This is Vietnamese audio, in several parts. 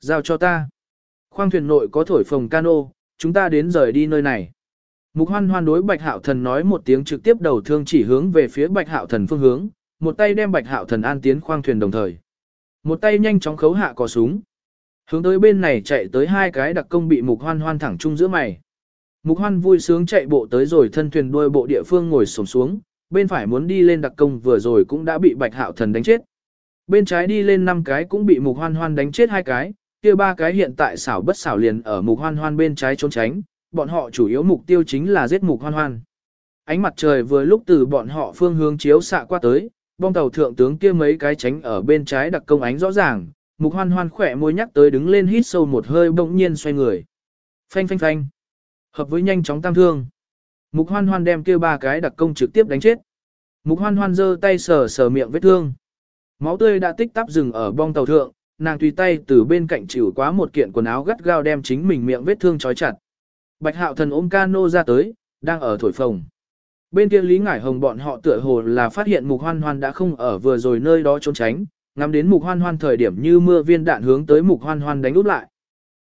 Giao cho ta. Khoang thuyền nội có thổi phồng cano, chúng ta đến rời đi nơi này. Mục hoan hoan đối bạch hạo thần nói một tiếng trực tiếp đầu thương chỉ hướng về phía bạch hạo thần phương hướng, một tay đem bạch hạo thần an tiến khoang thuyền đồng thời. Một tay nhanh chóng khấu hạ cò súng. Hướng tới bên này chạy tới hai cái đặc công bị mục hoan hoan thẳng chung giữa mày. Mục hoan vui sướng chạy bộ tới rồi thân thuyền đuôi bộ địa phương ngồi sổng xuống, bên phải muốn đi lên đặc công vừa rồi cũng đã bị bạch hạo thần đánh chết. Bên trái đi lên năm cái cũng bị mục hoan hoan đánh chết hai cái, kia ba cái hiện tại xảo bất xảo liền ở mục hoan hoan bên trái trốn tránh, bọn họ chủ yếu mục tiêu chính là giết mục hoan hoan. Ánh mặt trời vừa lúc từ bọn họ phương hướng chiếu xạ qua tới, bong tàu thượng tướng kia mấy cái tránh ở bên trái đặc công ánh rõ ràng, mục hoan hoan khỏe môi nhắc tới đứng lên hít sâu một hơi bỗng nhiên xoay người. Phanh phanh phanh. Hợp với nhanh chóng tam thương. Mục hoan hoan đem kia ba cái đặc công trực tiếp đánh chết. Mục hoan hoan giơ tay sờ sờ miệng vết thương. Máu tươi đã tích tắp dừng ở bong tàu thượng, nàng tùy tay từ bên cạnh chịu quá một kiện quần áo gắt gao đem chính mình miệng vết thương trói chặt. Bạch hạo thần ôm cano ra tới, đang ở thổi phồng. Bên kia Lý Ngải Hồng bọn họ tựa hồ là phát hiện mục hoan hoan đã không ở vừa rồi nơi đó trốn tránh, ngắm đến mục hoan hoan thời điểm như mưa viên đạn hướng tới mục hoan hoan đánh úp lại.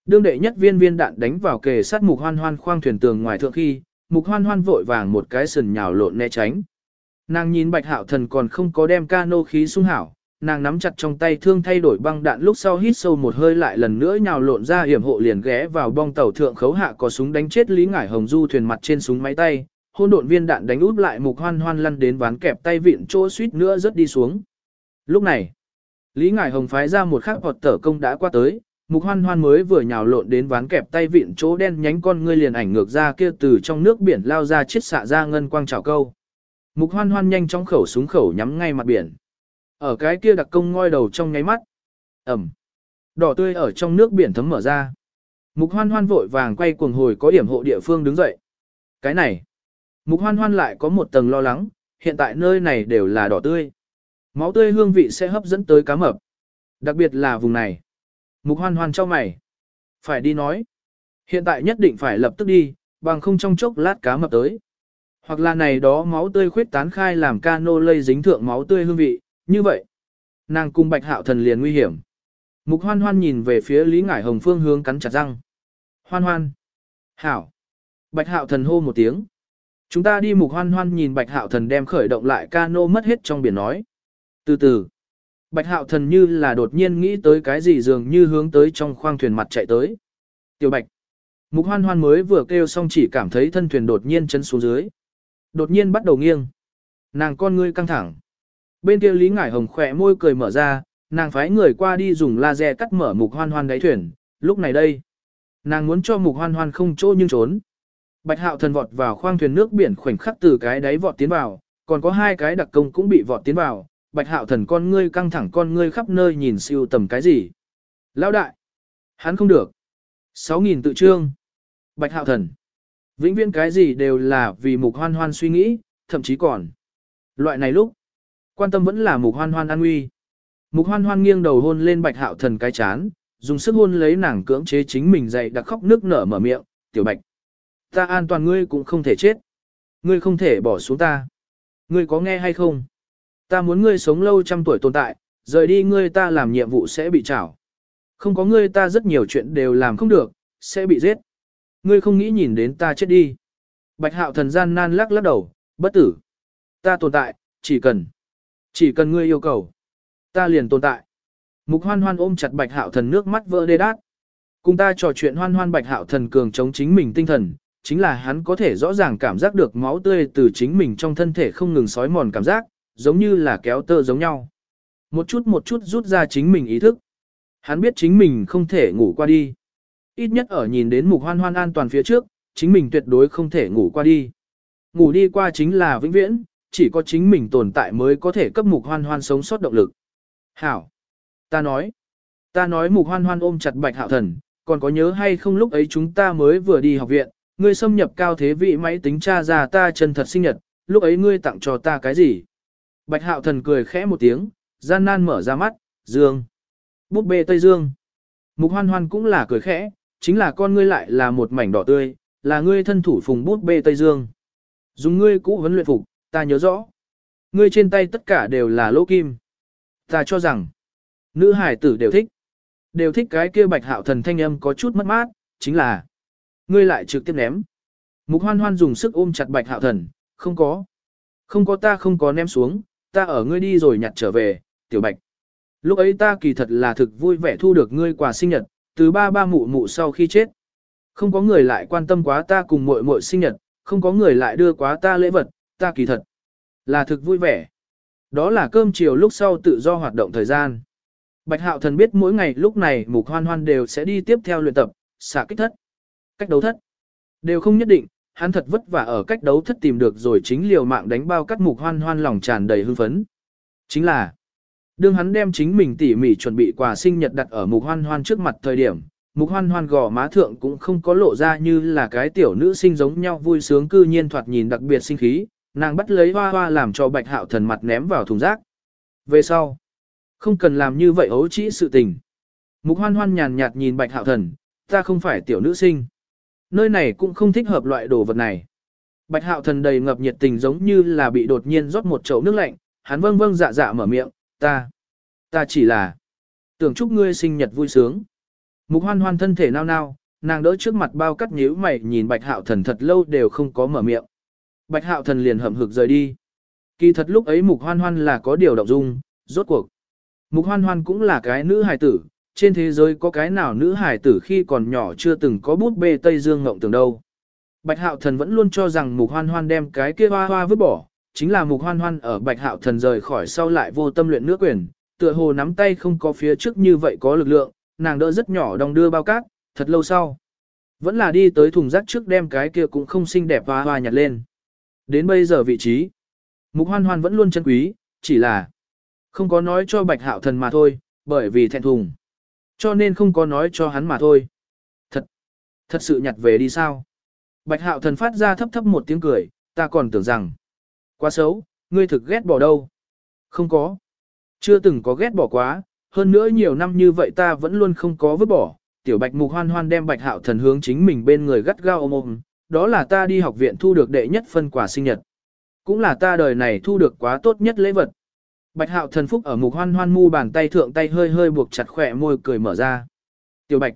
Đương đệ nhất viên viên đạn đánh vào kề sát mục hoan hoan khoang thuyền tường ngoài thượng khi, mục hoan hoan vội vàng một cái sườn nhào lộn né tránh. Nàng nhìn bạch hạo thần còn không có đem cano khí sung hảo, nàng nắm chặt trong tay thương thay đổi băng đạn lúc sau hít sâu một hơi lại lần nữa nhào lộn ra hiểm hộ liền ghé vào bong tàu thượng khấu hạ có súng đánh chết Lý Ngải Hồng Du thuyền mặt trên súng máy tay, hôn độn viên đạn đánh út lại mục hoan hoan lăn đến ván kẹp tay vịn chỗ suýt nữa rớt đi xuống. Lúc này, Lý Ngải Hồng phái ra một khắc hoạt tở công đã qua tới, mục hoan hoan mới vừa nhào lộn đến ván kẹp tay vịn chỗ đen nhánh con ngươi liền ảnh ngược ra kia từ trong nước biển lao ra chiết xạ ra ngân quang trào câu. Mục hoan hoan nhanh trong khẩu súng khẩu nhắm ngay mặt biển. Ở cái kia đặc công ngoi đầu trong nháy mắt. Ẩm. Đỏ tươi ở trong nước biển thấm mở ra. Mục hoan hoan vội vàng quay cuồng hồi có điểm hộ địa phương đứng dậy. Cái này. Mục hoan hoan lại có một tầng lo lắng, hiện tại nơi này đều là đỏ tươi. Máu tươi hương vị sẽ hấp dẫn tới cá mập. Đặc biệt là vùng này. Mục hoan hoan cho mày. Phải đi nói. Hiện tại nhất định phải lập tức đi, bằng không trong chốc lát cá mập tới. Hoặc là này đó máu tươi khuyết tán khai làm cano lây dính thượng máu tươi hương vị, như vậy. Nàng cùng bạch hạo thần liền nguy hiểm. Mục hoan hoan nhìn về phía Lý Ngải Hồng phương hướng cắn chặt răng. Hoan hoan. Hảo. Bạch hạo thần hô một tiếng. Chúng ta đi, mục hoan hoan nhìn bạch hạo thần đem khởi động lại cano mất hết trong biển nói. Từ từ. Bạch hạo thần như là đột nhiên nghĩ tới cái gì dường như hướng tới trong khoang thuyền mặt chạy tới. Tiểu bạch. Mục hoan hoan mới vừa kêu xong chỉ cảm thấy thân thuyền đột nhiên chân xuống dưới. Đột nhiên bắt đầu nghiêng. Nàng con ngươi căng thẳng. Bên kia Lý Ngải Hồng khỏe môi cười mở ra, nàng phái người qua đi dùng laser cắt mở mục hoan hoan đáy thuyền. Lúc này đây, nàng muốn cho mục hoan hoan không chỗ nhưng trốn. Bạch hạo thần vọt vào khoang thuyền nước biển khoảnh khắc từ cái đáy vọt tiến vào, còn có hai cái đặc công cũng bị vọt tiến vào. Bạch hạo thần con ngươi căng thẳng con ngươi khắp nơi nhìn siêu tầm cái gì. Lão đại, hắn không được. 6.000 tự trương. Bạch hạo thần. Vĩnh viễn cái gì đều là vì mục hoan hoan suy nghĩ, thậm chí còn. Loại này lúc, quan tâm vẫn là mục hoan hoan an nguy. Mục hoan hoan nghiêng đầu hôn lên bạch hạo thần cái chán, dùng sức hôn lấy nàng cưỡng chế chính mình dậy đặc khóc nước nở mở miệng, tiểu bạch. Ta an toàn ngươi cũng không thể chết. Ngươi không thể bỏ xuống ta. Ngươi có nghe hay không? Ta muốn ngươi sống lâu trăm tuổi tồn tại, rời đi ngươi ta làm nhiệm vụ sẽ bị trảo. Không có ngươi ta rất nhiều chuyện đều làm không được, sẽ bị giết. Ngươi không nghĩ nhìn đến ta chết đi. Bạch hạo thần gian nan lắc lắc đầu, bất tử. Ta tồn tại, chỉ cần. Chỉ cần ngươi yêu cầu. Ta liền tồn tại. Mục hoan hoan ôm chặt bạch hạo thần nước mắt vỡ đê đát. Cùng ta trò chuyện hoan hoan bạch hạo thần cường chống chính mình tinh thần, chính là hắn có thể rõ ràng cảm giác được máu tươi từ chính mình trong thân thể không ngừng sói mòn cảm giác, giống như là kéo tơ giống nhau. Một chút một chút rút ra chính mình ý thức. Hắn biết chính mình không thể ngủ qua đi. Ít nhất ở nhìn đến mục hoan hoan an toàn phía trước, chính mình tuyệt đối không thể ngủ qua đi. Ngủ đi qua chính là vĩnh viễn, chỉ có chính mình tồn tại mới có thể cấp mục hoan hoan sống sót động lực. Hảo! Ta nói! Ta nói mục hoan hoan ôm chặt bạch hạo thần, còn có nhớ hay không lúc ấy chúng ta mới vừa đi học viện, ngươi xâm nhập cao thế vị máy tính tra ra ta chân thật sinh nhật, lúc ấy ngươi tặng cho ta cái gì? Bạch hạo thần cười khẽ một tiếng, gian nan mở ra mắt, dương. Búp bê Tây Dương. Mục hoan hoan cũng là cười khẽ, chính là con ngươi lại là một mảnh đỏ tươi, là ngươi thân thủ phùng bút bê Tây Dương. Dùng ngươi cũ vấn luyện phục, ta nhớ rõ. Ngươi trên tay tất cả đều là lỗ kim. Ta cho rằng, nữ hải tử đều thích. đều thích cái kia bạch hạo thần thanh âm có chút mất mát, chính là ngươi lại trực tiếp ném. Mục hoan hoan dùng sức ôm chặt bạch hạo thần, không có. Không có ta không có ném xuống, ta ở ngươi đi rồi nhặt trở về, tiểu bạch. Lúc ấy ta kỳ thật là thực vui vẻ thu được ngươi quà sinh nhật, từ ba ba mụ mụ sau khi chết. Không có người lại quan tâm quá ta cùng muội muội sinh nhật, không có người lại đưa quá ta lễ vật, ta kỳ thật là thực vui vẻ. Đó là cơm chiều lúc sau tự do hoạt động thời gian. Bạch Hạo Thần biết mỗi ngày lúc này Mục Hoan Hoan đều sẽ đi tiếp theo luyện tập, xả kích thất, cách đấu thất. Đều không nhất định, hắn thật vất vả ở cách đấu thất tìm được rồi chính liều mạng đánh bao cắt Mục Hoan Hoan lòng tràn đầy hưng phấn. Chính là, đương hắn đem chính mình tỉ mỉ chuẩn bị quà sinh nhật đặt ở Mục Hoan Hoan trước mặt thời điểm, Mục Hoan Hoan gò má thượng cũng không có lộ ra như là cái tiểu nữ sinh giống nhau vui sướng cư nhiên thoạt nhìn đặc biệt sinh khí, nàng bắt lấy hoa hoa làm cho Bạch Hạo Thần mặt ném vào thùng rác. Về sau, không cần làm như vậy ấu trĩ sự tình. Mục hoan hoan nhàn nhạt nhìn bạch hạo thần, ta không phải tiểu nữ sinh. Nơi này cũng không thích hợp loại đồ vật này. Bạch hạo thần đầy ngập nhiệt tình giống như là bị đột nhiên rót một chậu nước lạnh, hắn vâng vâng dạ dạ mở miệng, ta, ta chỉ là tưởng chúc ngươi sinh nhật vui sướng. Mục hoan hoan thân thể nao nao, nàng đỡ trước mặt bao cắt nhíu mày nhìn bạch hạo thần thật lâu đều không có mở miệng. Bạch hạo thần liền hậm hực rời đi. Kỳ thật lúc ấy mục hoan hoan là có điều động dung, rốt cuộc. Mục hoan hoan cũng là cái nữ hài tử, trên thế giới có cái nào nữ hài tử khi còn nhỏ chưa từng có bút bê Tây Dương ngộng tưởng đâu. Bạch hạo thần vẫn luôn cho rằng mục hoan hoan đem cái kia hoa hoa vứt bỏ, chính là mục hoan hoan ở bạch hạo thần rời khỏi sau lại vô tâm luyện nước quyền, tựa hồ nắm tay không có phía trước như vậy có lực lượng, nàng đỡ rất nhỏ đong đưa bao cát, thật lâu sau. Vẫn là đi tới thùng rác trước đem cái kia cũng không xinh đẹp hoa hoa nhặt lên. Đến bây giờ vị trí, mục hoan hoan vẫn luôn chân quý, chỉ là không có nói cho bạch hạo thần mà thôi, bởi vì thẹn thùng. Cho nên không có nói cho hắn mà thôi. Thật, thật sự nhặt về đi sao? Bạch hạo thần phát ra thấp thấp một tiếng cười, ta còn tưởng rằng. Quá xấu, ngươi thực ghét bỏ đâu? Không có. Chưa từng có ghét bỏ quá, hơn nữa nhiều năm như vậy ta vẫn luôn không có vứt bỏ. Tiểu bạch mục hoan hoan đem bạch hạo thần hướng chính mình bên người gắt gao ôm ôm. Đó là ta đi học viện thu được đệ nhất phân quả sinh nhật. Cũng là ta đời này thu được quá tốt nhất lễ vật. Bạch hạo thần phúc ở mục hoan hoan mu bàn tay thượng tay hơi hơi buộc chặt khỏe môi cười mở ra. Tiểu bạch,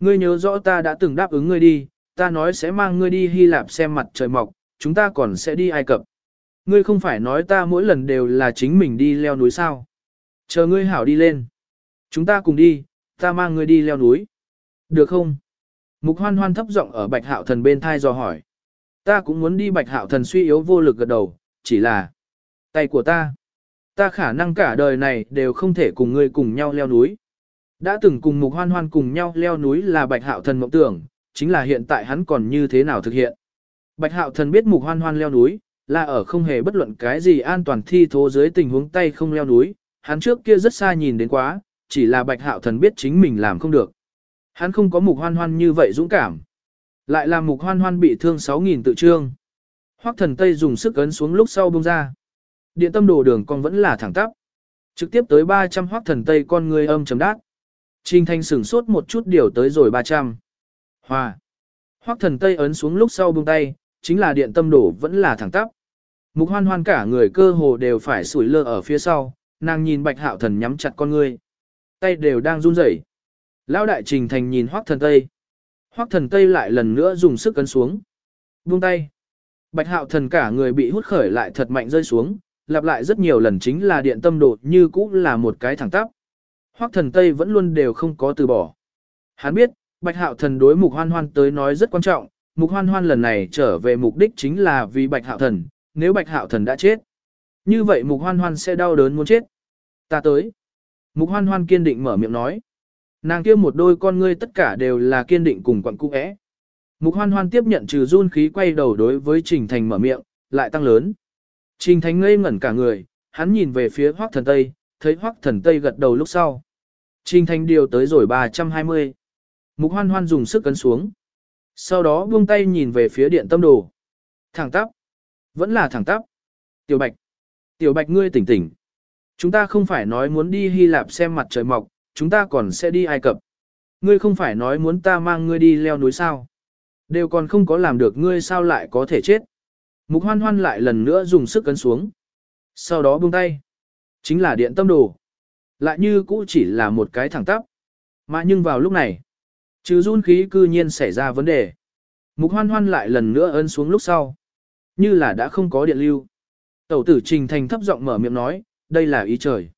ngươi nhớ rõ ta đã từng đáp ứng ngươi đi, ta nói sẽ mang ngươi đi Hy Lạp xem mặt trời mọc, chúng ta còn sẽ đi Ai Cập. Ngươi không phải nói ta mỗi lần đều là chính mình đi leo núi sao. Chờ ngươi hảo đi lên. Chúng ta cùng đi, ta mang ngươi đi leo núi. Được không? Mục hoan hoan thấp giọng ở bạch hạo thần bên thai dò hỏi. Ta cũng muốn đi bạch hạo thần suy yếu vô lực gật đầu, chỉ là tay của ta. Ta khả năng cả đời này đều không thể cùng ngươi cùng nhau leo núi. Đã từng cùng mục hoan hoan cùng nhau leo núi là bạch hạo thần mộng tưởng, chính là hiện tại hắn còn như thế nào thực hiện. Bạch hạo thần biết mục hoan hoan leo núi, là ở không hề bất luận cái gì an toàn thi thố dưới tình huống tay không leo núi, hắn trước kia rất xa nhìn đến quá, chỉ là bạch hạo thần biết chính mình làm không được. Hắn không có mục hoan hoan như vậy dũng cảm. Lại làm mục hoan hoan bị thương 6.000 tự trương. Hoắc thần Tây dùng sức ấn xuống lúc sau bông ra. Điện tâm đồ đường con vẫn là thẳng tắp. Trực tiếp tới 300 hoác thần tây con người âm chấm đát. Trình thanh sửng sốt một chút điều tới rồi 300. Hòa. Hoác thần tây ấn xuống lúc sau buông tay, chính là điện tâm đổ vẫn là thẳng tắp. Mục hoan hoan cả người cơ hồ đều phải sủi lơ ở phía sau, nàng nhìn bạch hạo thần nhắm chặt con ngươi. Tay đều đang run rẩy. Lão đại trình thành nhìn hoác thần tây. Hoác thần tây lại lần nữa dùng sức cấn xuống. Buông tay. Bạch hạo thần cả người bị hút khởi lại thật mạnh rơi xuống, lặp lại rất nhiều lần chính là điện tâm đột như cũ là một cái thẳng tắp. Hoắc thần Tây vẫn luôn đều không có từ bỏ. Hắn biết, Bạch Hạo thần đối Mục Hoan Hoan tới nói rất quan trọng, Mục Hoan Hoan lần này trở về mục đích chính là vì Bạch Hạo thần, nếu Bạch Hạo thần đã chết, như vậy Mục Hoan Hoan sẽ đau đớn muốn chết. Ta tới. Mục Hoan Hoan kiên định mở miệng nói. Nàng kia một đôi con ngươi tất cả đều là kiên định cùng quặng cung ẽ. Mục Hoan Hoan tiếp nhận trừ run khí quay đầu đối với Trình Thành mở miệng, lại tăng lớn. Trình Thành ngây ngẩn cả người, hắn nhìn về phía Hoắc Thần Tây, thấy Hoắc Thần Tây gật đầu lúc sau. Trình Thành điều tới rồi 320. Mục Hoan Hoan dùng sức cấn xuống. Sau đó buông tay nhìn về phía điện tâm đồ. Thẳng tắp. Vẫn là thẳng tắp. Tiểu Bạch. Tiểu Bạch ngươi tỉnh tỉnh. Chúng ta không phải nói muốn đi Hy Lạp xem mặt trời mọc, chúng ta còn sẽ đi Ai Cập. Ngươi không phải nói muốn ta mang ngươi đi leo núi sao. Đều còn không có làm được ngươi sao lại có thể chết. Mục hoan hoan lại lần nữa dùng sức cấn xuống. Sau đó buông tay. Chính là điện tâm đồ. Lại như cũ chỉ là một cái thẳng tắp. Mà nhưng vào lúc này, trừ run khí cư nhiên xảy ra vấn đề. Mục hoan hoan lại lần nữa ấn xuống lúc sau. Như là đã không có điện lưu. Tẩu tử Trình Thành thấp giọng mở miệng nói, đây là ý trời.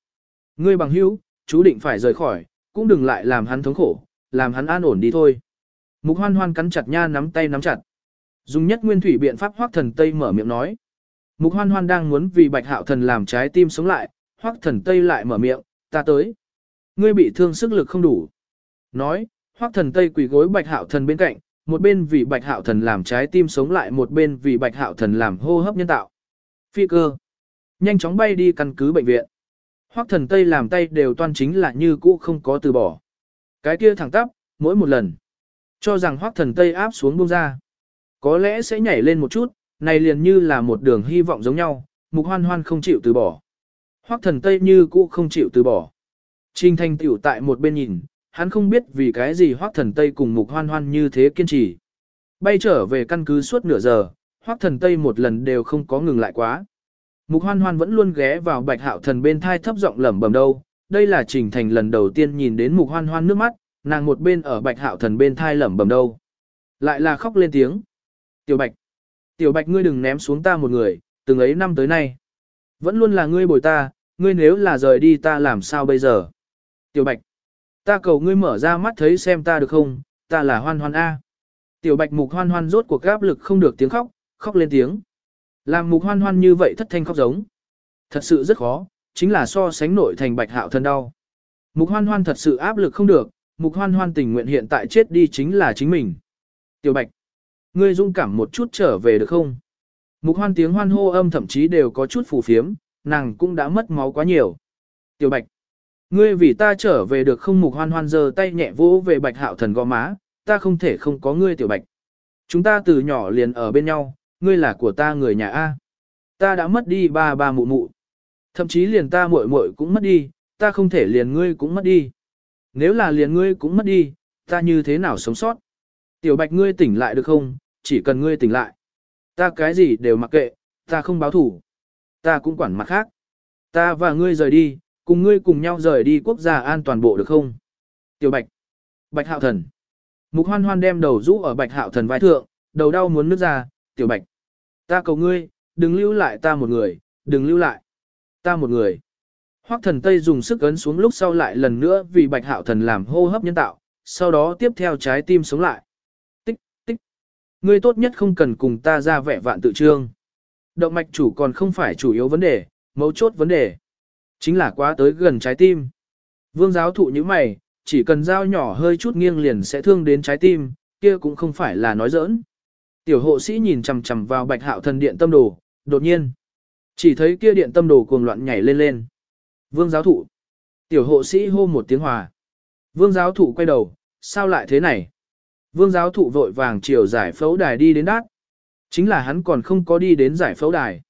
Ngươi bằng hữu, chú định phải rời khỏi, cũng đừng lại làm hắn thống khổ, làm hắn an ổn đi thôi. Mục hoan hoan cắn chặt nha nắm tay nắm chặt. Dùng nhất nguyên thủy biện pháp hoác thần Tây mở miệng nói. Mục hoan hoan đang muốn vì bạch hạo thần làm trái tim sống lại, hoác thần Tây lại mở miệng, ta tới. Ngươi bị thương sức lực không đủ. Nói, hoác thần Tây quỳ gối bạch hạo thần bên cạnh, một bên vì bạch hạo thần làm trái tim sống lại một bên vì bạch hạo thần làm hô hấp nhân tạo. Phi cơ. Nhanh chóng bay đi căn cứ bệnh viện. Hoắc thần Tây làm tay đều toan chính là như cũ không có từ bỏ. Cái kia thẳng tắp, mỗi một lần. Cho rằng Hoắc thần Tây áp xuống buông ra. Có lẽ sẽ nhảy lên một chút, này liền như là một đường hy vọng giống nhau, mục hoan hoan không chịu từ bỏ. Hoắc thần Tây như cũ không chịu từ bỏ. Trình thanh tiểu tại một bên nhìn, hắn không biết vì cái gì Hoắc thần Tây cùng mục hoan hoan như thế kiên trì. Bay trở về căn cứ suốt nửa giờ, Hoắc thần Tây một lần đều không có ngừng lại quá. Mục hoan hoan vẫn luôn ghé vào bạch hạo thần bên thai thấp giọng lẩm bẩm đâu, đây là trình thành lần đầu tiên nhìn đến mục hoan hoan nước mắt, nàng một bên ở bạch hạo thần bên thai lẩm bẩm đâu. Lại là khóc lên tiếng. Tiểu bạch, tiểu bạch ngươi đừng ném xuống ta một người, từng ấy năm tới nay. Vẫn luôn là ngươi bồi ta, ngươi nếu là rời đi ta làm sao bây giờ. Tiểu bạch, ta cầu ngươi mở ra mắt thấy xem ta được không, ta là hoan hoan A. Tiểu bạch mục hoan hoan rốt cuộc gáp lực không được tiếng khóc, khóc lên tiếng. Làm mục hoan hoan như vậy thất thanh khóc giống. Thật sự rất khó, chính là so sánh nội thành bạch hạo thân đau. Mục hoan hoan thật sự áp lực không được, mục hoan hoan tình nguyện hiện tại chết đi chính là chính mình. Tiểu bạch, ngươi dung cảm một chút trở về được không? Mục hoan tiếng hoan hô âm thậm chí đều có chút phù phiếm, nàng cũng đã mất máu quá nhiều. Tiểu bạch, ngươi vì ta trở về được không mục hoan hoan giơ tay nhẹ vỗ về bạch hạo thần gò má, ta không thể không có ngươi tiểu bạch. Chúng ta từ nhỏ liền ở bên nhau, ngươi là của ta người nhà A. Ta đã mất đi ba ba mụ mụ. Thậm chí liền ta muội muội cũng mất đi, ta không thể liền ngươi cũng mất đi. Nếu là liền ngươi cũng mất đi, ta như thế nào sống sót? Tiểu bạch ngươi tỉnh lại được không? Chỉ cần ngươi tỉnh lại. Ta cái gì đều mặc kệ, ta không báo thủ. Ta cũng quản mặt khác. Ta và ngươi rời đi, cùng ngươi cùng nhau rời đi quốc gia an toàn bộ được không? Tiểu bạch. Bạch hạo thần. Mục hoan hoan đem đầu rũ ở bạch hạo thần vai thượng, đầu đau muốn nước ra, tiểu bạch. Ta cầu ngươi, đừng lưu lại ta một người, đừng lưu lại. Ta một người. Hoắc thần Tây dùng sức ấn xuống lúc sau lại lần nữa vì bạch hạo thần làm hô hấp nhân tạo, sau đó tiếp theo trái tim sống lại. Tích, tích. Ngươi tốt nhất không cần cùng ta ra vẻ vạn tự trương. Động mạch chủ còn không phải chủ yếu vấn đề, mấu chốt vấn đề. Chính là quá tới gần trái tim. Vương giáo thụ như mày, chỉ cần dao nhỏ hơi chút nghiêng liền sẽ thương đến trái tim, kia cũng không phải là nói giỡn. Tiểu hộ sĩ nhìn chằm chằm vào bạch hạo thần điện tâm đồ, đột nhiên. Chỉ thấy kia điện tâm đồ cuồng loạn nhảy lên lên. Vương giáo thụ. Tiểu hộ sĩ hô một tiếng hòa. Vương giáo thụ quay đầu, sao lại thế này? Vương giáo thụ vội vàng chiều giải phẫu đài đi đến đát. Chính là hắn còn không có đi đến giải phẫu đài.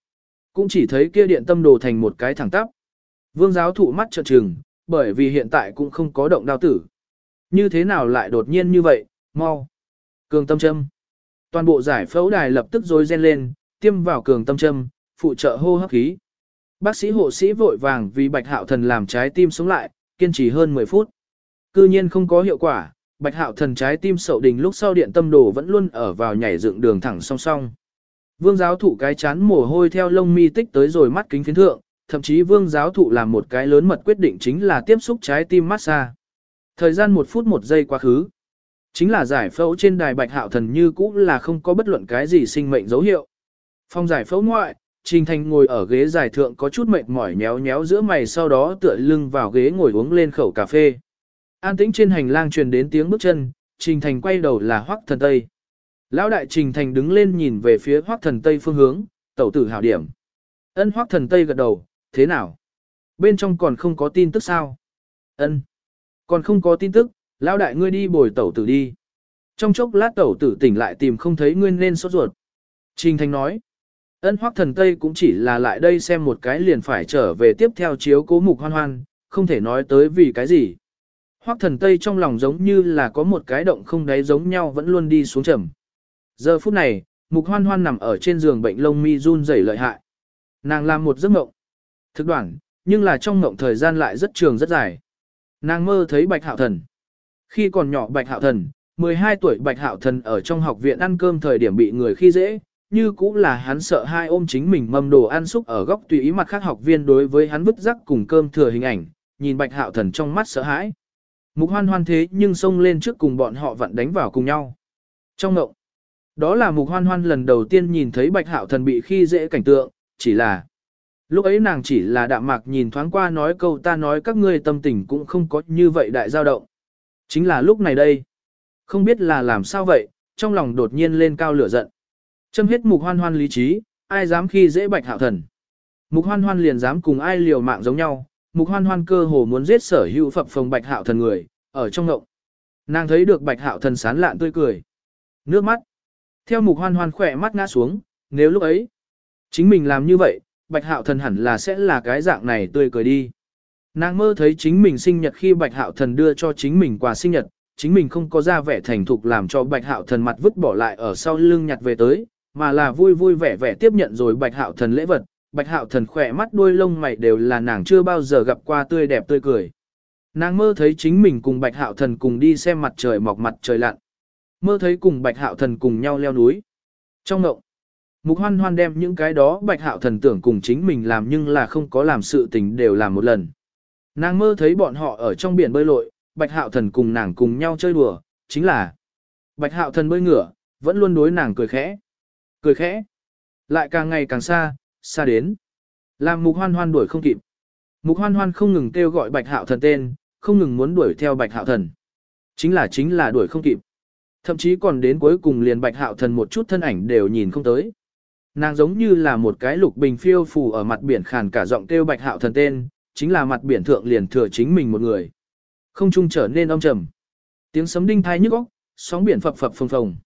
Cũng chỉ thấy kia điện tâm đồ thành một cái thẳng tắp. Vương giáo thụ mắt trợn trừng, bởi vì hiện tại cũng không có động đao tử. Như thế nào lại đột nhiên như vậy, mau. Cường tâm châm. Toàn bộ giải phẫu đài lập tức rối ren lên, tiêm vào cường tâm châm, phụ trợ hô hấp khí. Bác sĩ hộ sĩ vội vàng vì Bạch Hạo Thần làm trái tim sống lại, kiên trì hơn 10 phút. Cư nhiên không có hiệu quả, Bạch Hạo Thần trái tim sậu đình lúc sau điện tâm đồ vẫn luôn ở vào nhảy dựng đường thẳng song song. Vương giáo thụ cái chán mồ hôi theo lông mi tích tới rồi mắt kính phiến thượng, thậm chí vương giáo thụ làm một cái lớn mật quyết định chính là tiếp xúc trái tim massage. Thời gian một phút một giây quá khứ. Chính là giải phẫu trên đài bạch hạo thần như cũ là không có bất luận cái gì sinh mệnh dấu hiệu. phong giải phẫu ngoại, Trình Thành ngồi ở ghế giải thượng có chút mệt mỏi nhéo nhéo giữa mày sau đó tựa lưng vào ghế ngồi uống lên khẩu cà phê. An tĩnh trên hành lang truyền đến tiếng bước chân, Trình Thành quay đầu là Hoắc Thần Tây. Lão đại Trình Thành đứng lên nhìn về phía Hoắc Thần Tây phương hướng, tẩu tử hảo điểm. Ân Hoắc Thần Tây gật đầu, thế nào? Bên trong còn không có tin tức sao? Ân, Còn không có tin tức, Lão đại ngươi đi bồi tẩu tử đi. Trong chốc lát tẩu tử tỉnh lại tìm không thấy ngươi nên sốt ruột. Trình Thanh nói. Ân hoắc thần Tây cũng chỉ là lại đây xem một cái liền phải trở về tiếp theo chiếu cố mục hoan hoan, không thể nói tới vì cái gì. Hoắc thần Tây trong lòng giống như là có một cái động không đáy giống nhau vẫn luôn đi xuống trầm. Giờ phút này, mục hoan hoan nằm ở trên giường bệnh lông mi run rẩy lợi hại. Nàng làm một giấc mộng. Thực đoạn, nhưng là trong mộng thời gian lại rất trường rất dài. Nàng mơ thấy bạch hạo thần. Khi còn nhỏ Bạch Hạo Thần, 12 tuổi Bạch Hạo Thần ở trong học viện ăn cơm thời điểm bị người khi dễ, như cũng là hắn sợ hai ôm chính mình mâm đồ ăn xúc ở góc tùy ý mặt khác học viên đối với hắn vứt rắc cùng cơm thừa hình ảnh, nhìn Bạch Hạo Thần trong mắt sợ hãi. Mục hoan hoan thế nhưng xông lên trước cùng bọn họ vặn đánh vào cùng nhau. Trong ngộng, đó là mục hoan hoan lần đầu tiên nhìn thấy Bạch Hạo Thần bị khi dễ cảnh tượng, chỉ là Lúc ấy nàng chỉ là đạm mạc nhìn thoáng qua nói câu ta nói các ngươi tâm tình cũng không có như vậy đại dao động. Chính là lúc này đây. Không biết là làm sao vậy, trong lòng đột nhiên lên cao lửa giận. Châm hết mục hoan hoan lý trí, ai dám khi dễ bạch hạo thần. Mục hoan hoan liền dám cùng ai liều mạng giống nhau, mục hoan hoan cơ hồ muốn giết sở hữu phập phồng bạch hạo thần người, ở trong ngộng. Nàng thấy được bạch hạo thần sán lạn tươi cười. Nước mắt. Theo mục hoan hoan khỏe mắt ngã xuống, nếu lúc ấy, chính mình làm như vậy, bạch hạo thần hẳn là sẽ là cái dạng này tươi cười đi. Nàng mơ thấy chính mình sinh nhật khi bạch hạo thần đưa cho chính mình quà sinh nhật, chính mình không có ra vẻ thành thục làm cho bạch hạo thần mặt vứt bỏ lại ở sau lưng nhặt về tới, mà là vui vui vẻ vẻ tiếp nhận rồi bạch hạo thần lễ vật. Bạch hạo thần khỏe mắt đuôi lông mày đều là nàng chưa bao giờ gặp qua tươi đẹp tươi cười. Nàng mơ thấy chính mình cùng bạch hạo thần cùng đi xem mặt trời mọc mặt trời lặn. Mơ thấy cùng bạch hạo thần cùng nhau leo núi. Trong ngộng, Mục hoan hoan đem những cái đó bạch hạo thần tưởng cùng chính mình làm nhưng là không có làm sự tình đều làm một lần. Nàng mơ thấy bọn họ ở trong biển bơi lội, bạch hạo thần cùng nàng cùng nhau chơi đùa, chính là bạch hạo thần bơi ngửa, vẫn luôn đối nàng cười khẽ. Cười khẽ, lại càng ngày càng xa, xa đến. Làm mục hoan hoan đuổi không kịp. Mục hoan hoan không ngừng kêu gọi bạch hạo thần tên, không ngừng muốn đuổi theo bạch hạo thần. Chính là chính là đuổi không kịp. Thậm chí còn đến cuối cùng liền bạch hạo thần một chút thân ảnh đều nhìn không tới. Nàng giống như là một cái lục bình phiêu phù ở mặt biển khàn cả giọng kêu bạch hạo thần tên, chính là mặt biển thượng liền thừa chính mình một người. Không trung trở nên âm trầm. Tiếng sấm đinh thai nhức óc, sóng biển phập phập phồng phồng.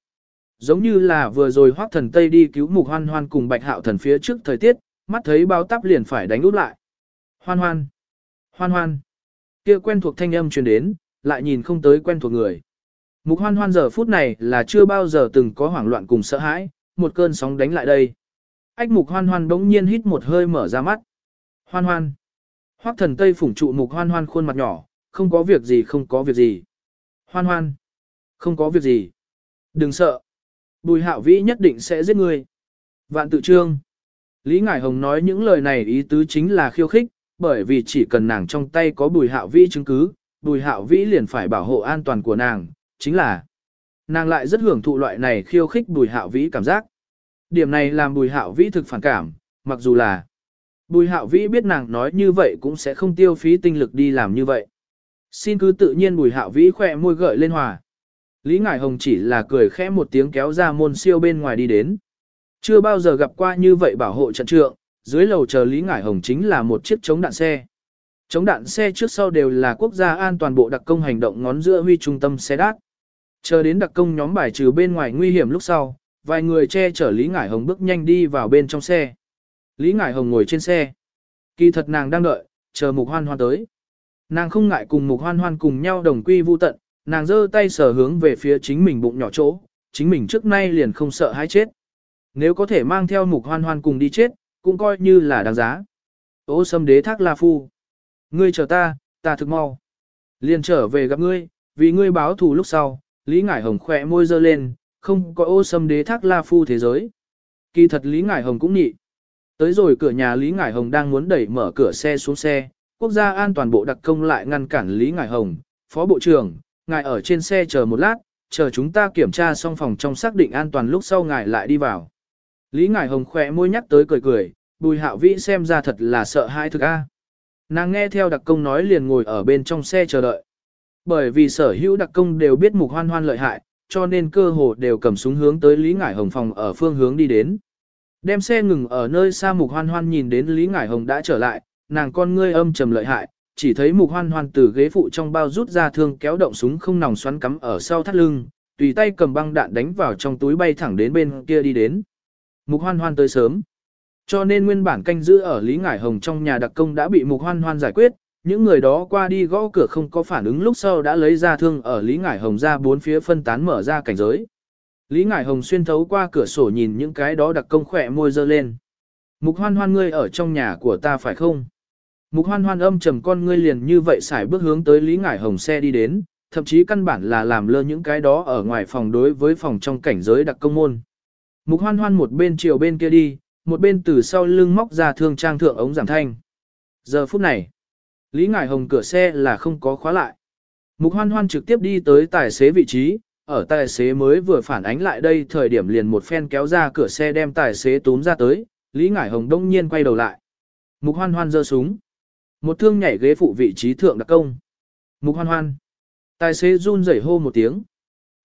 Giống như là vừa rồi Hoắc thần Tây đi cứu mục hoan hoan cùng bạch hạo thần phía trước thời tiết, mắt thấy báo táp liền phải đánh út lại. Hoan hoan, hoan hoan, kia quen thuộc thanh âm truyền đến, lại nhìn không tới quen thuộc người. Mục hoan hoan giờ phút này là chưa bao giờ từng có hoảng loạn cùng sợ hãi, một cơn sóng đánh lại đây. Ách mục hoan hoan bỗng nhiên hít một hơi mở ra mắt. Hoan hoan. Hoắc thần Tây phủng trụ mục hoan hoan khuôn mặt nhỏ, không có việc gì không có việc gì. Hoan hoan. Không có việc gì. Đừng sợ. Bùi hạo vĩ nhất định sẽ giết ngươi. Vạn tự trương. Lý Ngải Hồng nói những lời này ý tứ chính là khiêu khích, bởi vì chỉ cần nàng trong tay có bùi hạo vĩ chứng cứ, bùi hạo vĩ liền phải bảo hộ an toàn của nàng, chính là nàng lại rất hưởng thụ loại này khiêu khích bùi hạo vĩ cảm giác. Điểm này làm bùi hạo vĩ thực phản cảm, mặc dù là bùi hạo vĩ biết nàng nói như vậy cũng sẽ không tiêu phí tinh lực đi làm như vậy. Xin cứ tự nhiên bùi hạo vĩ khỏe môi gợi lên hòa. Lý Ngải Hồng chỉ là cười khẽ một tiếng kéo ra môn siêu bên ngoài đi đến. Chưa bao giờ gặp qua như vậy bảo hộ trận trượng, dưới lầu chờ Lý Ngải Hồng chính là một chiếc chống đạn xe. Chống đạn xe trước sau đều là quốc gia an toàn bộ đặc công hành động ngón giữa huy trung tâm xe đát. Chờ đến đặc công nhóm bài trừ bên ngoài nguy hiểm lúc sau, vài người che chở Lý Ngải Hồng bước nhanh đi vào bên trong xe. Lý Ngải Hồng ngồi trên xe. Kỳ thật nàng đang đợi, chờ mục hoan hoan tới. Nàng không ngại cùng mục hoan hoan cùng nhau đồng quy vu tận, nàng giơ tay sờ hướng về phía chính mình bụng nhỏ chỗ, chính mình trước nay liền không sợ hãi chết. Nếu có thể mang theo mục hoan hoan cùng đi chết, cũng coi như là đáng giá. Ô sâm đế thác la phu. Ngươi chờ ta, ta thực mau. Liền trở về gặp ngươi, vì ngươi báo thù lúc sau, Lý Ngải Hồng khỏe môi dơ lên, không có ô xâm đế thác la phu thế giới. Kỳ thật Lý Ngải Hồng cũng nhị. Tới rồi cửa nhà Lý Ngải Hồng đang muốn đẩy mở cửa xe xuống xe, quốc gia an toàn bộ đặc công lại ngăn cản Lý Ngải Hồng, phó bộ trưởng, ngài ở trên xe chờ một lát, chờ chúng ta kiểm tra xong phòng trong xác định an toàn lúc sau ngài lại đi vào. Lý Ngải Hồng khỏe môi nhắc tới cười cười, bùi hạo vĩ xem ra thật là sợ hãi thực a. Nàng nghe theo đặc công nói liền ngồi ở bên trong xe chờ đợi. Bởi vì sở hữu đặc công đều biết mục hoan hoan lợi hại, cho nên cơ hồ đều cầm súng hướng tới Lý Ngải Hồng phòng ở phương hướng đi đến. Đem xe ngừng ở nơi xa mục hoan hoan nhìn đến Lý Ngải Hồng đã trở lại, nàng con ngươi âm trầm lợi hại, chỉ thấy mục hoan hoan từ ghế phụ trong bao rút ra thương kéo động súng không nòng xoắn cắm ở sau thắt lưng, tùy tay cầm băng đạn đánh vào trong túi bay thẳng đến bên kia đi đến. Mục hoan hoan tới sớm. Cho nên nguyên bản canh giữ ở Lý Ngải Hồng trong nhà đặc công đã bị mục hoan hoan giải quyết, những người đó qua đi gõ cửa không có phản ứng lúc sau đã lấy ra thương ở Lý Ngải Hồng ra bốn phía phân tán mở ra cảnh giới. Lý Ngải Hồng xuyên thấu qua cửa sổ nhìn những cái đó đặc công khỏe môi dơ lên. Mục hoan hoan ngươi ở trong nhà của ta phải không? Mục hoan hoan âm trầm con ngươi liền như vậy xài bước hướng tới Lý Ngải Hồng xe đi đến, thậm chí căn bản là làm lơ những cái đó ở ngoài phòng đối với phòng trong cảnh giới đặc công môn. Mục hoan hoan một bên chiều bên kia đi, một bên từ sau lưng móc ra thương trang thượng ống giảm thanh. Giờ phút này, Lý Ngải Hồng cửa xe là không có khóa lại. Mục hoan hoan trực tiếp đi tới tài xế vị trí, ở tài xế mới vừa phản ánh lại đây thời điểm liền một phen kéo ra cửa xe đem tài xế túm ra tới, Lý Ngải Hồng đông nhiên quay đầu lại. Mục hoan hoan giơ súng. Một thương nhảy ghế phụ vị trí thượng đặc công. Mục hoan hoan. Tài xế run rẩy hô một tiếng.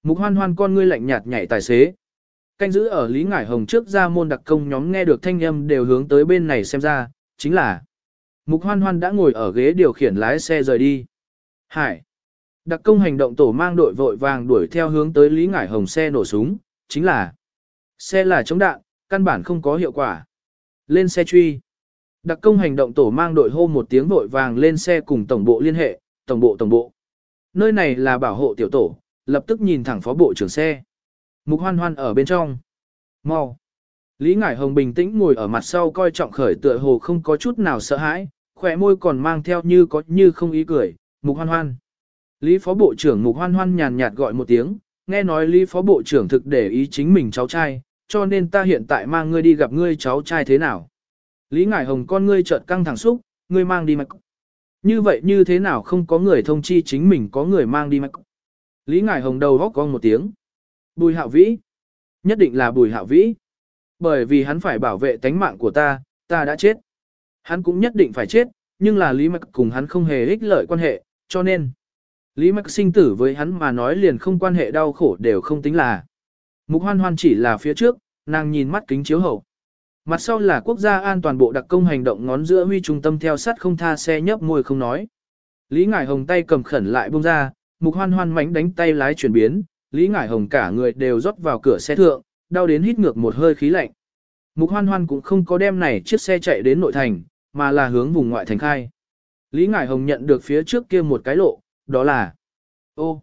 Mục hoan hoan con ngươi lạnh nhạt nhảy tài xế. Canh giữ ở Lý Ngải Hồng trước ra môn đặc công nhóm nghe được thanh âm đều hướng tới bên này xem ra, chính là Mục hoan hoan đã ngồi ở ghế điều khiển lái xe rời đi. Hải. Đặc công hành động tổ mang đội vội vàng đuổi theo hướng tới Lý Ngải Hồng xe nổ súng, chính là xe là chống đạn, căn bản không có hiệu quả. Lên xe truy. Đặc công hành động tổ mang đội hô một tiếng vội vàng lên xe cùng tổng bộ liên hệ, tổng bộ tổng bộ. Nơi này là bảo hộ tiểu tổ, lập tức nhìn thẳng phó bộ trưởng xe. Mục hoan hoan ở bên trong. Mau. Lý Ngải Hồng bình tĩnh ngồi ở mặt sau coi trọng khởi tựa hồ không có chút nào sợ hãi, khỏe môi còn mang theo như có như không ý cười, mục hoan hoan. Lý Phó Bộ trưởng Mục Hoan Hoan nhàn nhạt gọi một tiếng, nghe nói Lý Phó Bộ trưởng thực để ý chính mình cháu trai, cho nên ta hiện tại mang ngươi đi gặp ngươi cháu trai thế nào. Lý Ngải Hồng con ngươi chợt căng thẳng xúc, ngươi mang đi mạch. Như vậy như thế nào không có người thông chi chính mình có người mang đi mạch. Lý Ngải Hồng đầu góc con một tiếng. Bùi hạo vĩ. Nhất định là bùi hạo vĩ. Bởi vì hắn phải bảo vệ tánh mạng của ta, ta đã chết. Hắn cũng nhất định phải chết, nhưng là Lý Mạch cùng hắn không hề ích lợi quan hệ, cho nên. Lý Mạch sinh tử với hắn mà nói liền không quan hệ đau khổ đều không tính là. Mục hoan hoan chỉ là phía trước, nàng nhìn mắt kính chiếu hậu. Mặt sau là quốc gia an toàn bộ đặc công hành động ngón giữa huy trung tâm theo sát không tha xe nhấp môi không nói. Lý Ngải Hồng tay cầm khẩn lại buông ra, mục hoan hoan mánh đánh tay lái chuyển biến, Lý Ngải Hồng cả người đều rót vào cửa xe thượng, đau đến hít ngược một hơi khí lạnh. Mục hoan hoan cũng không có đem này chiếc xe chạy đến nội thành, mà là hướng vùng ngoại thành khai. Lý Ngải Hồng nhận được phía trước kia một cái lộ, đó là Ô,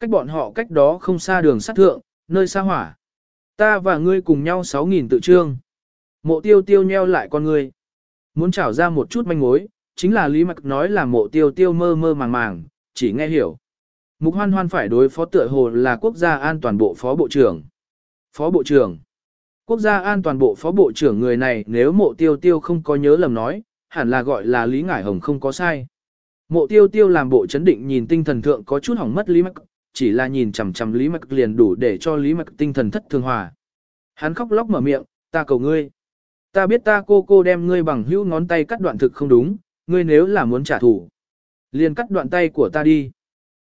cách bọn họ cách đó không xa đường sắt thượng, nơi xa hỏa. Ta và ngươi cùng nhau 6.000 tự trương. Mộ tiêu tiêu nheo lại con ngươi. Muốn trảo ra một chút manh mối, chính là Lý Mặc nói là mộ tiêu tiêu mơ mơ màng màng, chỉ nghe hiểu. Mục hoan hoan phải đối phó tựa hồ là quốc gia an toàn bộ phó bộ trưởng. Phó bộ trưởng. Quốc gia an toàn bộ phó bộ trưởng người này nếu mộ tiêu tiêu không có nhớ lầm nói, hẳn là gọi là Lý Ngải Hồng không có sai. Mộ tiêu tiêu làm bộ chấn định nhìn tinh thần thượng có chút hỏng mất Lý Mạch, chỉ là nhìn chằm chằm Lý Mạch liền đủ để cho Lý Mạch tinh thần thất thường hòa. Hắn khóc lóc mở miệng, ta cầu ngươi. Ta biết ta cô cô đem ngươi bằng hữu ngón tay cắt đoạn thực không đúng, ngươi nếu là muốn trả thù. Liền cắt đoạn tay của ta đi.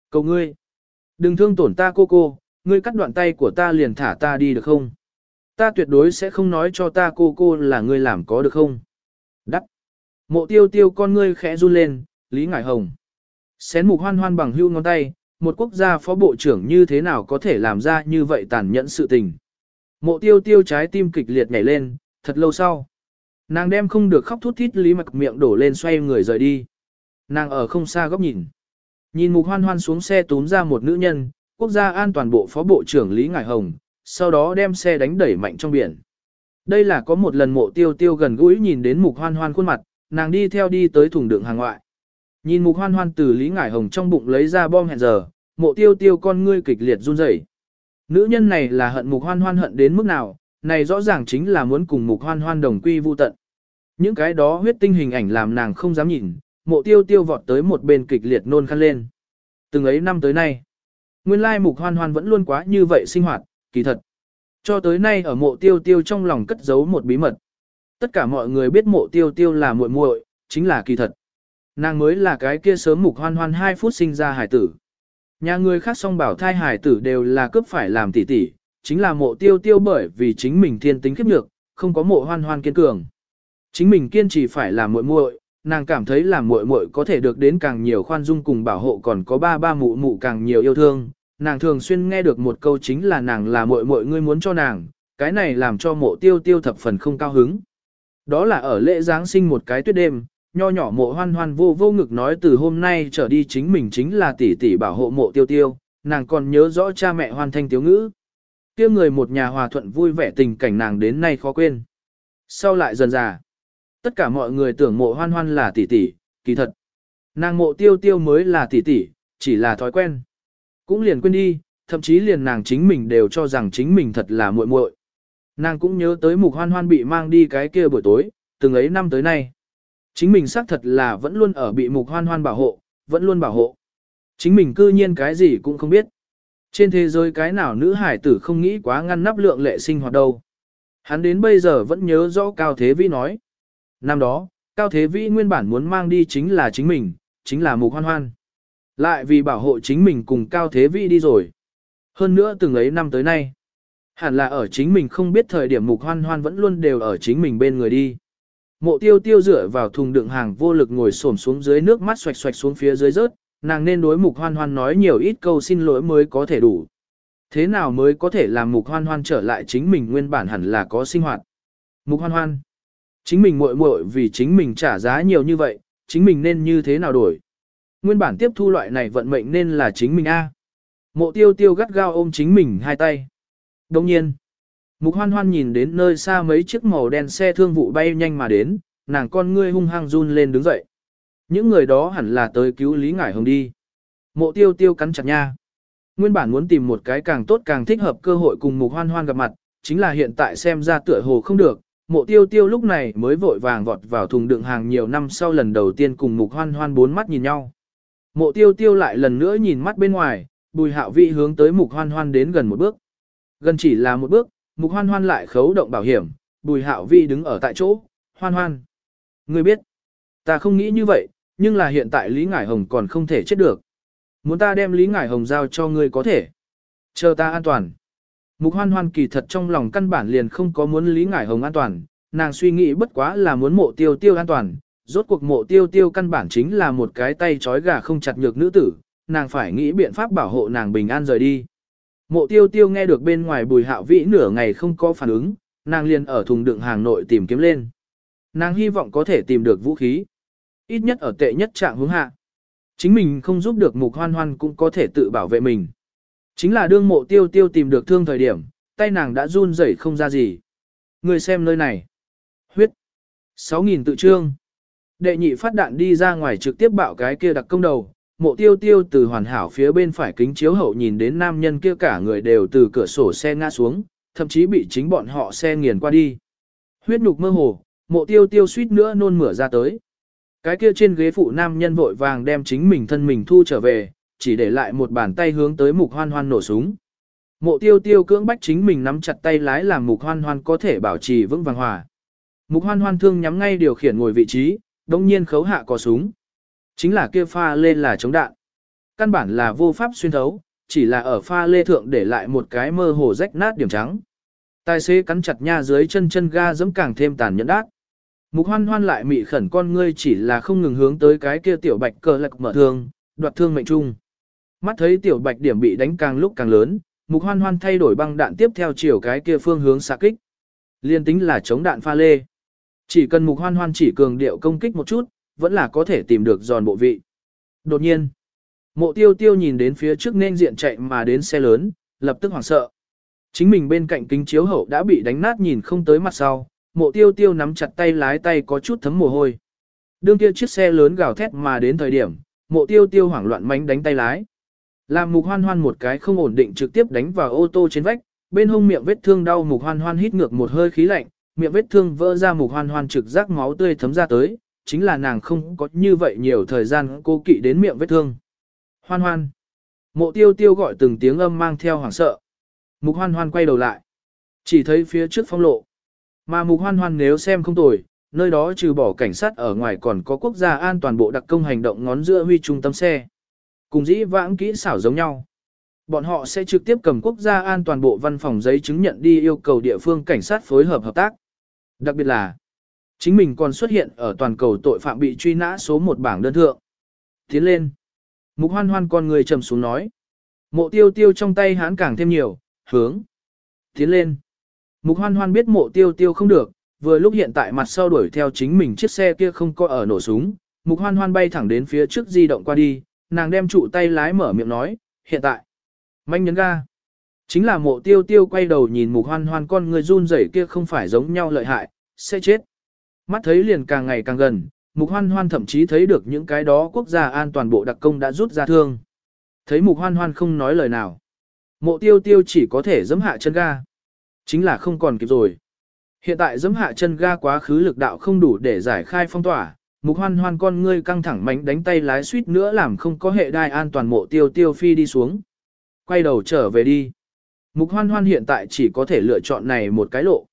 Cầu ngươi. Đừng thương tổn ta cô cô, ngươi cắt đoạn tay của ta liền thả ta đi được không? Ta tuyệt đối sẽ không nói cho ta cô cô là ngươi làm có được không? Đắc. Mộ tiêu tiêu con ngươi khẽ run lên, Lý Ngải Hồng. Xén mục hoan hoan bằng hưu ngón tay, một quốc gia phó bộ trưởng như thế nào có thể làm ra như vậy tàn nhẫn sự tình. Mộ tiêu tiêu trái tim kịch liệt nhảy lên, thật lâu sau. Nàng đem không được khóc thút thít Lý Mặc miệng đổ lên xoay người rời đi. Nàng ở không xa góc nhìn. Nhìn mục hoan hoan xuống xe túm ra một nữ nhân, quốc gia an toàn bộ phó bộ trưởng Lý Ngải Hồng, sau đó đem xe đánh đẩy mạnh trong biển. Đây là có một lần mộ tiêu tiêu gần gũi nhìn đến mục hoan hoan khuôn mặt, nàng đi theo đi tới thùng đựng hàng ngoại. Nhìn mục hoan hoan từ Lý Ngải Hồng trong bụng lấy ra bom hẹn giờ, mộ tiêu tiêu con ngươi kịch liệt run rẩy. Nữ nhân này là hận mục hoan hoan hận đến mức nào, này rõ ràng chính là muốn cùng mục hoan hoan đồng quy vu tận. Những cái đó huyết tinh hình ảnh làm nàng không dám nhìn, mộ tiêu tiêu vọt tới một bên kịch liệt nôn khăn lên. Từng ấy năm tới nay, nguyên lai mục hoan hoan vẫn luôn quá như vậy sinh hoạt, kỳ thật. Cho tới nay ở mộ tiêu tiêu trong lòng cất giấu một bí mật. Tất cả mọi người biết mộ tiêu tiêu là muội muội, chính là kỳ thật. Nàng mới là cái kia sớm mục hoan hoan 2 phút sinh ra hải tử. Nhà người khác song bảo thai hải tử đều là cướp phải làm tỷ tỷ, chính là mộ tiêu tiêu bởi vì chính mình thiên tính khiếp nhược, không có mộ hoan hoan kiên cường. Chính mình kiên trì phải làm muội muội, nàng cảm thấy làm muội muội có thể được đến càng nhiều khoan dung cùng bảo hộ còn có ba ba mụ mụ càng nhiều yêu thương. Nàng thường xuyên nghe được một câu chính là nàng là muội muội ngươi muốn cho nàng, cái này làm cho mộ tiêu tiêu thập phần không cao hứng. Đó là ở lễ Giáng sinh một cái tuyết đêm, nho nhỏ mộ hoan hoan vô vô ngực nói từ hôm nay trở đi chính mình chính là tỷ tỷ bảo hộ mộ tiêu tiêu, nàng còn nhớ rõ cha mẹ hoan thanh tiếu ngữ. kia người một nhà hòa thuận vui vẻ tình cảnh nàng đến nay khó quên. Sau lại dần già, tất cả mọi người tưởng mộ hoan hoan là tỷ tỷ, kỳ thật. Nàng mộ tiêu tiêu mới là tỷ tỷ, chỉ là thói quen. Cũng liền quên đi, thậm chí liền nàng chính mình đều cho rằng chính mình thật là muội muội. Nàng cũng nhớ tới mục hoan hoan bị mang đi cái kia buổi tối, từng ấy năm tới nay. Chính mình xác thật là vẫn luôn ở bị mục hoan hoan bảo hộ, vẫn luôn bảo hộ. Chính mình cư nhiên cái gì cũng không biết. Trên thế giới cái nào nữ hải tử không nghĩ quá ngăn nắp lượng lệ sinh hoạt đâu. Hắn đến bây giờ vẫn nhớ rõ Cao Thế Vĩ nói. Năm đó, Cao Thế Vĩ nguyên bản muốn mang đi chính là chính mình, chính là mục hoan hoan. Lại vì bảo hộ chính mình cùng Cao Thế Vĩ đi rồi. Hơn nữa từng ấy năm tới nay. Hẳn là ở chính mình không biết thời điểm mục hoan hoan vẫn luôn đều ở chính mình bên người đi. Mộ tiêu tiêu dựa vào thùng đựng hàng vô lực ngồi xổm xuống dưới nước mắt xoạch xoạch xuống phía dưới rớt, nàng nên đối mục hoan hoan nói nhiều ít câu xin lỗi mới có thể đủ. Thế nào mới có thể làm mục hoan hoan trở lại chính mình nguyên bản hẳn là có sinh hoạt. Mục hoan hoan. Chính mình muội muội vì chính mình trả giá nhiều như vậy, chính mình nên như thế nào đổi. Nguyên bản tiếp thu loại này vận mệnh nên là chính mình A. Mộ tiêu tiêu gắt gao ôm chính mình hai tay. Đồng nhiên. Mục hoan hoan nhìn đến nơi xa mấy chiếc màu đen xe thương vụ bay nhanh mà đến, nàng con ngươi hung hăng run lên đứng dậy. Những người đó hẳn là tới cứu Lý Ngải Hồng đi. Mộ tiêu tiêu cắn chặt nha. Nguyên bản muốn tìm một cái càng tốt càng thích hợp cơ hội cùng mục hoan hoan gặp mặt, chính là hiện tại xem ra tựa hồ không được. Mộ tiêu tiêu lúc này mới vội vàng vọt vào thùng đựng hàng nhiều năm sau lần đầu tiên cùng mục hoan hoan bốn mắt nhìn nhau. Mộ tiêu tiêu lại lần nữa nhìn mắt bên ngoài, bùi hạo vị hướng tới mục hoan hoan đến gần một bước. Gần chỉ là một bước, mục hoan hoan lại khấu động bảo hiểm, bùi hạo Vi đứng ở tại chỗ, hoan hoan. Ngươi biết, ta không nghĩ như vậy, nhưng là hiện tại Lý Ngải Hồng còn không thể chết được. Muốn ta đem Lý Ngải Hồng giao cho ngươi có thể. Chờ ta an toàn. Mục hoan hoan kỳ thật trong lòng căn bản liền không có muốn Lý Ngải Hồng an toàn, nàng suy nghĩ bất quá là muốn mộ tiêu tiêu an toàn. Rốt cuộc mộ tiêu tiêu căn bản chính là một cái tay trói gà không chặt nhược nữ tử, nàng phải nghĩ biện pháp bảo hộ nàng bình an rời đi. Mộ tiêu tiêu nghe được bên ngoài bùi hạo vĩ nửa ngày không có phản ứng, nàng liền ở thùng đựng hàng nội tìm kiếm lên. Nàng hy vọng có thể tìm được vũ khí. Ít nhất ở tệ nhất trạng hướng hạ. Chính mình không giúp được mục hoan hoan cũng có thể tự bảo vệ mình. Chính là đương mộ tiêu tiêu tìm được thương thời điểm, tay nàng đã run rẩy không ra gì. Người xem nơi này. Huyết. 6.000 tự trương. Đệ nhị phát đạn đi ra ngoài trực tiếp bạo cái kia đặc công đầu. Mộ tiêu tiêu từ hoàn hảo phía bên phải kính chiếu hậu nhìn đến nam nhân kia cả người đều từ cửa sổ xe ngã xuống, thậm chí bị chính bọn họ xe nghiền qua đi. Huyết nhục mơ hồ, mộ tiêu tiêu suýt nữa nôn mửa ra tới. Cái kia trên ghế phụ nam nhân vội vàng đem chính mình thân mình thu trở về, chỉ để lại một bàn tay hướng tới mục hoan hoan nổ súng. Mộ tiêu tiêu cưỡng bách chính mình nắm chặt tay lái làm mục hoan hoan có thể bảo trì vững vàng hòa. Mục hoan hoan thương nhắm ngay điều khiển ngồi vị trí, đồng nhiên khấu hạ có súng. Chính là kia pha lê là chống đạn. Căn bản là vô pháp xuyên thấu, chỉ là ở pha lê thượng để lại một cái mơ hồ rách nát điểm trắng. Tài xế cắn chặt nha dưới chân chân ga giẫm càng thêm tàn nhẫn đát. Mục hoan hoan lại mị khẩn con ngươi chỉ là không ngừng hướng tới cái kia tiểu bạch cờ lạc mở thương, đoạt thương mệnh trung. Mắt thấy tiểu bạch điểm bị đánh càng lúc càng lớn, mục hoan hoan thay đổi băng đạn tiếp theo chiều cái kia phương hướng xạ kích. Liên tính là chống đạn pha lê. Chỉ cần mục hoan hoan chỉ cường điệu công kích một chút, vẫn là có thể tìm được giòn bộ vị. Đột nhiên, mộ tiêu tiêu nhìn đến phía trước nên diện chạy mà đến xe lớn, lập tức hoảng sợ. Chính mình bên cạnh kính chiếu hậu đã bị đánh nát nhìn không tới mặt sau, mộ tiêu tiêu nắm chặt tay lái tay có chút thấm mồ hôi. Đương kia chiếc xe lớn gào thét mà đến thời điểm, mộ tiêu tiêu hoảng loạn mánh đánh tay lái. Làm mục hoan hoan một cái không ổn định trực tiếp đánh vào ô tô trên vách, bên hông miệng vết thương đau mục hoan hoan hít ngược một hơi khí lạnh, miệng vết thương vỡ ra mục hoan hoan trực giác máu tươi thấm ra tới, chính là nàng không có như vậy nhiều thời gian cô kỵ đến miệng vết thương. Hoan hoan. Mộ tiêu tiêu gọi từng tiếng âm mang theo hoảng sợ. Mục hoan hoan quay đầu lại. Chỉ thấy phía trước phong lộ. Mà mục hoan hoan nếu xem không tồi, nơi đó trừ bỏ cảnh sát ở ngoài còn có quốc gia an toàn bộ đặc công hành động ngón giữa huy trung tâm xe. Cùng dĩ vãng kỹ xảo giống nhau. Bọn họ sẽ trực tiếp cầm quốc gia an toàn bộ văn phòng giấy chứng nhận đi yêu cầu địa phương cảnh sát phối hợp hợp tác. Đặc biệt là, chính mình còn xuất hiện ở toàn cầu tội phạm bị truy nã số một bảng đơn thượng. Tiến lên. Mục hoan hoan con người trầm xuống nói. Mộ tiêu tiêu trong tay hắn càng thêm nhiều, hướng. Tiến lên. Mục hoan hoan biết mộ tiêu tiêu không được, vừa lúc hiện tại mặt sau đuổi theo chính mình chiếc xe kia không có ở nổ súng. Mục hoan hoan bay thẳng đến phía trước di động qua đi, nàng đem trụ tay lái mở miệng nói, hiện tại. Manh nhấn ga. Chính là mộ tiêu tiêu quay đầu nhìn mục hoan hoan con người run rẩy kia không phải giống nhau lợi hại, sẽ chết. Mắt thấy liền càng ngày càng gần, mục hoan hoan thậm chí thấy được những cái đó quốc gia an toàn bộ đặc công đã rút ra thương. Thấy mục hoan hoan không nói lời nào. Mộ tiêu tiêu chỉ có thể giẫm hạ chân ga. Chính là không còn kịp rồi. Hiện tại giẫm hạ chân ga quá khứ lực đạo không đủ để giải khai phong tỏa. Mục hoan hoan con ngươi căng thẳng mánh đánh tay lái suýt nữa làm không có hệ đai an toàn mộ tiêu tiêu phi đi xuống. Quay đầu trở về đi. Mục hoan hoan hiện tại chỉ có thể lựa chọn này một cái lộ.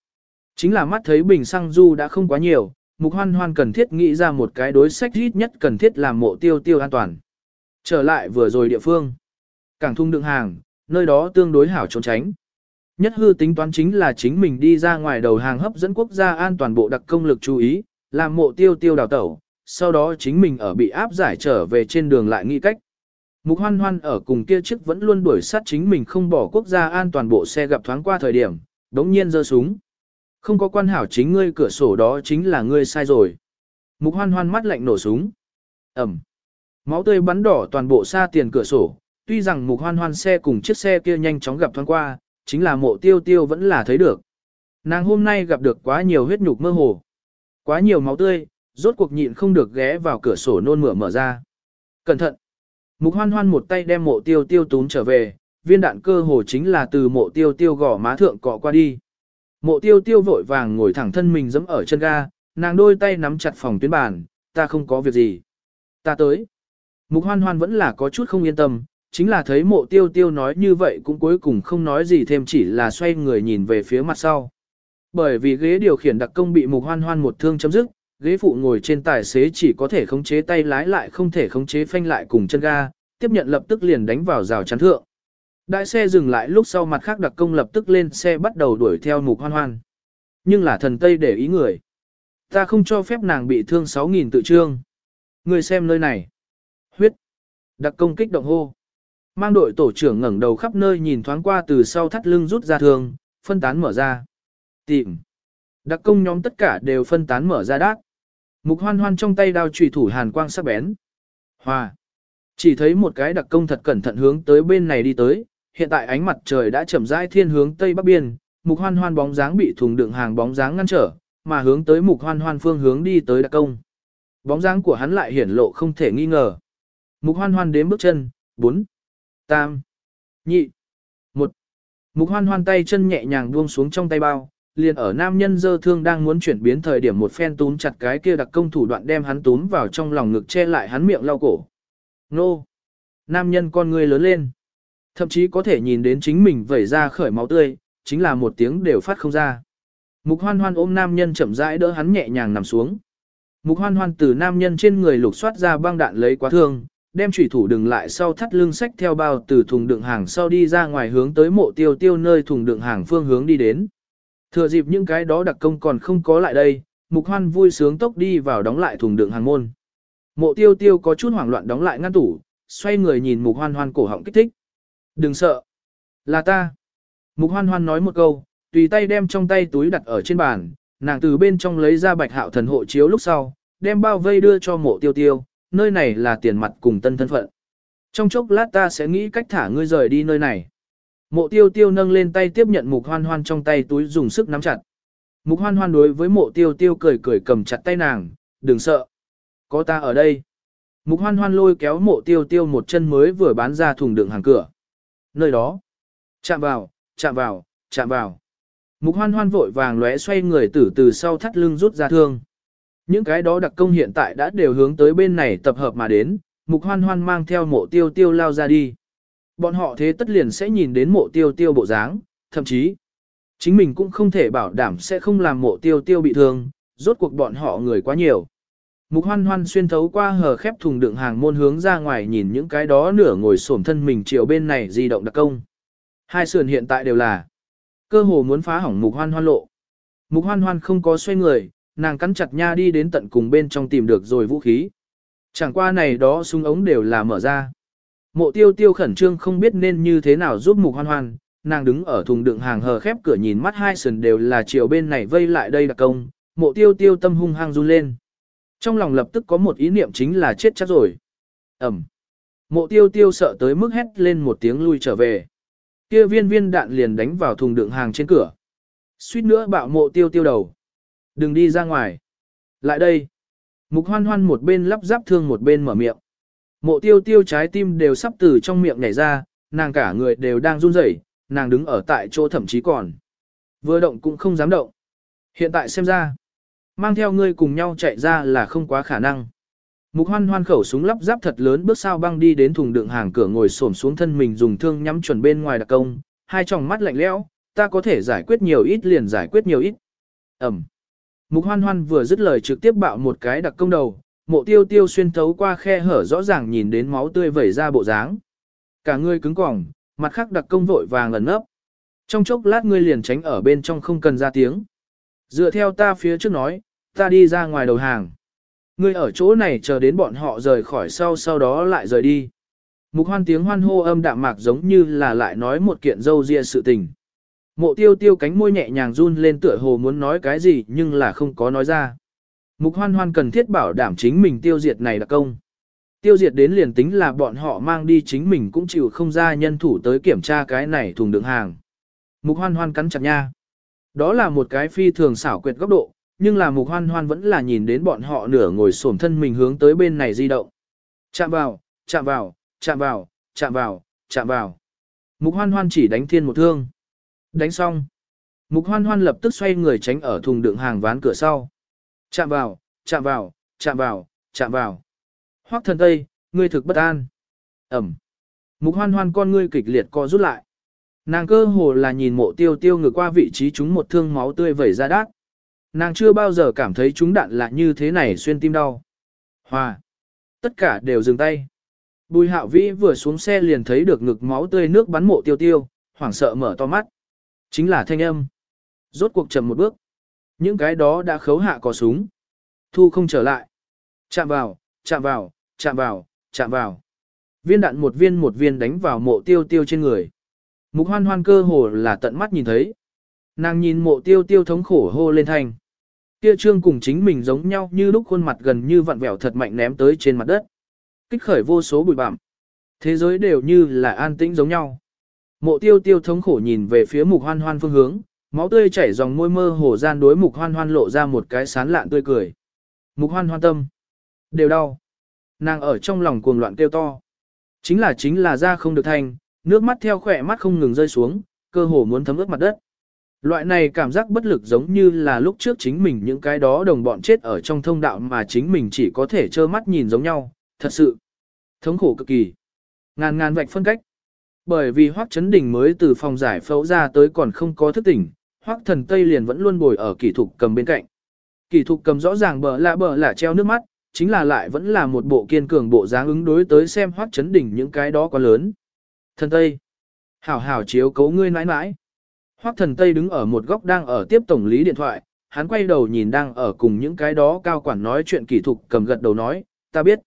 Chính là mắt thấy bình xăng du đã không quá nhiều, mục hoan hoan cần thiết nghĩ ra một cái đối sách ít nhất cần thiết làm mộ tiêu tiêu an toàn. Trở lại vừa rồi địa phương. Cảng thung đựng hàng, nơi đó tương đối hảo trốn tránh. Nhất hư tính toán chính là chính mình đi ra ngoài đầu hàng hấp dẫn quốc gia an toàn bộ đặc công lực chú ý, làm mộ tiêu tiêu đào tẩu, sau đó chính mình ở bị áp giải trở về trên đường lại nghĩ cách. Mục hoan hoan ở cùng kia chiếc vẫn luôn đuổi sát chính mình không bỏ quốc gia an toàn bộ xe gặp thoáng qua thời điểm, đống nhiên giơ súng. Không có quan hảo chính ngươi cửa sổ đó chính là ngươi sai rồi. Mục hoan hoan mắt lạnh nổ súng. Ẩm. Máu tươi bắn đỏ toàn bộ xa tiền cửa sổ, tuy rằng mục hoan hoan xe cùng chiếc xe kia nhanh chóng gặp thoáng qua, chính là mộ tiêu tiêu vẫn là thấy được. Nàng hôm nay gặp được quá nhiều huyết nhục mơ hồ. Quá nhiều máu tươi, rốt cuộc nhịn không được ghé vào cửa sổ nôn mửa mở ra. Cẩn thận! Mục hoan hoan một tay đem mộ tiêu tiêu túm trở về, viên đạn cơ hồ chính là từ mộ tiêu tiêu gỏ má thượng cọ qua đi. Mộ tiêu tiêu vội vàng ngồi thẳng thân mình giẫm ở chân ga, nàng đôi tay nắm chặt phòng tuyến bàn, ta không có việc gì. Ta tới. Mục hoan hoan vẫn là có chút không yên tâm, chính là thấy mộ tiêu tiêu nói như vậy cũng cuối cùng không nói gì thêm chỉ là xoay người nhìn về phía mặt sau. Bởi vì ghế điều khiển đặc công bị mục hoan hoan một thương chấm dứt, ghế phụ ngồi trên tài xế chỉ có thể khống chế tay lái lại không thể khống chế phanh lại cùng chân ga, tiếp nhận lập tức liền đánh vào rào chắn thượng. Đại xe dừng lại lúc sau mặt khác đặc công lập tức lên xe bắt đầu đuổi theo mục hoan hoan. Nhưng là thần Tây để ý người. Ta không cho phép nàng bị thương 6.000 tự trương. Người xem nơi này. Huyết. Đặc công kích động hô. Mang đội tổ trưởng ngẩng đầu khắp nơi nhìn thoáng qua từ sau thắt lưng rút ra thương, phân tán mở ra. Tìm. Đặc công nhóm tất cả đều phân tán mở ra đát. Mục hoan hoan trong tay đao trùy thủ hàn quang sắc bén. Hòa. Chỉ thấy một cái đặc công thật cẩn thận hướng tới bên này đi tới, hiện tại ánh mặt trời đã chậm rãi thiên hướng tây bắc biên, mục hoan hoan bóng dáng bị thùng đựng hàng bóng dáng ngăn trở, mà hướng tới mục hoan hoan phương hướng đi tới đặc công. Bóng dáng của hắn lại hiển lộ không thể nghi ngờ. Mục hoan hoan đếm bước chân, 4, tam, nhị, một. Mục hoan hoan tay chân nhẹ nhàng buông xuống trong tay bao, liền ở nam nhân dơ thương đang muốn chuyển biến thời điểm một phen túm chặt cái kia đặc công thủ đoạn đem hắn túm vào trong lòng ngực che lại hắn miệng lau cổ. Nô! Nam nhân con người lớn lên. Thậm chí có thể nhìn đến chính mình vẩy ra khởi máu tươi, chính là một tiếng đều phát không ra. Mục hoan hoan ôm nam nhân chậm rãi đỡ hắn nhẹ nhàng nằm xuống. Mục hoan hoan từ nam nhân trên người lục soát ra băng đạn lấy quá thương, đem chủy thủ đừng lại sau thắt lưng sách theo bao từ thùng đựng hàng sau đi ra ngoài hướng tới mộ tiêu tiêu nơi thùng đựng hàng phương hướng đi đến. Thừa dịp những cái đó đặc công còn không có lại đây, mục hoan vui sướng tốc đi vào đóng lại thùng đựng hàng môn. Mộ tiêu tiêu có chút hoảng loạn đóng lại ngăn tủ, xoay người nhìn mục hoan hoan cổ họng kích thích. Đừng sợ. Là ta. Mục hoan hoan nói một câu, tùy tay đem trong tay túi đặt ở trên bàn, nàng từ bên trong lấy ra bạch hạo thần hộ chiếu lúc sau, đem bao vây đưa cho mộ tiêu tiêu, nơi này là tiền mặt cùng tân thân phận. Trong chốc lát ta sẽ nghĩ cách thả ngươi rời đi nơi này. Mộ tiêu tiêu nâng lên tay tiếp nhận mục hoan hoan trong tay túi dùng sức nắm chặt. Mục hoan hoan đối với mộ tiêu tiêu cười cười cầm chặt tay nàng, đừng sợ. Có ta ở đây. Mục hoan hoan lôi kéo mộ tiêu tiêu một chân mới vừa bán ra thùng đựng hàng cửa. Nơi đó. Chạm vào, chạm vào, chạm vào. Mục hoan hoan vội vàng lóe xoay người tử từ sau thắt lưng rút ra thương. Những cái đó đặc công hiện tại đã đều hướng tới bên này tập hợp mà đến, mục hoan hoan mang theo mộ tiêu tiêu lao ra đi. Bọn họ thế tất liền sẽ nhìn đến mộ tiêu tiêu bộ dáng, thậm chí, chính mình cũng không thể bảo đảm sẽ không làm mộ tiêu tiêu bị thương, rốt cuộc bọn họ người quá nhiều. Mục hoan hoan xuyên thấu qua hờ khép thùng đựng hàng môn hướng ra ngoài nhìn những cái đó nửa ngồi xổm thân mình chiều bên này di động đặc công. Hai sườn hiện tại đều là cơ hồ muốn phá hỏng mục hoan hoan lộ. Mục hoan hoan không có xoay người, nàng cắn chặt nha đi đến tận cùng bên trong tìm được rồi vũ khí. Chẳng qua này đó súng ống đều là mở ra. Mộ tiêu tiêu khẩn trương không biết nên như thế nào giúp mục hoan hoan, nàng đứng ở thùng đựng hàng hờ khép cửa nhìn mắt hai sườn đều là chiều bên này vây lại đây đặc công, mộ tiêu tiêu tâm hung hăng run lên. Trong lòng lập tức có một ý niệm chính là chết chắc rồi. Ẩm. Mộ tiêu tiêu sợ tới mức hét lên một tiếng lui trở về. Kia viên viên đạn liền đánh vào thùng đựng hàng trên cửa. Suýt nữa bạo mộ tiêu tiêu đầu. Đừng đi ra ngoài. Lại đây. Mục hoan hoan một bên lắp ráp thương một bên mở miệng. Mộ tiêu tiêu trái tim đều sắp từ trong miệng nhảy ra, nàng cả người đều đang run rẩy, nàng đứng ở tại chỗ thậm chí còn. Vừa động cũng không dám động. Hiện tại xem ra, mang theo ngươi cùng nhau chạy ra là không quá khả năng. Mục hoan hoan khẩu súng lắp ráp thật lớn bước sao băng đi đến thùng đựng hàng cửa ngồi xổm xuống thân mình dùng thương nhắm chuẩn bên ngoài đặc công, hai tròng mắt lạnh lẽo, ta có thể giải quyết nhiều ít liền giải quyết nhiều ít. Ẩm. Mục hoan hoan vừa dứt lời trực tiếp bạo một cái đặc công đầu, mộ tiêu tiêu xuyên thấu qua khe hở rõ ràng nhìn đến máu tươi vẩy ra bộ dáng. Cả người cứng cỏng, mặt khác đặc công vội vàng ẩn nấp. Trong chốc lát ngươi liền tránh ở bên trong không cần ra tiếng. Dựa theo ta phía trước nói, ta đi ra ngoài đầu hàng. Ngươi ở chỗ này chờ đến bọn họ rời khỏi sau sau đó lại rời đi. Mục hoan tiếng hoan hô âm đạm mạc giống như là lại nói một kiện dâu ria sự tình. Mộ tiêu tiêu cánh môi nhẹ nhàng run lên tựa hồ muốn nói cái gì nhưng là không có nói ra. Mục hoan hoan cần thiết bảo đảm chính mình tiêu diệt này là công. Tiêu diệt đến liền tính là bọn họ mang đi chính mình cũng chịu không ra nhân thủ tới kiểm tra cái này thùng đựng hàng. Mục hoan hoan cắn chặt nha. Đó là một cái phi thường xảo quyệt góc độ, nhưng là mục hoan hoan vẫn là nhìn đến bọn họ nửa ngồi xổm thân mình hướng tới bên này di động. Chạm vào, chạm vào, chạm vào, chạm vào, chạm vào. Mục hoan hoan chỉ đánh thiên một thương. Đánh xong. Mục hoan hoan lập tức xoay người tránh ở thùng đựng hàng ván cửa sau. Chạm vào, chạm vào, chạm vào, chạm vào. Hoắc thần tây, ngươi thực bất an. Ẩm. Mục hoan hoan con ngươi kịch liệt co rút lại. Nàng cơ hồ là nhìn mộ tiêu tiêu ngược qua vị trí chúng một thương máu tươi vẩy ra đát. Nàng chưa bao giờ cảm thấy chúng đạn là như thế này xuyên tim đau. Hòa. Tất cả đều dừng tay. Bùi hạo vĩ vừa xuống xe liền thấy được ngực máu tươi nước bắn mộ tiêu tiêu, hoảng sợ mở to mắt. Chính là thanh âm. Rốt cuộc chậm một bước. Những cái đó đã khấu hạ cò súng. Thu không trở lại. Chạm vào, chạm vào, chạm vào, chạm vào. Viên đạn một viên một viên đánh vào mộ tiêu tiêu trên người. Mục hoan hoan cơ hồ là tận mắt nhìn thấy. Nàng nhìn mộ tiêu tiêu thống khổ hô lên thanh. Kia trương cùng chính mình giống nhau như lúc khuôn mặt gần như vặn vẹo thật mạnh ném tới trên mặt đất. Kích khởi vô số bụi bặm. Thế giới đều như là an tĩnh giống nhau. Mộ tiêu tiêu thống khổ nhìn về phía mục hoan hoan phương hướng, máu tươi chảy dòng môi mơ hồ gian đối mục hoan hoan lộ ra một cái sán lạn tươi cười. Mục hoan hoan tâm. Đều đau. Nàng ở trong lòng cuồng loạn kêu to. Chính là chính là ra không được thành nước mắt theo khỏe mắt không ngừng rơi xuống, cơ hồ muốn thấm ướt mặt đất. Loại này cảm giác bất lực giống như là lúc trước chính mình những cái đó đồng bọn chết ở trong thông đạo mà chính mình chỉ có thể trơ mắt nhìn giống nhau, thật sự. Thống khổ cực kỳ. Ngàn ngàn vạch phân cách. Bởi vì Hoắc Chấn Đình mới từ phòng giải phẫu ra tới còn không có thức tỉnh, Hoắc Thần Tây liền vẫn luôn bồi ở kỹ thục cầm bên cạnh. Kỹ thục cầm rõ ràng bờ lạ bờ lạ treo nước mắt, chính là lại vẫn là một bộ kiên cường bộ dáng ứng đối tới xem Hoắc Chấn Đình những cái đó quá lớn. Thần Tây, hảo hảo chiếu cấu ngươi nãi nãi. Hoắc Thần Tây đứng ở một góc đang ở tiếp tổng lý điện thoại, hắn quay đầu nhìn đang ở cùng những cái đó cao quản nói chuyện kỹ thục cầm gật đầu nói, ta biết.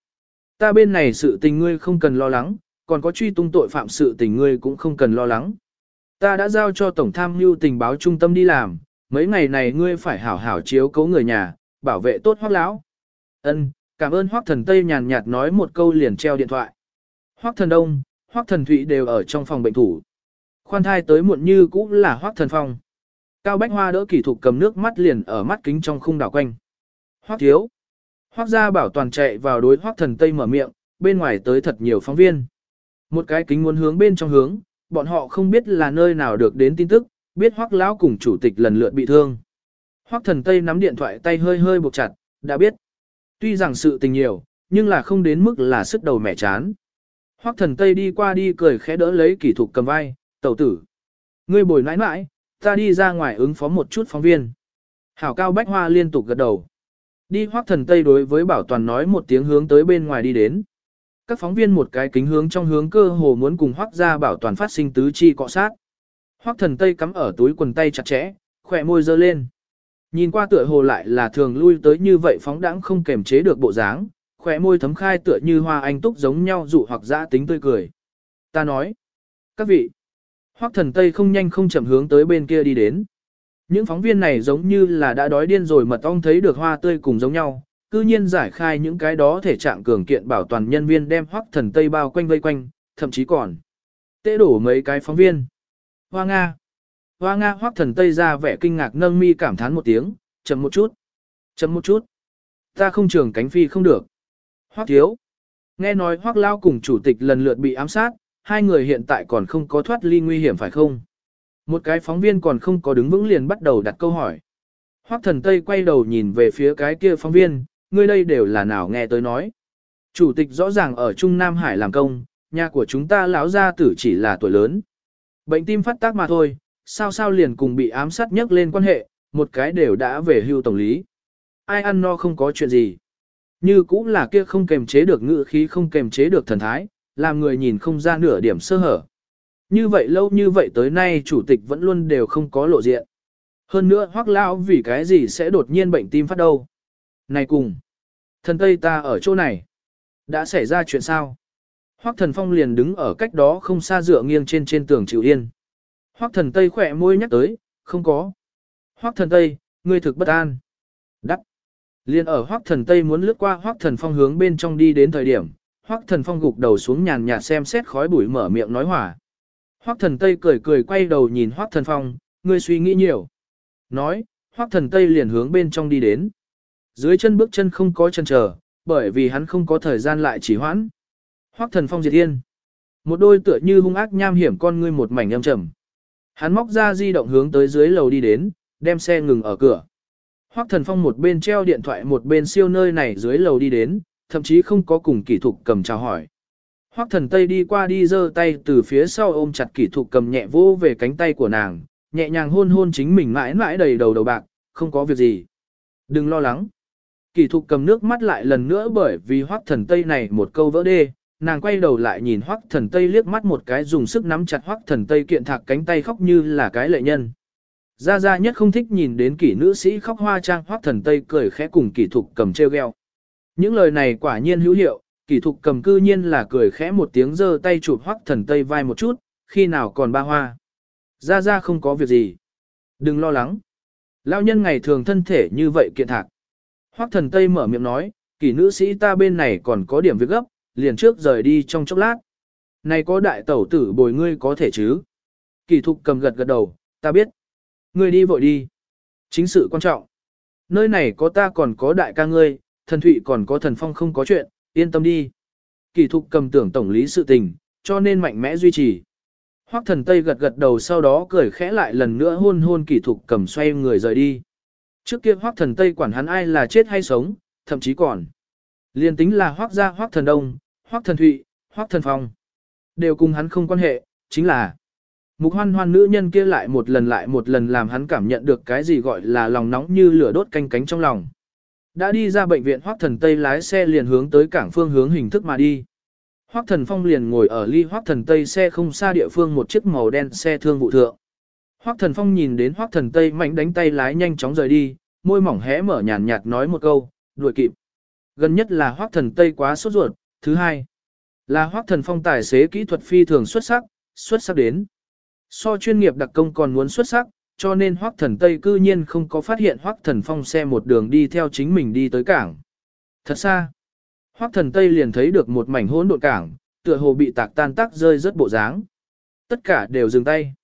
Ta bên này sự tình ngươi không cần lo lắng, còn có truy tung tội phạm sự tình ngươi cũng không cần lo lắng. Ta đã giao cho Tổng tham mưu tình báo trung tâm đi làm, mấy ngày này ngươi phải hảo hảo chiếu cố người nhà, bảo vệ tốt hoác lão. Ân, cảm ơn hoác thần Tây nhàn nhạt nói một câu liền treo điện thoại. Hoác thần Đông, Hoắc thần Thụy đều ở trong phòng bệnh thủ. Khoan thai tới muộn như cũng là Hoắc thần phong. Cao Bách Hoa đỡ kỷ thục cầm nước mắt liền ở mắt kính trong khung đảo quanh. Hoắc thiếu. Hoắc gia bảo toàn chạy vào đối Hoắc thần Tây mở miệng, bên ngoài tới thật nhiều phóng viên. Một cái kính muốn hướng bên trong hướng, bọn họ không biết là nơi nào được đến tin tức, biết hoắc lão cùng chủ tịch lần lượt bị thương. Hoắc thần Tây nắm điện thoại tay hơi hơi buộc chặt, đã biết. Tuy rằng sự tình nhiều, nhưng là không đến mức là sức đầu mẻ chán. Hoắc thần Tây đi qua đi cười khẽ đỡ lấy kỷ thục cầm vai, tẩu tử. Ngươi bồi nãi nãi, ta đi ra ngoài ứng phó một chút phóng viên. Hảo cao bách hoa liên tục gật đầu. Đi hoắc thần Tây đối với bảo toàn nói một tiếng hướng tới bên ngoài đi đến các phóng viên một cái kính hướng trong hướng cơ hồ muốn cùng hoác ra bảo toàn phát sinh tứ chi cọ sát. Hoác thần tây cắm ở túi quần tay chặt chẽ, khỏe môi dơ lên. Nhìn qua tựa hồ lại là thường lui tới như vậy phóng đãng không kềm chế được bộ dáng, khỏe môi thấm khai tựa như hoa anh túc giống nhau dụ hoặc dã tính tươi cười. Ta nói, các vị, hoác thần tây không nhanh không chậm hướng tới bên kia đi đến. Những phóng viên này giống như là đã đói điên rồi mật ong thấy được hoa tươi cùng giống nhau, cư nhiên giải khai những cái đó thể trạng cường kiện bảo toàn nhân viên đem hoắc thần Tây bao quanh vây quanh, thậm chí còn tê đổ mấy cái phóng viên. Hoa Nga. Hoa Nga hoắc thần Tây ra vẻ kinh ngạc nâng mi cảm thán một tiếng, chậm một chút, chậm một chút. Ta không trường cánh phi không được. Hoắc thiếu. nghe nói Hoắc Lao cùng chủ tịch lần lượt bị ám sát, hai người hiện tại còn không có thoát ly nguy hiểm phải không? Một cái phóng viên còn không có đứng vững liền bắt đầu đặt câu hỏi. Hoắc thần Tây quay đầu nhìn về phía cái kia phóng viên, ngươi đây đều là nào nghe tới nói. Chủ tịch rõ ràng ở Trung Nam Hải làm công, nhà của chúng ta lão gia tử chỉ là tuổi lớn. Bệnh tim phát tác mà thôi, sao sao liền cùng bị ám sát nhắc lên quan hệ, một cái đều đã về hưu tổng lý. Ai ăn no không có chuyện gì. Như cũng là kia không kềm chế được ngữ khí không kềm chế được thần thái, làm người nhìn không ra nửa điểm sơ hở. Như vậy lâu như vậy tới nay chủ tịch vẫn luôn đều không có lộ diện. Hơn nữa hoắc lão vì cái gì sẽ đột nhiên bệnh tim phát đâu. Này cùng, thần Tây ta ở chỗ này. Đã xảy ra chuyện sao? hoắc thần phong liền đứng ở cách đó không xa dựa nghiêng trên trên tường chịu yên. hoắc thần Tây khỏe môi nhắc tới, không có. hoắc thần Tây, ngươi thực bất an. Đắc. Liên ở Hoắc Thần Tây muốn lướt qua Hoắc Thần Phong hướng bên trong đi đến thời điểm, Hoắc Thần Phong gục đầu xuống nhàn nhạt xem xét khói bụi mở miệng nói hỏa. Hoắc Thần Tây cười cười quay đầu nhìn Hoắc Thần Phong, ngươi suy nghĩ nhiều. Nói, Hoắc Thần Tây liền hướng bên trong đi đến. Dưới chân bước chân không có chân chờ, bởi vì hắn không có thời gian lại chỉ hoãn. Hoắc Thần Phong diệt yên. Một đôi tựa như hung ác nham hiểm con ngươi một mảnh âm trầm. Hắn móc ra di động hướng tới dưới lầu đi đến, đem xe ngừng ở cửa. Hoắc Thần Phong một bên treo điện thoại một bên siêu nơi này dưới lầu đi đến, thậm chí không có cùng kỹ thục cầm chào hỏi. Hoắc Thần Tây đi qua đi giơ tay từ phía sau ôm chặt kỹ thục cầm nhẹ vô về cánh tay của nàng, nhẹ nhàng hôn hôn chính mình mãi mãi đầy đầu đầu bạc, không có việc gì. Đừng lo lắng. Kỷ thục cầm nước mắt lại lần nữa bởi vì Hoắc Thần Tây này một câu vỡ đê, nàng quay đầu lại nhìn Hoắc Thần Tây liếc mắt một cái dùng sức nắm chặt Hoắc Thần Tây kiện thạc cánh tay khóc như là cái lệ nhân. Gia Gia nhất không thích nhìn đến kỷ nữ sĩ khóc hoa trang hoác thần Tây cười khẽ cùng kỷ thục cầm treo gheo. Những lời này quả nhiên hữu hiệu, kỷ thục cầm cư nhiên là cười khẽ một tiếng giơ tay chụp hoác thần Tây vai một chút, khi nào còn ba hoa. Gia Gia không có việc gì. Đừng lo lắng. Lão nhân ngày thường thân thể như vậy kiện thạc. Hoác thần Tây mở miệng nói, kỷ nữ sĩ ta bên này còn có điểm việc gấp, liền trước rời đi trong chốc lát. Này có đại tẩu tử bồi ngươi có thể chứ? Kỷ thục cầm gật gật đầu, ta biết. Ngươi đi vội đi. Chính sự quan trọng. Nơi này có ta còn có đại ca ngươi, thần thụy còn có thần phong không có chuyện, yên tâm đi. Kỳ thục cầm tưởng tổng lý sự tình, cho nên mạnh mẽ duy trì. Hoắc thần Tây gật gật đầu sau đó cười khẽ lại lần nữa hôn hôn kỳ thục cầm xoay người rời đi. Trước kia Hoắc thần Tây quản hắn ai là chết hay sống, thậm chí còn. Liên tính là Hoắc gia Hoắc thần Đông, Hoắc thần Thụy, Hoắc thần Phong. Đều cùng hắn không quan hệ, chính là Mục hoan hoan nữ nhân kia lại một lần lại một lần làm hắn cảm nhận được cái gì gọi là lòng nóng như lửa đốt canh cánh trong lòng. Đã đi ra bệnh viện Hoắc Thần Tây lái xe liền hướng tới cảng phương hướng hình thức mà đi. Hoắc Thần Phong liền ngồi ở ly Hoắc Thần Tây xe không xa địa phương một chiếc màu đen xe thương vụ thượng. Hoắc Thần Phong nhìn đến Hoắc Thần Tây mạnh đánh tay lái nhanh chóng rời đi, môi mỏng hé mở nhàn nhạt nói một câu, đuổi kịp. Gần nhất là Hoắc Thần Tây quá sốt ruột, thứ hai là Hoắc Thần Phong tài xế kỹ thuật phi thường xuất sắc, xuất sắc đến. So chuyên nghiệp đặc công còn muốn xuất sắc, cho nên Hoắc Thần Tây cư nhiên không có phát hiện Hoắc Thần Phong xe một đường đi theo chính mình đi tới cảng. Thật xa, Hoắc Thần Tây liền thấy được một mảnh hỗn độn cảng, tựa hồ bị tạc tan tác rơi rất bộ dáng. Tất cả đều dừng tay.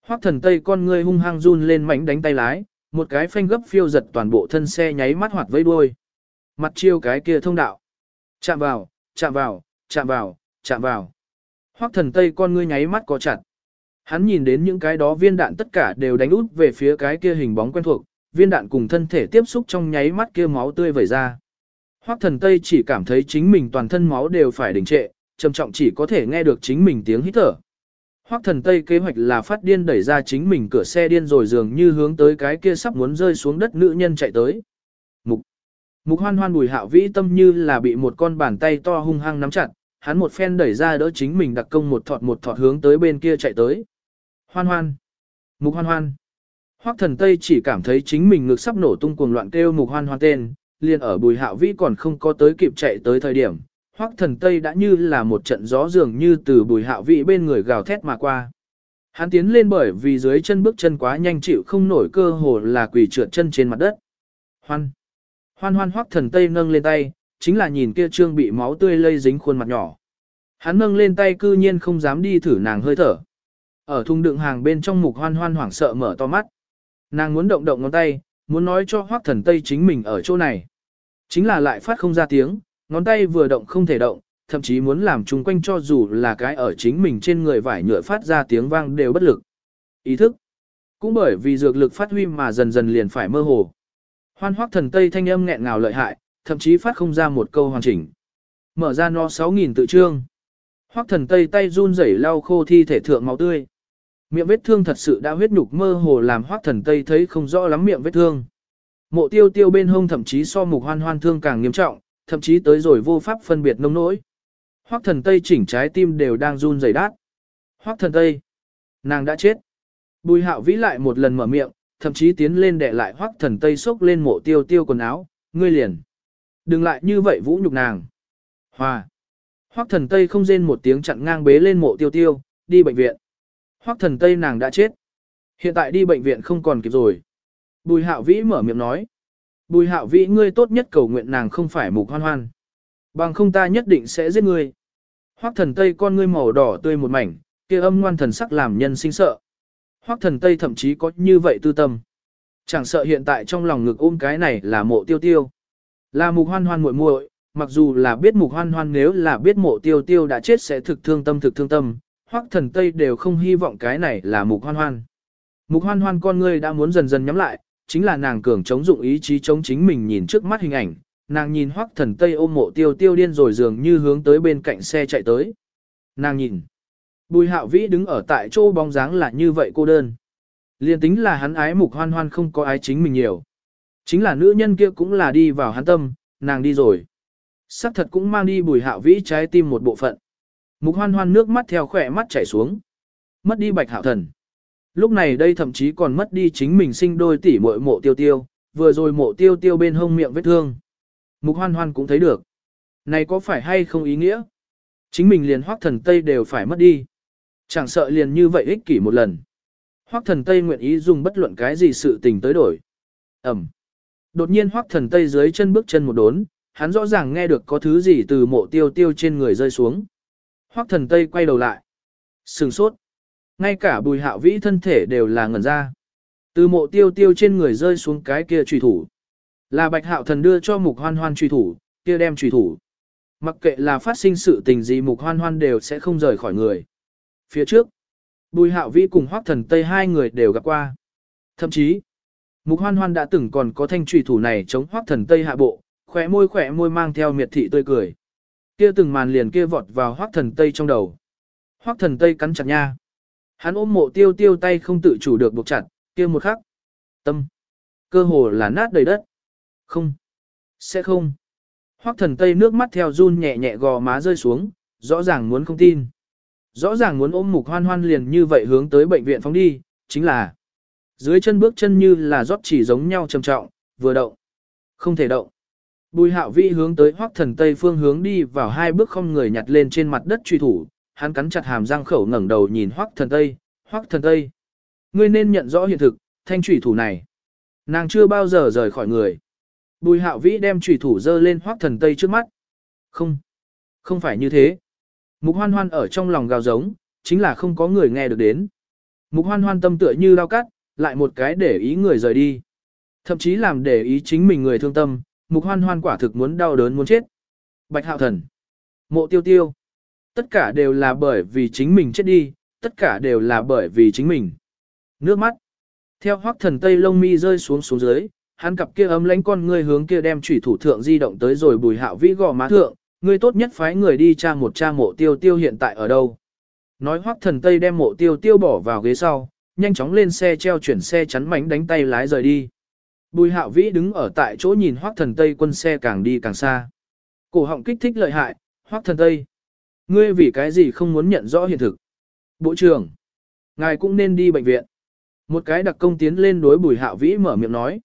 Hoắc Thần Tây con ngươi hung hăng run lên mảnh đánh tay lái, một cái phanh gấp phiêu giật toàn bộ thân xe nháy mắt hoạt vây đuôi. Mặt chiêu cái kia thông đạo. Chạm vào, chạm vào, chạm vào, chạm vào. Hoắc Thần Tây con ngươi nháy mắt có chặt. Hắn nhìn đến những cái đó viên đạn tất cả đều đánh út về phía cái kia hình bóng quen thuộc, viên đạn cùng thân thể tiếp xúc trong nháy mắt kia máu tươi vẩy ra. Hoắc thần Tây chỉ cảm thấy chính mình toàn thân máu đều phải đình trệ, trầm trọng chỉ có thể nghe được chính mình tiếng hít thở. Hoắc thần Tây kế hoạch là phát điên đẩy ra chính mình cửa xe điên rồi dường như hướng tới cái kia sắp muốn rơi xuống đất nữ nhân chạy tới. Mục. Mục hoan hoan bùi hạo vĩ tâm như là bị một con bàn tay to hung hăng nắm chặt, hắn một phen đẩy ra đỡ chính mình đặc công một thọt một thọt hướng tới bên kia chạy tới. Hoan hoan. Mục hoan hoan. Hoắc thần Tây chỉ cảm thấy chính mình ngực sắp nổ tung cuồng loạn kêu mục hoan hoan tên, liền ở bùi hạo vĩ còn không có tới kịp chạy tới thời điểm. Hoắc thần Tây đã như là một trận gió dường như từ bùi hạo vĩ bên người gào thét mà qua. Hắn tiến lên bởi vì dưới chân bước chân quá nhanh chịu không nổi cơ hồ là quỳ trượt chân trên mặt đất. Hoan. Hoan hoan hoắc thần Tây nâng lên tay, chính là nhìn kia trương bị máu tươi lây dính khuôn mặt nhỏ. Hắn nâng lên tay cư nhiên không dám đi thử nàng hơi thở. Ở thùng đựng hàng bên trong mục hoan hoan hoảng sợ mở to mắt. Nàng muốn động động ngón tay, muốn nói cho hoác thần Tây chính mình ở chỗ này. Chính là lại phát không ra tiếng, ngón tay vừa động không thể động, thậm chí muốn làm chung quanh cho dù là cái ở chính mình trên người vải nhựa phát ra tiếng vang đều bất lực. Ý thức, cũng bởi vì dược lực phát huy mà dần dần liền phải mơ hồ. Hoan hoác thần Tây thanh âm nghẹn ngào lợi hại, thậm chí phát không ra một câu hoàn chỉnh. Mở ra nó 6.000 tự trương. Hoác thần Tây tay run rẩy lau khô thi thể thượng máu tươi. Miệng vết thương thật sự đã huyết nhục mơ hồ làm hoác thần Tây thấy không rõ lắm miệng vết thương. Mộ tiêu tiêu bên hông thậm chí so mục hoan hoan thương càng nghiêm trọng, thậm chí tới rồi vô pháp phân biệt nông nỗi. Hoác thần Tây chỉnh trái tim đều đang run rẩy đát. Hoác thần Tây, nàng đã chết. Bùi hạo vĩ lại một lần mở miệng, thậm chí tiến lên để lại hoác thần Tây xốc lên mộ tiêu tiêu quần áo, ngươi liền. Đừng lại như vậy vũ nhục nàng. Hòa. Hoác thần Tây không rên một tiếng chặn ngang bế lên mộ tiêu tiêu, đi bệnh viện. Hoắc thần Tây nàng đã chết. Hiện tại đi bệnh viện không còn kịp rồi. Bùi hạo vĩ mở miệng nói. Bùi hạo vĩ ngươi tốt nhất cầu nguyện nàng không phải mục hoan hoan. Bằng không ta nhất định sẽ giết ngươi. Hoắc thần Tây con ngươi màu đỏ tươi một mảnh, kia âm ngoan thần sắc làm nhân sinh sợ. Hoắc thần Tây thậm chí có như vậy tư tâm. Chẳng sợ hiện tại trong lòng ngực ôm cái này là mộ tiêu tiêu. Là mục hoan hoan muội muội, mặc dù là biết mục hoan hoan nếu là biết mộ tiêu tiêu đã chết sẽ thực thương tâm thực thương tâm, Hoắc thần Tây đều không hy vọng cái này là mục hoan hoan. Mục hoan hoan con ngươi đã muốn dần dần nhắm lại, chính là nàng cường chống dụng ý chí chống chính mình nhìn trước mắt hình ảnh, nàng nhìn hoắc thần tây ôm mộ tiêu tiêu điên rồi dường như hướng tới bên cạnh xe chạy tới. Nàng nhìn, bùi hạo vĩ đứng ở tại chỗ bóng dáng là như vậy cô đơn. Liên tính là hắn ái mục hoan hoan không có ái chính mình nhiều. Chính là nữ nhân kia cũng là đi vào hắn tâm, nàng đi rồi. Sắc thật cũng mang đi bùi hạo vĩ trái tim một bộ phận. Mục hoan hoan nước mắt theo khỏe mắt chảy xuống. Mất đi bạch hạo thần. Lúc này đây thậm chí còn mất đi chính mình sinh đôi tỷ muội mộ tiêu tiêu, vừa rồi mộ tiêu tiêu bên hông miệng vết thương. Mục hoan hoan cũng thấy được. Này có phải hay không ý nghĩa? Chính mình liền hoác thần Tây đều phải mất đi. Chẳng sợ liền như vậy ích kỷ một lần. Hoác thần Tây nguyện ý dùng bất luận cái gì sự tình tới đổi. Ẩm. Đột nhiên hoác thần Tây dưới chân bước chân một đốn, hắn rõ ràng nghe được có thứ gì từ mộ tiêu tiêu trên người rơi xuống. Hoắc thần Tây quay đầu lại. Sừng sốt. Ngay cả bùi hạo vĩ thân thể đều là ngẩn ra. Từ mộ tiêu tiêu trên người rơi xuống cái kia trùy thủ. Là bạch hạo thần đưa cho mục hoan hoan trùy thủ, kia đem trùy thủ. Mặc kệ là phát sinh sự tình gì mục hoan hoan đều sẽ không rời khỏi người. Phía trước, bùi hạo vĩ cùng hoác thần tây hai người đều gặp qua. Thậm chí, mục hoan hoan đã từng còn có thanh trùy thủ này chống hoác thần tây hạ bộ, khỏe môi khỏe môi mang theo miệt thị tươi cười. Kia từng màn liền kia vọt vào hoác thần tây trong đầu. Hoác thần tây cắn chặt nha. Hắn ôm mộ tiêu tiêu tay không tự chủ được buộc chặt, kia một khắc. Tâm. Cơ hồ là nát đầy đất. Không. Sẽ không. Hoắc thần tây nước mắt theo run nhẹ nhẹ gò má rơi xuống, rõ ràng muốn không tin. Rõ ràng muốn ôm mục hoan hoan liền như vậy hướng tới bệnh viện phóng đi, chính là dưới chân bước chân như là rót chỉ giống nhau trầm trọng, vừa động. Không thể động. Bùi hạo Vi hướng tới hoắc thần tây phương hướng đi vào hai bước không người nhặt lên trên mặt đất truy thủ, hắn cắn chặt hàm răng khẩu ngẩng đầu nhìn hoắc thần tây, hoắc thần tây. Ngươi nên nhận rõ hiện thực, thanh truy thủ này. Nàng chưa bao giờ rời khỏi người. Bùi hạo vĩ đem truy thủ dơ lên hoác thần tây trước mắt. Không, không phải như thế. Mục hoan hoan ở trong lòng gào giống, chính là không có người nghe được đến. Mục hoan hoan tâm tựa như lao cắt, lại một cái để ý người rời đi. Thậm chí làm để ý chính mình người thương tâm, mục hoan hoan quả thực muốn đau đớn muốn chết. Bạch hạo thần, mộ tiêu tiêu, tất cả đều là bởi vì chính mình chết đi, tất cả đều là bởi vì chính mình. Nước mắt, theo hoác thần tây lông mi rơi xuống xuống dưới, hắn cặp kia ấm lãnh con ngươi hướng kia đem chủy thủ thượng di động tới rồi bùi hạo vĩ gò má thượng, ngươi tốt nhất phái người đi tra một tra mộ tiêu tiêu hiện tại ở đâu. Nói hoắc thần tây đem mộ tiêu tiêu bỏ vào ghế sau, nhanh chóng lên xe treo chuyển xe chắn mánh đánh tay lái rời đi. Bùi hạo vĩ đứng ở tại chỗ nhìn hoắc thần tây quân xe càng đi càng xa. Cổ họng kích thích lợi hại, hoắc thần tây. Ngươi vì cái gì không muốn nhận rõ hiện thực. Bộ trưởng, ngài cũng nên đi bệnh viện. Một cái đặc công tiến lên đối bùi hạo vĩ mở miệng nói.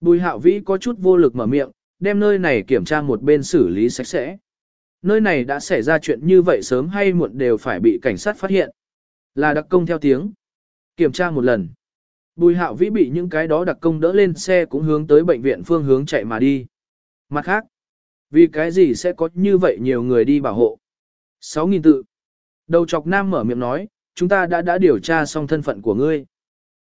Bùi hạo vĩ có chút vô lực mở miệng, đem nơi này kiểm tra một bên xử lý sạch sẽ. Nơi này đã xảy ra chuyện như vậy sớm hay muộn đều phải bị cảnh sát phát hiện. Là đặc công theo tiếng. Kiểm tra một lần. Bùi hạo vĩ bị những cái đó đặc công đỡ lên xe cũng hướng tới bệnh viện phương hướng chạy mà đi. Mặt khác, vì cái gì sẽ có như vậy nhiều người đi bảo hộ? 6.000 tự. Đầu chọc nam mở miệng nói, chúng ta đã đã điều tra xong thân phận của ngươi.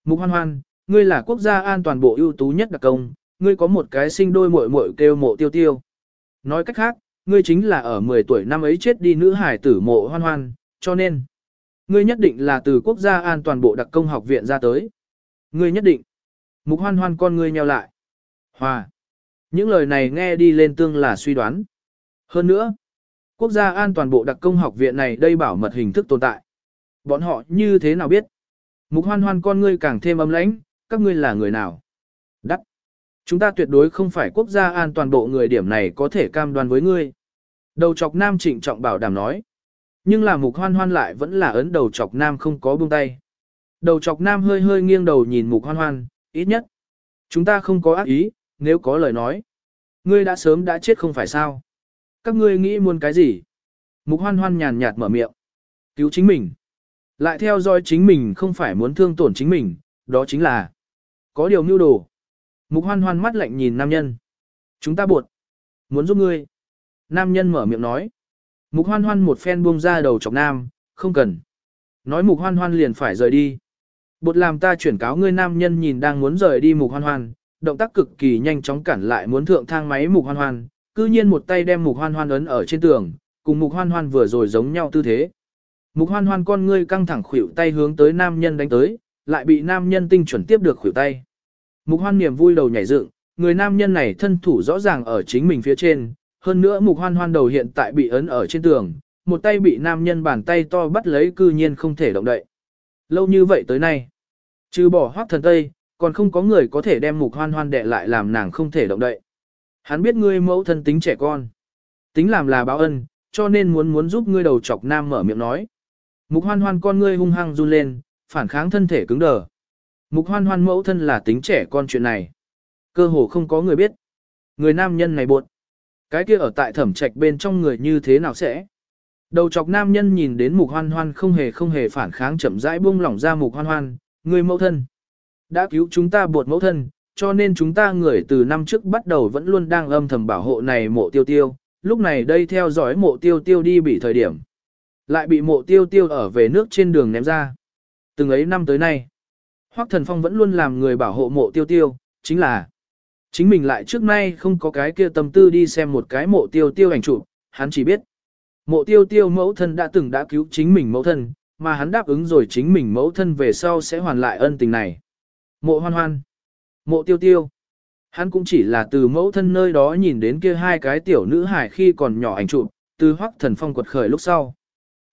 Mục hoan hoan, ngươi là quốc gia an toàn bộ ưu tú nhất đặc công, ngươi có một cái sinh đôi muội muội kêu mộ tiêu tiêu. Nói cách khác, ngươi chính là ở 10 tuổi năm ấy chết đi nữ hải tử mộ hoan hoan, cho nên, ngươi nhất định là từ quốc gia an toàn bộ đặc công học viện ra tới. Ngươi nhất định. Mục hoan hoan con ngươi nheo lại. Hòa. Những lời này nghe đi lên tương là suy đoán. Hơn nữa, quốc gia an toàn bộ đặc công học viện này đây bảo mật hình thức tồn tại. Bọn họ như thế nào biết? Mục hoan hoan con ngươi càng thêm âm lãnh, các ngươi là người nào? Đắc. Chúng ta tuyệt đối không phải quốc gia an toàn bộ người điểm này có thể cam đoan với ngươi. Đầu chọc nam trịnh trọng bảo đảm nói. Nhưng là mục hoan hoan lại vẫn là ấn đầu chọc nam không có buông tay. Đầu chọc nam hơi hơi nghiêng đầu nhìn mục hoan hoan, ít nhất. Chúng ta không có ác ý, nếu có lời nói. Ngươi đã sớm đã chết không phải sao? Các ngươi nghĩ muốn cái gì? Mục hoan hoan nhàn nhạt mở miệng. Cứu chính mình. Lại theo dõi chính mình không phải muốn thương tổn chính mình, đó chính là có điều mưu đồ. Mục hoan hoan mắt lạnh nhìn nam nhân. Chúng ta buộc. Muốn giúp ngươi. Nam nhân mở miệng nói. Mục hoan hoan một phen buông ra đầu chọc nam, không cần. Nói mục hoan hoan liền phải rời đi. Bột làm ta chuyển cáo ngươi nam nhân nhìn đang muốn rời đi mục hoan hoan, động tác cực kỳ nhanh chóng cản lại muốn thượng thang máy mục hoan hoan, cư nhiên một tay đem mục hoan hoan ấn ở trên tường, cùng mục hoan hoan vừa rồi giống nhau tư thế. Mục hoan hoan con ngươi căng thẳng khuỷu tay hướng tới nam nhân đánh tới, lại bị nam nhân tinh chuẩn tiếp được khuỷu tay. Mục hoan niềm vui đầu nhảy dựng, người nam nhân này thân thủ rõ ràng ở chính mình phía trên, hơn nữa mục hoan hoan đầu hiện tại bị ấn ở trên tường, một tay bị nam nhân bàn tay to bắt lấy cư nhiên không thể động đậy. Lâu như vậy tới nay, trừ bỏ hoác thần tây, còn không có người có thể đem mục hoan hoan đệ lại làm nàng không thể động đậy. Hắn biết ngươi mẫu thân tính trẻ con. Tính làm là báo ân, cho nên muốn muốn giúp ngươi đầu chọc nam mở miệng nói. Mục hoan hoan con ngươi hung hăng run lên, phản kháng thân thể cứng đờ. Mục hoan hoan mẫu thân là tính trẻ con chuyện này. Cơ hồ không có người biết. Người nam nhân này buồn. Cái kia ở tại thẩm trạch bên trong người như thế nào sẽ? Đầu chọc nam nhân nhìn đến mục hoan hoan không hề không hề phản kháng chậm rãi buông lỏng ra mục hoan hoan, người mẫu thân. Đã cứu chúng ta buộc mẫu thân, cho nên chúng ta người từ năm trước bắt đầu vẫn luôn đang âm thầm bảo hộ này mộ tiêu tiêu, lúc này đây theo dõi mộ tiêu tiêu đi bị thời điểm. Lại bị mộ tiêu tiêu ở về nước trên đường ném ra. Từng ấy năm tới nay, Hoắc Thần Phong vẫn luôn làm người bảo hộ mộ tiêu tiêu, chính là chính mình lại trước nay không có cái kia tâm tư đi xem một cái mộ tiêu tiêu ảnh chụp, hắn chỉ biết mộ tiêu tiêu mẫu thân đã từng đã cứu chính mình mẫu thân, mà hắn đáp ứng rồi chính mình mẫu thân về sau sẽ hoàn lại ân tình này. Mộ hoan hoan, mộ tiêu tiêu, hắn cũng chỉ là từ mẫu thân nơi đó nhìn đến kia hai cái tiểu nữ hải khi còn nhỏ ảnh chụp, từ Hoắc Thần Phong quật khởi lúc sau.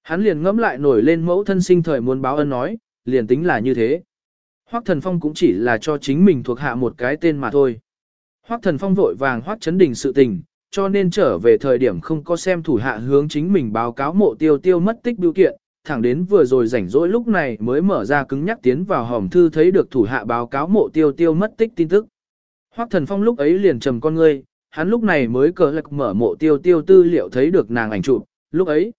Hắn liền ngẫm lại nổi lên mẫu thân sinh thời muốn báo ân nói, liền tính là như thế. Hoắc Thần Phong cũng chỉ là cho chính mình thuộc hạ một cái tên mà thôi. Hoắc Thần Phong vội vàng Hoắc chấn đình sự tình, cho nên trở về thời điểm không có xem thủ hạ hướng chính mình báo cáo mộ tiêu tiêu mất tích biểu kiện, thẳng đến vừa rồi rảnh rỗi lúc này mới mở ra cứng nhắc tiến vào hòm thư thấy được thủ hạ báo cáo mộ tiêu tiêu mất tích tin tức. Hoắc Thần Phong lúc ấy liền trầm con ngươi, hắn lúc này mới cờ lạc mở mộ tiêu tiêu tư liệu thấy được nàng ảnh chụp, lúc ấy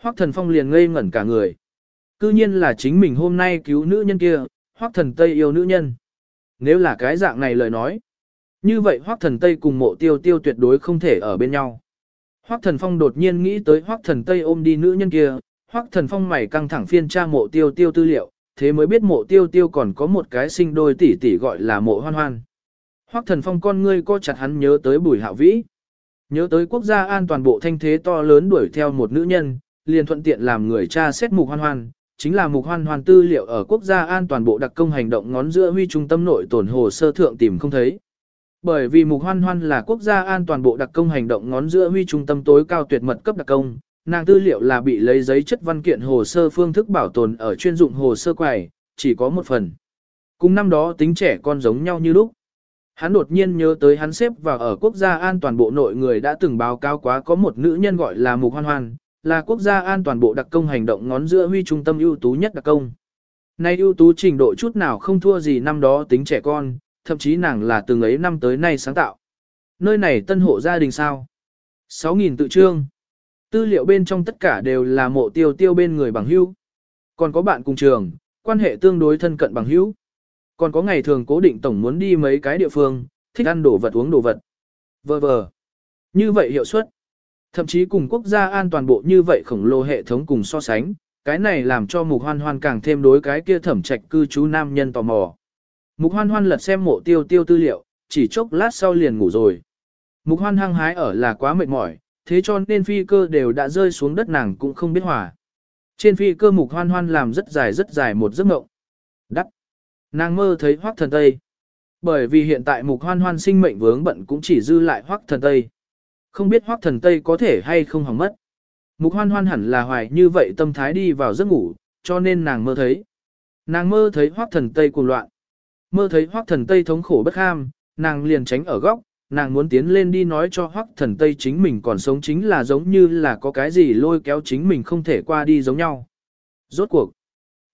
Hoắc Thần Phong liền ngây ngẩn cả người. Cư nhiên là chính mình hôm nay cứu nữ nhân kia, Hoắc Thần Tây yêu nữ nhân. Nếu là cái dạng này lời nói, như vậy Hoắc Thần Tây cùng mộ tiêu tiêu tuyệt đối không thể ở bên nhau. Hoắc Thần Phong đột nhiên nghĩ tới Hoắc Thần Tây ôm đi nữ nhân kia, Hoắc Thần Phong mày căng thẳng phiên tra mộ tiêu tiêu tư liệu, thế mới biết mộ tiêu tiêu còn có một cái sinh đôi tỷ tỷ gọi là mộ hoan hoan. Hoắc Thần Phong con ngươi co chặt hắn nhớ tới Bùi Hạo Vĩ. Nhớ tới quốc gia an toàn bộ thanh thế to lớn đuổi theo một nữ nhân, liền thuận tiện làm người cha xét mục hoan hoan, chính là mục hoan hoan tư liệu ở quốc gia an toàn bộ đặc công hành động ngón giữa huy trung tâm nội tổn hồ sơ thượng tìm không thấy. Bởi vì mục hoan hoan là quốc gia an toàn bộ đặc công hành động ngón giữa huy trung tâm tối cao tuyệt mật cấp đặc công, nàng tư liệu là bị lấy giấy chất văn kiện hồ sơ phương thức bảo tồn ở chuyên dụng hồ sơ quầy, chỉ có một phần. Cùng năm đó tính trẻ con giống nhau như lúc. Hắn đột nhiên nhớ tới hắn xếp vào ở quốc gia an toàn bộ nội người đã từng báo cáo quá có một nữ nhân gọi là Mục Hoan Hoan, là quốc gia an toàn bộ đặc công hành động ngón giữa huy trung tâm ưu tú nhất đặc công. Nay ưu tú trình độ chút nào không thua gì năm đó tính trẻ con, thậm chí nàng là từng ấy năm tới nay sáng tạo. Nơi này tân hộ gia đình sao? 6.000 tự trương. Tư liệu bên trong tất cả đều là mộ tiêu tiêu bên người bằng hữu. Còn có bạn cùng trường, quan hệ tương đối thân cận bằng hữu. Còn có ngày thường cố định tổng muốn đi mấy cái địa phương, thích ăn đồ vật uống đồ vật. Vờ vờ. Như vậy hiệu suất. Thậm chí cùng quốc gia an toàn bộ như vậy khổng lồ hệ thống cùng so sánh, cái này làm cho mục hoan hoan càng thêm đối cái kia thẩm trạch cư trú nam nhân tò mò. Mục hoan hoan lật xem mộ tiêu tiêu tư liệu, chỉ chốc lát sau liền ngủ rồi. Mục hoan hăng hái ở là quá mệt mỏi, thế cho nên phi cơ đều đã rơi xuống đất nàng cũng không biết hỏa. Trên phi cơ mục hoan hoan làm rất dài rất dài một giấc mộng. Đắc. Nàng mơ thấy hoác thần Tây. Bởi vì hiện tại mục hoan hoan sinh mệnh vướng bận cũng chỉ dư lại hoác thần Tây. Không biết hoác thần Tây có thể hay không hỏng mất. Mục hoan hoan hẳn là hoài như vậy tâm thái đi vào giấc ngủ, cho nên nàng mơ thấy. Nàng mơ thấy hoác thần Tây cuồng loạn. Mơ thấy hoác thần Tây thống khổ bất ham, nàng liền tránh ở góc, nàng muốn tiến lên đi nói cho hoắc thần Tây chính mình còn sống chính là giống như là có cái gì lôi kéo chính mình không thể qua đi giống nhau. Rốt cuộc,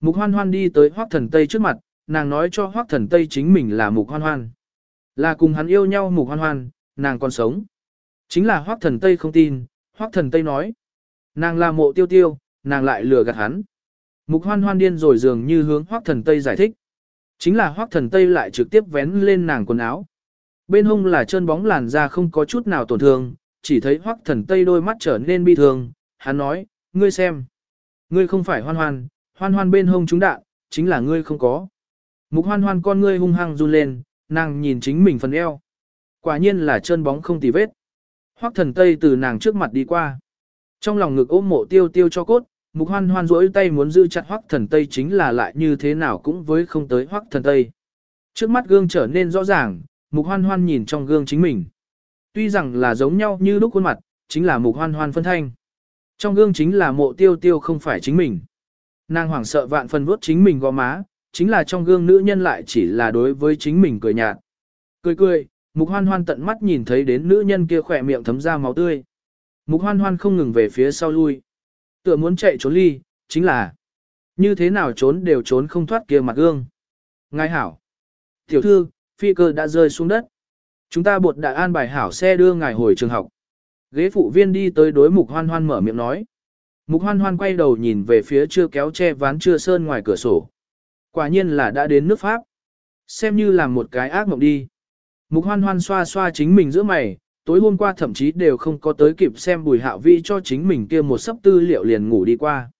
mục hoan hoan đi tới hoắc thần Tây trước mặt, nàng nói cho hoắc thần Tây chính mình là mục hoan hoan. Là cùng hắn yêu nhau mục hoan hoan, nàng còn sống. Chính là hoắc thần Tây không tin, hoắc thần Tây nói. Nàng là mộ tiêu tiêu, nàng lại lừa gạt hắn. Mục hoan hoan điên rồi dường như hướng hoắc thần Tây giải thích. Chính là hoắc thần Tây lại trực tiếp vén lên nàng quần áo. Bên hông là chân bóng làn da không có chút nào tổn thương, chỉ thấy hoắc thần Tây đôi mắt trở nên bi thương. Hắn nói, ngươi xem. Ngươi không phải hoan hoan, hoan hoan bên hông chúng đạn, chính là ngươi không có. Mục hoan hoan con ngươi hung hăng run lên, nàng nhìn chính mình phần eo. Quả nhiên là chân bóng không tì vết. hoắc thần Tây từ nàng trước mặt đi qua. Trong lòng ngực ôm mộ tiêu tiêu cho cốt, mục hoan hoan rỗi tay muốn giữ chặt hoắc thần Tây chính là lại như thế nào cũng với không tới hoắc thần Tây. Trước mắt gương trở nên rõ ràng, mục hoan hoan nhìn trong gương chính mình. Tuy rằng là giống nhau như lúc khuôn mặt, chính là mục hoan hoan phân thanh. Trong gương chính là mộ tiêu tiêu không phải chính mình. Nàng hoảng sợ vạn phần vuốt chính mình gò má, chính là trong gương nữ nhân lại chỉ là đối với chính mình cười nhạt. Cười cười, mục hoan hoan tận mắt nhìn thấy đến nữ nhân kia khỏe miệng thấm ra máu tươi. Mục hoan hoan không ngừng về phía sau lui. Tựa muốn chạy trốn ly, chính là như thế nào trốn đều trốn không thoát kia mặt gương. Ngài hảo. Tiểu thư, phi cơ đã rơi xuống đất. Chúng ta buộc đại an bài hảo xe đưa ngài hồi trường học. Ghế phụ viên đi tới đối mục hoan hoan mở miệng nói. Mục hoan hoan quay đầu nhìn về phía chưa kéo che ván chưa sơn ngoài cửa sổ. Quả nhiên là đã đến nước Pháp. Xem như là một cái ác mộng đi. Mục hoan hoan xoa xoa chính mình giữa mày, tối hôm qua thậm chí đều không có tới kịp xem bùi hạo vi cho chính mình kia một sấp tư liệu liền ngủ đi qua.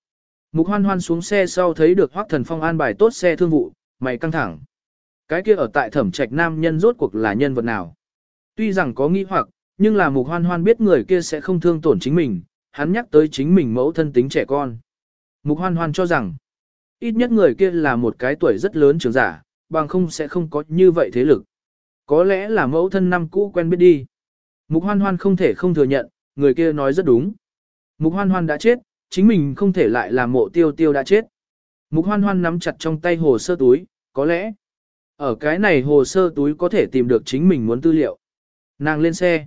Mục hoan hoan xuống xe sau thấy được hoác thần phong an bài tốt xe thương vụ, mày căng thẳng. Cái kia ở tại thẩm trạch nam nhân rốt cuộc là nhân vật nào. Tuy rằng có nghi hoặc, nhưng là mục hoan hoan biết người kia sẽ không thương tổn chính mình, hắn nhắc tới chính mình mẫu thân tính trẻ con. Mục hoan hoan cho rằng, ít nhất người kia là một cái tuổi rất lớn trưởng giả, bằng không sẽ không có như vậy thế lực. Có lẽ là mẫu thân năm cũ quen biết đi. Mục hoan hoan không thể không thừa nhận, người kia nói rất đúng. Mục hoan hoan đã chết, chính mình không thể lại làm mộ tiêu tiêu đã chết. Mục hoan hoan nắm chặt trong tay hồ sơ túi, có lẽ, ở cái này hồ sơ túi có thể tìm được chính mình muốn tư liệu. Nàng lên xe.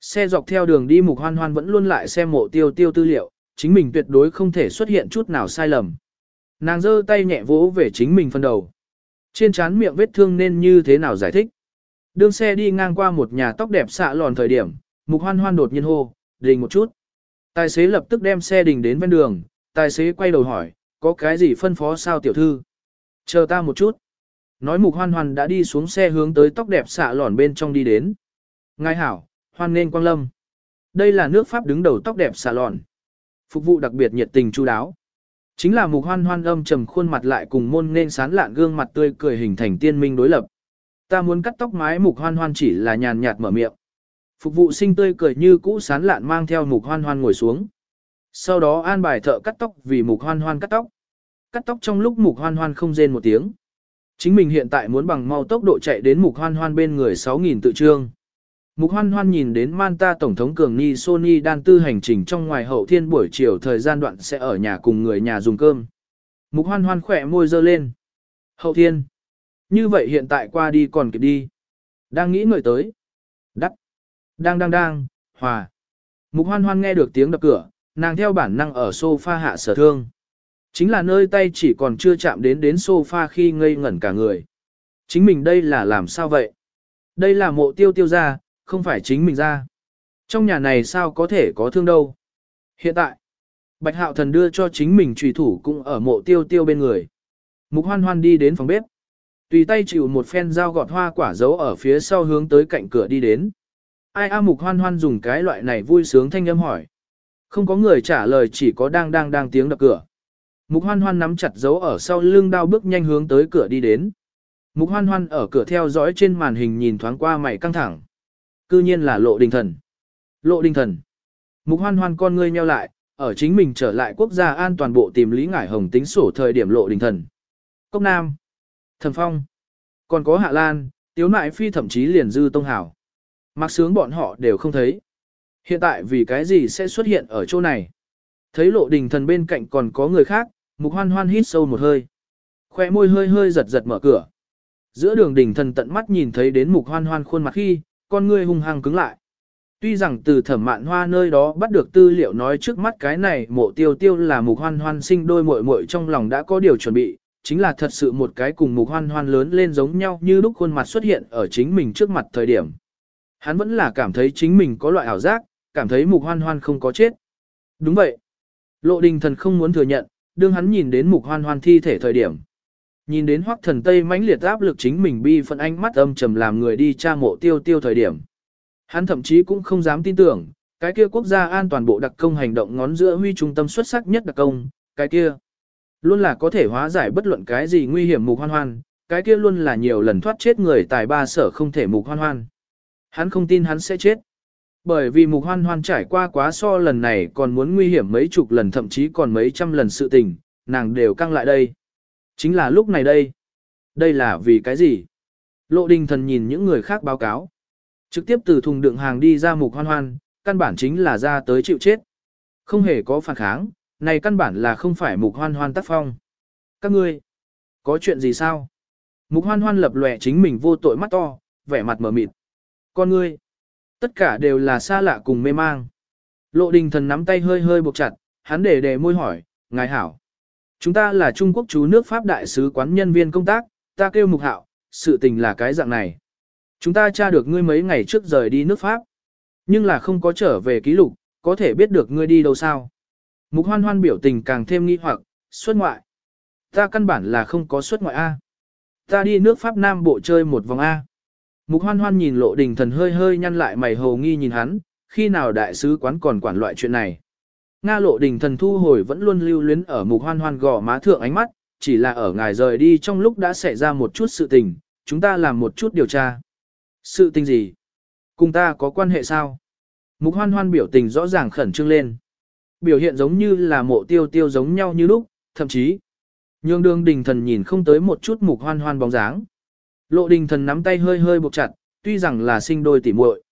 Xe dọc theo đường đi mục hoan hoan vẫn luôn lại xem mộ tiêu tiêu tư liệu, chính mình tuyệt đối không thể xuất hiện chút nào sai lầm. Nàng giơ tay nhẹ vỗ về chính mình phân đầu. Trên trán miệng vết thương nên như thế nào giải thích. Đương xe đi ngang qua một nhà tóc đẹp xạ lòn thời điểm, mục hoan hoan đột nhiên hô, đình một chút. Tài xế lập tức đem xe đình đến ven đường, tài xế quay đầu hỏi, có cái gì phân phó sao tiểu thư? Chờ ta một chút. Nói mục hoan hoan đã đi xuống xe hướng tới tóc đẹp xạ lòn bên trong đi đến. Ngài hảo, hoan nên quang lâm. Đây là nước Pháp đứng đầu tóc đẹp xạ lòn. Phục vụ đặc biệt nhiệt tình chu đáo. Chính là mục hoan hoan âm trầm khuôn mặt lại cùng môn nên sán lạn gương mặt tươi cười hình thành tiên minh đối lập. Ta muốn cắt tóc mái mục hoan hoan chỉ là nhàn nhạt mở miệng. Phục vụ sinh tươi cười như cũ sán lạn mang theo mục hoan hoan ngồi xuống. Sau đó an bài thợ cắt tóc vì mục hoan hoan cắt tóc. Cắt tóc trong lúc mục hoan hoan không rên một tiếng. Chính mình hiện tại muốn bằng mau tốc độ chạy đến mục hoan hoan bên người 6.000 tự trương. Mục hoan hoan nhìn đến Manta Tổng thống Cường Ni Sony đan tư hành trình trong ngoài hậu thiên buổi chiều thời gian đoạn sẽ ở nhà cùng người nhà dùng cơm. Mục hoan hoan khỏe môi dơ lên. Hậu thiên. Như vậy hiện tại qua đi còn kịp đi. Đang nghĩ người tới. Đắc. Đang đang đang, hòa. Mục hoan hoan nghe được tiếng đập cửa, nàng theo bản năng ở sofa hạ sở thương. Chính là nơi tay chỉ còn chưa chạm đến đến sofa khi ngây ngẩn cả người. Chính mình đây là làm sao vậy? Đây là mộ tiêu tiêu ra, không phải chính mình ra. Trong nhà này sao có thể có thương đâu. Hiện tại, Bạch Hạo Thần đưa cho chính mình trùy thủ cũng ở mộ tiêu tiêu bên người. Mục hoan hoan đi đến phòng bếp. Tùy tay chịu một phen dao gọt hoa quả giấu ở phía sau hướng tới cạnh cửa đi đến. Ai a mục hoan hoan dùng cái loại này vui sướng thanh âm hỏi. Không có người trả lời chỉ có đang đang đang tiếng đập cửa. Mục hoan hoan nắm chặt dấu ở sau lưng đao bước nhanh hướng tới cửa đi đến. Mục hoan hoan ở cửa theo dõi trên màn hình nhìn thoáng qua mày căng thẳng. Cư nhiên là lộ đình thần. Lộ đình thần. Mục hoan hoan con ngươi nheo lại, ở chính mình trở lại quốc gia an toàn bộ tìm Lý Ngải Hồng tính sổ thời điểm lộ đình thần. Cốc Nam, Thẩm Phong, còn có Hạ Lan, Tiếu Nại Phi thậm chí liền dư Tông Hảo. Mặc sướng bọn họ đều không thấy. Hiện tại vì cái gì sẽ xuất hiện ở chỗ này? Thấy lộ đình thần bên cạnh còn có người khác, mục hoan hoan hít sâu một hơi. Khoe môi hơi hơi giật giật mở cửa. Giữa đường đỉnh thần tận mắt nhìn thấy đến mục hoan hoan khuôn mặt khi, con ngươi hung hăng cứng lại. Tuy rằng từ thẩm mạn hoa nơi đó bắt được tư liệu nói trước mắt cái này mộ tiêu tiêu là mục hoan hoan sinh đôi muội muội trong lòng đã có điều chuẩn bị, chính là thật sự một cái cùng mục hoan hoan lớn lên giống nhau như lúc khuôn mặt xuất hiện ở chính mình trước mặt thời điểm. Hắn vẫn là cảm thấy chính mình có loại ảo giác, cảm thấy mục hoan hoan không có chết. Đúng vậy. Lộ đình thần không muốn thừa nhận, đương hắn nhìn đến mục hoan hoan thi thể thời điểm. Nhìn đến hoắc thần tây mãnh liệt áp lực chính mình bi phận ánh mắt âm trầm làm người đi tra mộ tiêu tiêu thời điểm. Hắn thậm chí cũng không dám tin tưởng, cái kia quốc gia an toàn bộ đặc công hành động ngón giữa huy trung tâm xuất sắc nhất đặc công, cái kia luôn là có thể hóa giải bất luận cái gì nguy hiểm mục hoan hoan, cái kia luôn là nhiều lần thoát chết người tài ba sở không thể mục hoan hoan. Hắn không tin hắn sẽ chết. Bởi vì mục hoan hoan trải qua quá so lần này còn muốn nguy hiểm mấy chục lần thậm chí còn mấy trăm lần sự tình, nàng đều căng lại đây. Chính là lúc này đây. Đây là vì cái gì? Lộ đình thần nhìn những người khác báo cáo. Trực tiếp từ thùng đựng hàng đi ra mục hoan hoan, căn bản chính là ra tới chịu chết. Không hề có phản kháng, này căn bản là không phải mục hoan hoan tác phong. Các ngươi, có chuyện gì sao? Mục hoan hoan lập lòe chính mình vô tội mắt to, vẻ mặt mở mịt. Con ngươi, tất cả đều là xa lạ cùng mê mang. Lộ đình thần nắm tay hơi hơi buộc chặt, hắn để để môi hỏi, ngài hảo. Chúng ta là Trung Quốc chú nước Pháp đại sứ quán nhân viên công tác, ta kêu mục hạo, sự tình là cái dạng này. Chúng ta tra được ngươi mấy ngày trước rời đi nước Pháp, nhưng là không có trở về ký lục, có thể biết được ngươi đi đâu sao. Mục hoan hoan biểu tình càng thêm nghi hoặc, xuất ngoại. Ta căn bản là không có xuất ngoại A. Ta đi nước Pháp Nam Bộ chơi một vòng A. Mục hoan hoan nhìn lộ đình thần hơi hơi nhăn lại mày hầu nghi nhìn hắn, khi nào đại sứ quán còn quản loại chuyện này. Nga lộ đình thần thu hồi vẫn luôn lưu luyến ở mục hoan hoan gò má thượng ánh mắt, chỉ là ở ngài rời đi trong lúc đã xảy ra một chút sự tình, chúng ta làm một chút điều tra. Sự tình gì? Cùng ta có quan hệ sao? Mục hoan hoan biểu tình rõ ràng khẩn trương lên. Biểu hiện giống như là mộ tiêu tiêu giống nhau như lúc, thậm chí. Nhương đương đình thần nhìn không tới một chút mục hoan hoan bóng dáng. Lộ đình thần nắm tay hơi hơi buộc chặt, tuy rằng là sinh đôi tỉ muội,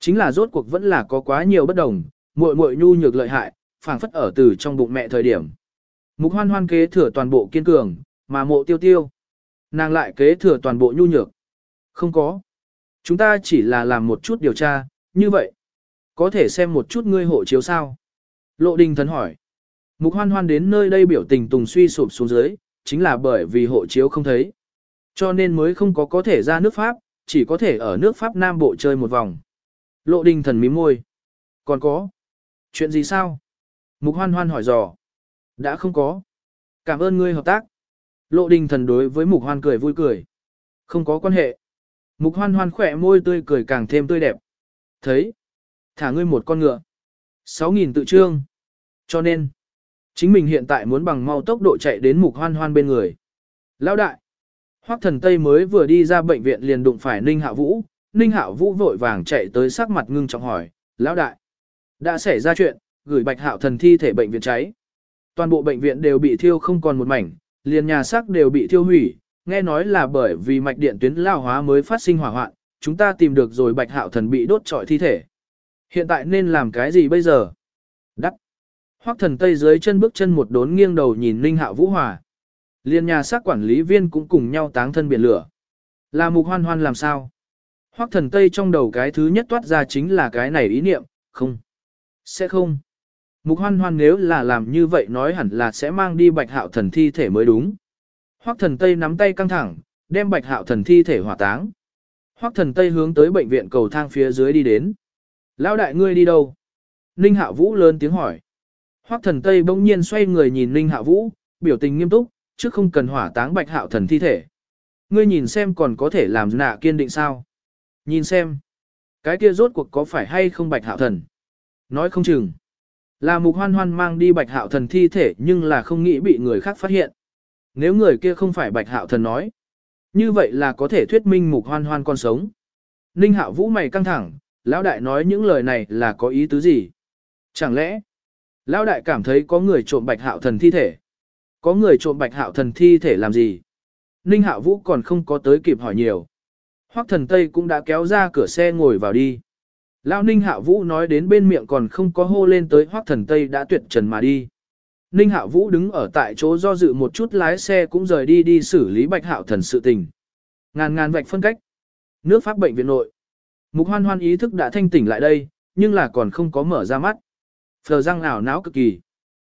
Chính là rốt cuộc vẫn là có quá nhiều bất đồng, muội muội nhu nhược lợi hại, phảng phất ở từ trong bụng mẹ thời điểm. Mục hoan hoan kế thừa toàn bộ kiên cường, mà mộ tiêu tiêu. Nàng lại kế thừa toàn bộ nhu nhược. Không có. Chúng ta chỉ là làm một chút điều tra, như vậy. Có thể xem một chút ngươi hộ chiếu sao? Lộ đình thần hỏi. Mục hoan hoan đến nơi đây biểu tình tùng suy sụp xuống dưới, chính là bởi vì hộ chiếu không thấy. Cho nên mới không có có thể ra nước Pháp, chỉ có thể ở nước Pháp Nam Bộ chơi một vòng. Lộ đình thần mím môi. Còn có. Chuyện gì sao? Mục hoan hoan hỏi dò. Đã không có. Cảm ơn ngươi hợp tác. Lộ đình thần đối với mục hoan cười vui cười. Không có quan hệ. Mục hoan hoan khỏe môi tươi cười càng thêm tươi đẹp. Thấy. Thả ngươi một con ngựa. 6.000 tự trương. Cho nên. Chính mình hiện tại muốn bằng mau tốc độ chạy đến mục hoan hoan bên người. Lão đại. Hoắc thần Tây mới vừa đi ra bệnh viện liền đụng phải Ninh Hạ Vũ. Ninh Hạ Vũ vội vàng chạy tới sắc mặt ngưng trọng hỏi. Lão đại. Đã xảy ra chuyện, gửi bạch hạo thần thi thể bệnh viện cháy. Toàn bộ bệnh viện đều bị thiêu không còn một mảnh, liền nhà xác đều bị thiêu hủy, nghe nói là bởi vì mạch điện tuyến lao hóa mới phát sinh hỏa hoạn, chúng ta tìm được rồi bạch hạo thần bị đốt trọi thi thể. Hiện tại nên làm cái gì bây giờ? Đắc. Hoắc thần tây dưới chân bước chân một đốn nghiêng đầu nhìn Ninh Hạo Vũ Hòa. Liên nhà xác quản lý viên cũng cùng nhau táng thân biển lửa. Là mục hoan hoan làm sao? Hoắc thần tây trong đầu cái thứ nhất toát ra chính là cái này ý niệm, không. Sẽ không. Mục hoan hoan nếu là làm như vậy nói hẳn là sẽ mang đi bạch hạo thần thi thể mới đúng. Hoắc thần Tây nắm tay căng thẳng, đem bạch hạo thần thi thể hỏa táng. Hoắc thần Tây hướng tới bệnh viện cầu thang phía dưới đi đến. Lão đại ngươi đi đâu? Ninh hạ Vũ lớn tiếng hỏi. Hoắc thần Tây bỗng nhiên xoay người nhìn Ninh hạ Vũ, biểu tình nghiêm túc, chứ không cần hỏa táng bạch hạo thần thi thể. Ngươi nhìn xem còn có thể làm nạ kiên định sao? Nhìn xem. Cái kia rốt cuộc có phải hay không bạch hạo thần? Nói không chừng. Là mục hoan hoan mang đi bạch hạo thần thi thể nhưng là không nghĩ bị người khác phát hiện. Nếu người kia không phải bạch hạo thần nói. Như vậy là có thể thuyết minh mục hoan hoan còn sống. Ninh hạo vũ mày căng thẳng, lão đại nói những lời này là có ý tứ gì? Chẳng lẽ, Lão đại cảm thấy có người trộm bạch hạo thần thi thể? Có người trộm bạch hạo thần thi thể làm gì? Ninh hạo vũ còn không có tới kịp hỏi nhiều. Hoắc thần Tây cũng đã kéo ra cửa xe ngồi vào đi. Lão Ninh Hạo Vũ nói đến bên miệng còn không có hô lên tới Hoắc Thần Tây đã tuyệt trần mà đi. Ninh Hạo Vũ đứng ở tại chỗ do dự một chút lái xe cũng rời đi đi xử lý Bạch Hạo Thần sự tình. Ngàn ngàn vạch phân cách. Nước Pháp bệnh viện nội. Mục Hoan Hoan ý thức đã thanh tỉnh lại đây, nhưng là còn không có mở ra mắt. Phờ răng ảo não cực kỳ.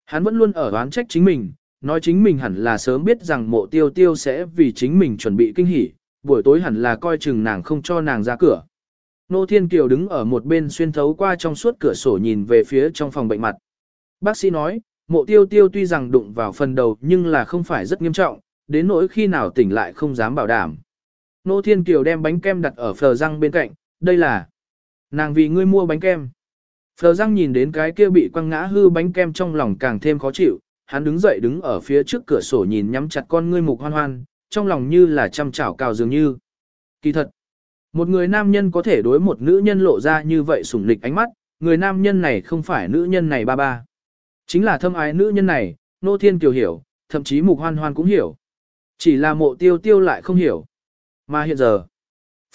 Hắn vẫn luôn ở oán trách chính mình, nói chính mình hẳn là sớm biết rằng mộ tiêu tiêu sẽ vì chính mình chuẩn bị kinh hỉ, buổi tối hẳn là coi chừng nàng không cho nàng ra cửa. Nô Thiên Kiều đứng ở một bên xuyên thấu qua trong suốt cửa sổ nhìn về phía trong phòng bệnh mặt. Bác sĩ nói, mộ tiêu tiêu tuy rằng đụng vào phần đầu nhưng là không phải rất nghiêm trọng, đến nỗi khi nào tỉnh lại không dám bảo đảm. Nô Thiên Kiều đem bánh kem đặt ở phờ răng bên cạnh, đây là nàng vì ngươi mua bánh kem. Phờ răng nhìn đến cái kia bị quăng ngã hư bánh kem trong lòng càng thêm khó chịu, hắn đứng dậy đứng ở phía trước cửa sổ nhìn nhắm chặt con ngươi mục hoan hoan, trong lòng như là chăm chảo cào dường như. Kỳ thật, một người nam nhân có thể đối một nữ nhân lộ ra như vậy sủng lịch ánh mắt, người nam nhân này không phải nữ nhân này ba ba. Chính là thâm ái nữ nhân này, Nô Thiên Kiều hiểu, thậm chí Mục Hoan Hoan cũng hiểu. Chỉ là mộ tiêu tiêu lại không hiểu. Mà hiện giờ,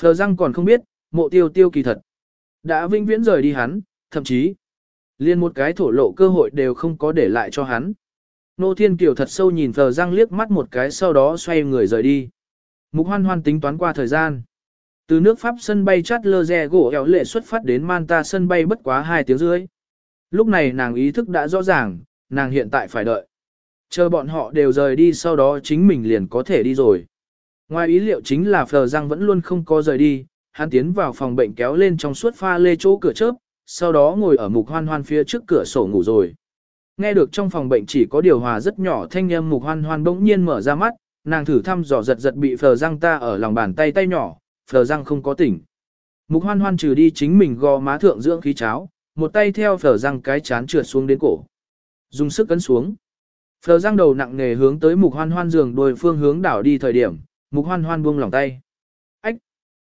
Phờ Răng còn không biết, mộ tiêu tiêu kỳ thật. Đã vinh viễn rời đi hắn, thậm chí, liên một cái thổ lộ cơ hội đều không có để lại cho hắn. Nô Thiên Kiều thật sâu nhìn Phờ Giang liếc mắt một cái sau đó xoay người rời đi. Mục Hoan Hoan tính toán qua thời gian. Từ nước Pháp sân bay chát lơ rè gỗ eo lệ xuất phát đến Manta sân bay bất quá 2 tiếng rưỡi. Lúc này nàng ý thức đã rõ ràng, nàng hiện tại phải đợi. Chờ bọn họ đều rời đi sau đó chính mình liền có thể đi rồi. Ngoài ý liệu chính là Phờ Giang vẫn luôn không có rời đi, hắn tiến vào phòng bệnh kéo lên trong suốt pha lê chỗ cửa chớp, sau đó ngồi ở mục hoan hoan phía trước cửa sổ ngủ rồi. Nghe được trong phòng bệnh chỉ có điều hòa rất nhỏ thanh âm mục hoan hoan bỗng nhiên mở ra mắt, nàng thử thăm dò giật giật bị Phờ răng ta ở lòng bàn tay tay nhỏ, Phờ răng không có tỉnh. Mục hoan hoan trừ đi chính mình gò má thượng dưỡng khí cháo, một tay theo phở răng cái chán trượt xuống đến cổ. Dùng sức cấn xuống. Phở răng đầu nặng nề hướng tới mục hoan hoan giường đôi phương hướng đảo đi thời điểm, mục hoan hoan buông lòng tay. Ách!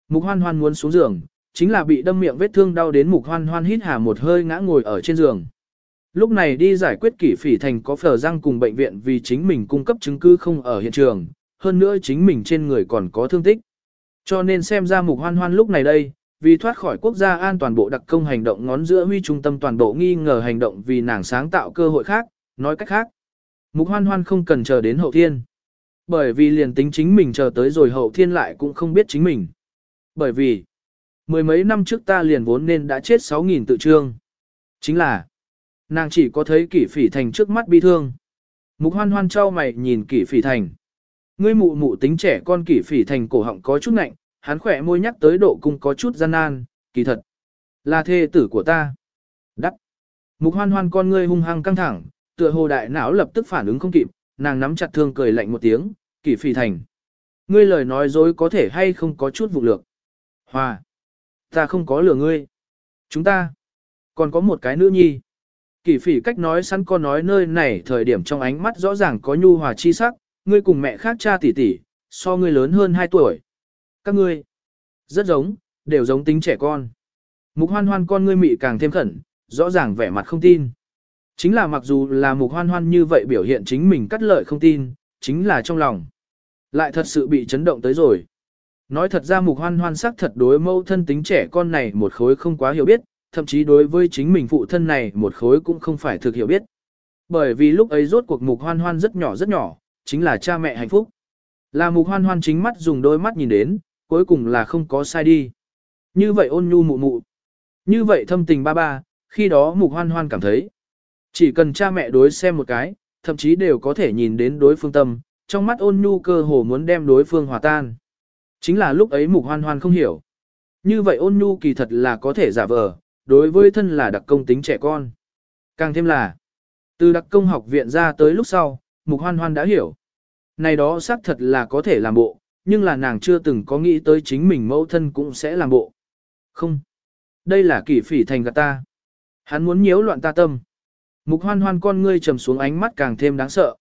Mục hoan hoan muốn xuống giường, chính là bị đâm miệng vết thương đau đến mục hoan hoan hít hà một hơi ngã ngồi ở trên giường. Lúc này đi giải quyết kỷ phỉ thành có phở răng cùng bệnh viện vì chính mình cung cấp chứng cứ không ở hiện trường, hơn nữa chính mình trên người còn có thương tích. Cho nên xem ra mục hoan hoan lúc này đây, vì thoát khỏi quốc gia an toàn bộ đặc công hành động ngón giữa huy trung tâm toàn bộ nghi ngờ hành động vì nàng sáng tạo cơ hội khác, nói cách khác. Mục hoan hoan không cần chờ đến hậu thiên. Bởi vì liền tính chính mình chờ tới rồi hậu thiên lại cũng không biết chính mình. Bởi vì, mười mấy năm trước ta liền vốn nên đã chết 6.000 tự trương. Chính là, nàng chỉ có thấy kỷ phỉ thành trước mắt bi thương. Mục hoan hoan trao mày nhìn kỷ phỉ thành. Ngươi mụ mụ tính trẻ con kỷ phỉ thành cổ họng có chút nạnh, hắn khỏe môi nhắc tới độ cung có chút gian nan, kỳ thật. Là thê tử của ta. Đắc. Mục hoan hoan con ngươi hung hăng căng thẳng, tựa hồ đại não lập tức phản ứng không kịp, nàng nắm chặt thương cười lạnh một tiếng, kỷ phỉ thành. Ngươi lời nói dối có thể hay không có chút vụ lược. Hòa. Ta không có lừa ngươi. Chúng ta. Còn có một cái nữ nhi. Kỳ phỉ cách nói sẵn có nói nơi này thời điểm trong ánh mắt rõ ràng có nhu hòa chi sắc, ngươi cùng mẹ khác cha tỷ tỷ, so ngươi lớn hơn 2 tuổi. Các ngươi, rất giống, đều giống tính trẻ con. Mục hoan hoan con ngươi mị càng thêm khẩn, rõ ràng vẻ mặt không tin. Chính là mặc dù là mục hoan hoan như vậy biểu hiện chính mình cắt lợi không tin, chính là trong lòng. Lại thật sự bị chấn động tới rồi. Nói thật ra mục hoan hoan sắc thật đối mâu thân tính trẻ con này một khối không quá hiểu biết, thậm chí đối với chính mình phụ thân này một khối cũng không phải thực hiểu biết. Bởi vì lúc ấy rốt cuộc mục hoan hoan rất nhỏ rất nhỏ, chính là cha mẹ hạnh phúc. Là mục hoan hoan chính mắt dùng đôi mắt nhìn đến, cuối cùng là không có sai đi. Như vậy ôn nhu mụ mụ. Như vậy thâm tình ba ba, khi đó mục hoan hoan cảm thấy. Chỉ cần cha mẹ đối xem một cái, thậm chí đều có thể nhìn đến đối phương tâm, trong mắt ôn nhu cơ hồ muốn đem đối phương hòa tan. Chính là lúc ấy mục hoan hoan không hiểu. Như vậy ôn nhu kỳ thật là có thể giả vờ, đối với thân là đặc công tính trẻ con. Càng thêm là, từ đặc công học viện ra tới lúc sau, mục hoan hoan đã hiểu. Này đó xác thật là có thể làm bộ, nhưng là nàng chưa từng có nghĩ tới chính mình mẫu thân cũng sẽ làm bộ. Không. Đây là kỷ phỉ thành gạt ta. Hắn muốn nhiễu loạn ta tâm. Mục hoan hoan con ngươi trầm xuống ánh mắt càng thêm đáng sợ.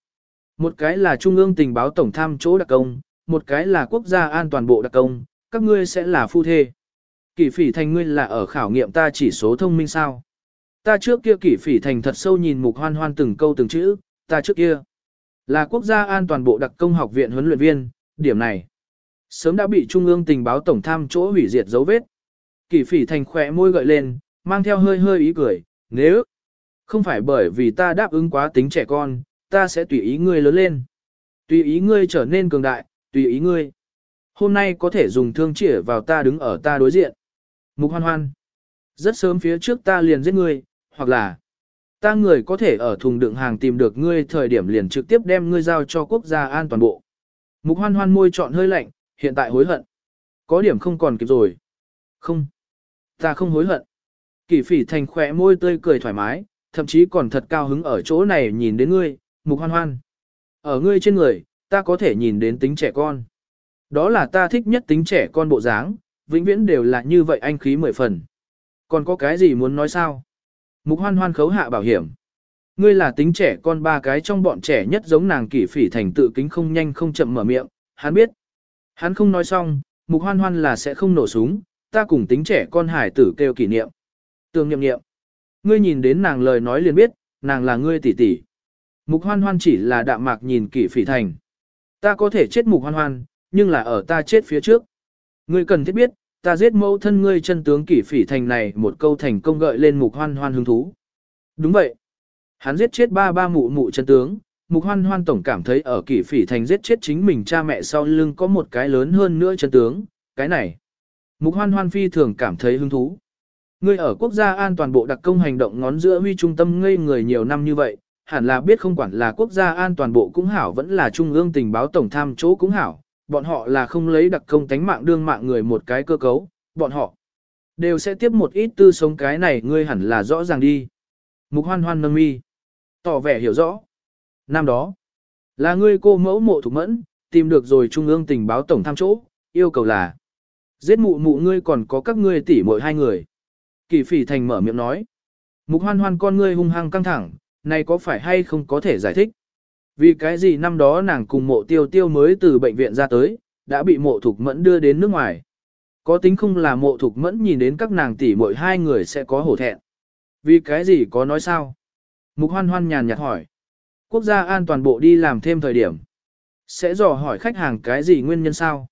Một cái là Trung ương tình báo tổng tham chỗ đặc công, một cái là quốc gia an toàn bộ đặc công, các ngươi sẽ là phu thê. Kỷ phỉ thành ngươi là ở khảo nghiệm ta chỉ số thông minh sao. Ta trước kia kỷ phỉ thành thật sâu nhìn mục hoan hoan từng câu từng chữ, ta trước kia là quốc gia an toàn bộ đặc công học viện huấn luyện viên, điểm này sớm đã bị Trung ương tình báo tổng tham chỗ hủy diệt dấu vết. Kỷ phỉ thành khỏe môi gợi lên, mang theo hơi hơi ý cười, nếu không phải bởi vì ta đáp ứng quá tính trẻ con, ta sẽ tùy ý ngươi lớn lên. Tùy ý ngươi trở nên cường đại, tùy ý ngươi. Hôm nay có thể dùng thương chỉ vào ta đứng ở ta đối diện. Mục hoan hoan. Rất sớm phía trước ta liền giết ngươi, hoặc là ta người có thể ở thùng đựng hàng tìm được ngươi thời điểm liền trực tiếp đem ngươi giao cho quốc gia an toàn bộ. Mục hoan hoan môi trọn hơi lạnh, hiện tại hối hận. Có điểm không còn kịp rồi. Không. Ta không hối hận. Kỷ phỉ thành khỏe môi tươi cười thoải mái, thậm chí còn thật cao hứng ở chỗ này nhìn đến ngươi, mục hoan hoan. Ở ngươi trên người, ta có thể nhìn đến tính trẻ con. Đó là ta thích nhất tính trẻ con bộ dáng, vĩnh viễn đều là như vậy anh khí mười phần. Còn có cái gì muốn nói sao? Mục hoan hoan khấu hạ bảo hiểm. Ngươi là tính trẻ con ba cái trong bọn trẻ nhất giống nàng kỷ phỉ thành tự kính không nhanh không chậm mở miệng, hắn biết. Hắn không nói xong, mục hoan hoan là sẽ không nổ súng, ta cùng tính trẻ con hải tử kêu kỷ niệm. Tường niệm nghiệm. Ngươi nhìn đến nàng lời nói liền biết, nàng là ngươi tỷ tỷ. Mục hoan hoan chỉ là đạm mạc nhìn kỷ phỉ thành. Ta có thể chết mục hoan hoan, nhưng là ở ta chết phía trước. Ngươi cần thiết biết, ta giết mẫu thân ngươi chân tướng kỷ phỉ thành này một câu thành công gợi lên mục hoan hoan hứng thú. Đúng vậy. Hắn giết chết ba ba mụ mụ chân tướng, mục hoan hoan tổng cảm thấy ở kỷ phỉ thành giết chết chính mình cha mẹ sau lưng có một cái lớn hơn nữa chân tướng, cái này. Mục hoan hoan phi thường cảm thấy hứng thú. Ngươi ở quốc gia an toàn bộ đặc công hành động ngón giữa huy trung tâm ngây người nhiều năm như vậy, hẳn là biết không quản là quốc gia an toàn bộ cũng hảo vẫn là trung ương tình báo tổng tham chỗ cũng hảo, bọn họ là không lấy đặc công tánh mạng đương mạng người một cái cơ cấu, bọn họ đều sẽ tiếp một ít tư sống cái này ngươi hẳn là rõ ràng đi. Mục hoan hoan nâng mi, tỏ vẻ hiểu rõ. Năm đó, là ngươi cô mẫu mộ thủ mẫn, tìm được rồi trung ương tình báo tổng tham chỗ, yêu cầu là giết mụ mụ ngươi còn có các ngươi tỷ muội hai người. Kỳ phỉ thành mở miệng nói. Mục hoan hoan con ngươi hung hăng căng thẳng, này có phải hay không có thể giải thích? Vì cái gì năm đó nàng cùng mộ tiêu tiêu mới từ bệnh viện ra tới, đã bị mộ thục mẫn đưa đến nước ngoài. Có tính không là mộ thục mẫn nhìn đến các nàng tỷ mỗi hai người sẽ có hổ thẹn. Vì cái gì có nói sao? Mục hoan hoan nhàn nhạt hỏi. Quốc gia an toàn bộ đi làm thêm thời điểm. Sẽ dò hỏi khách hàng cái gì nguyên nhân sao?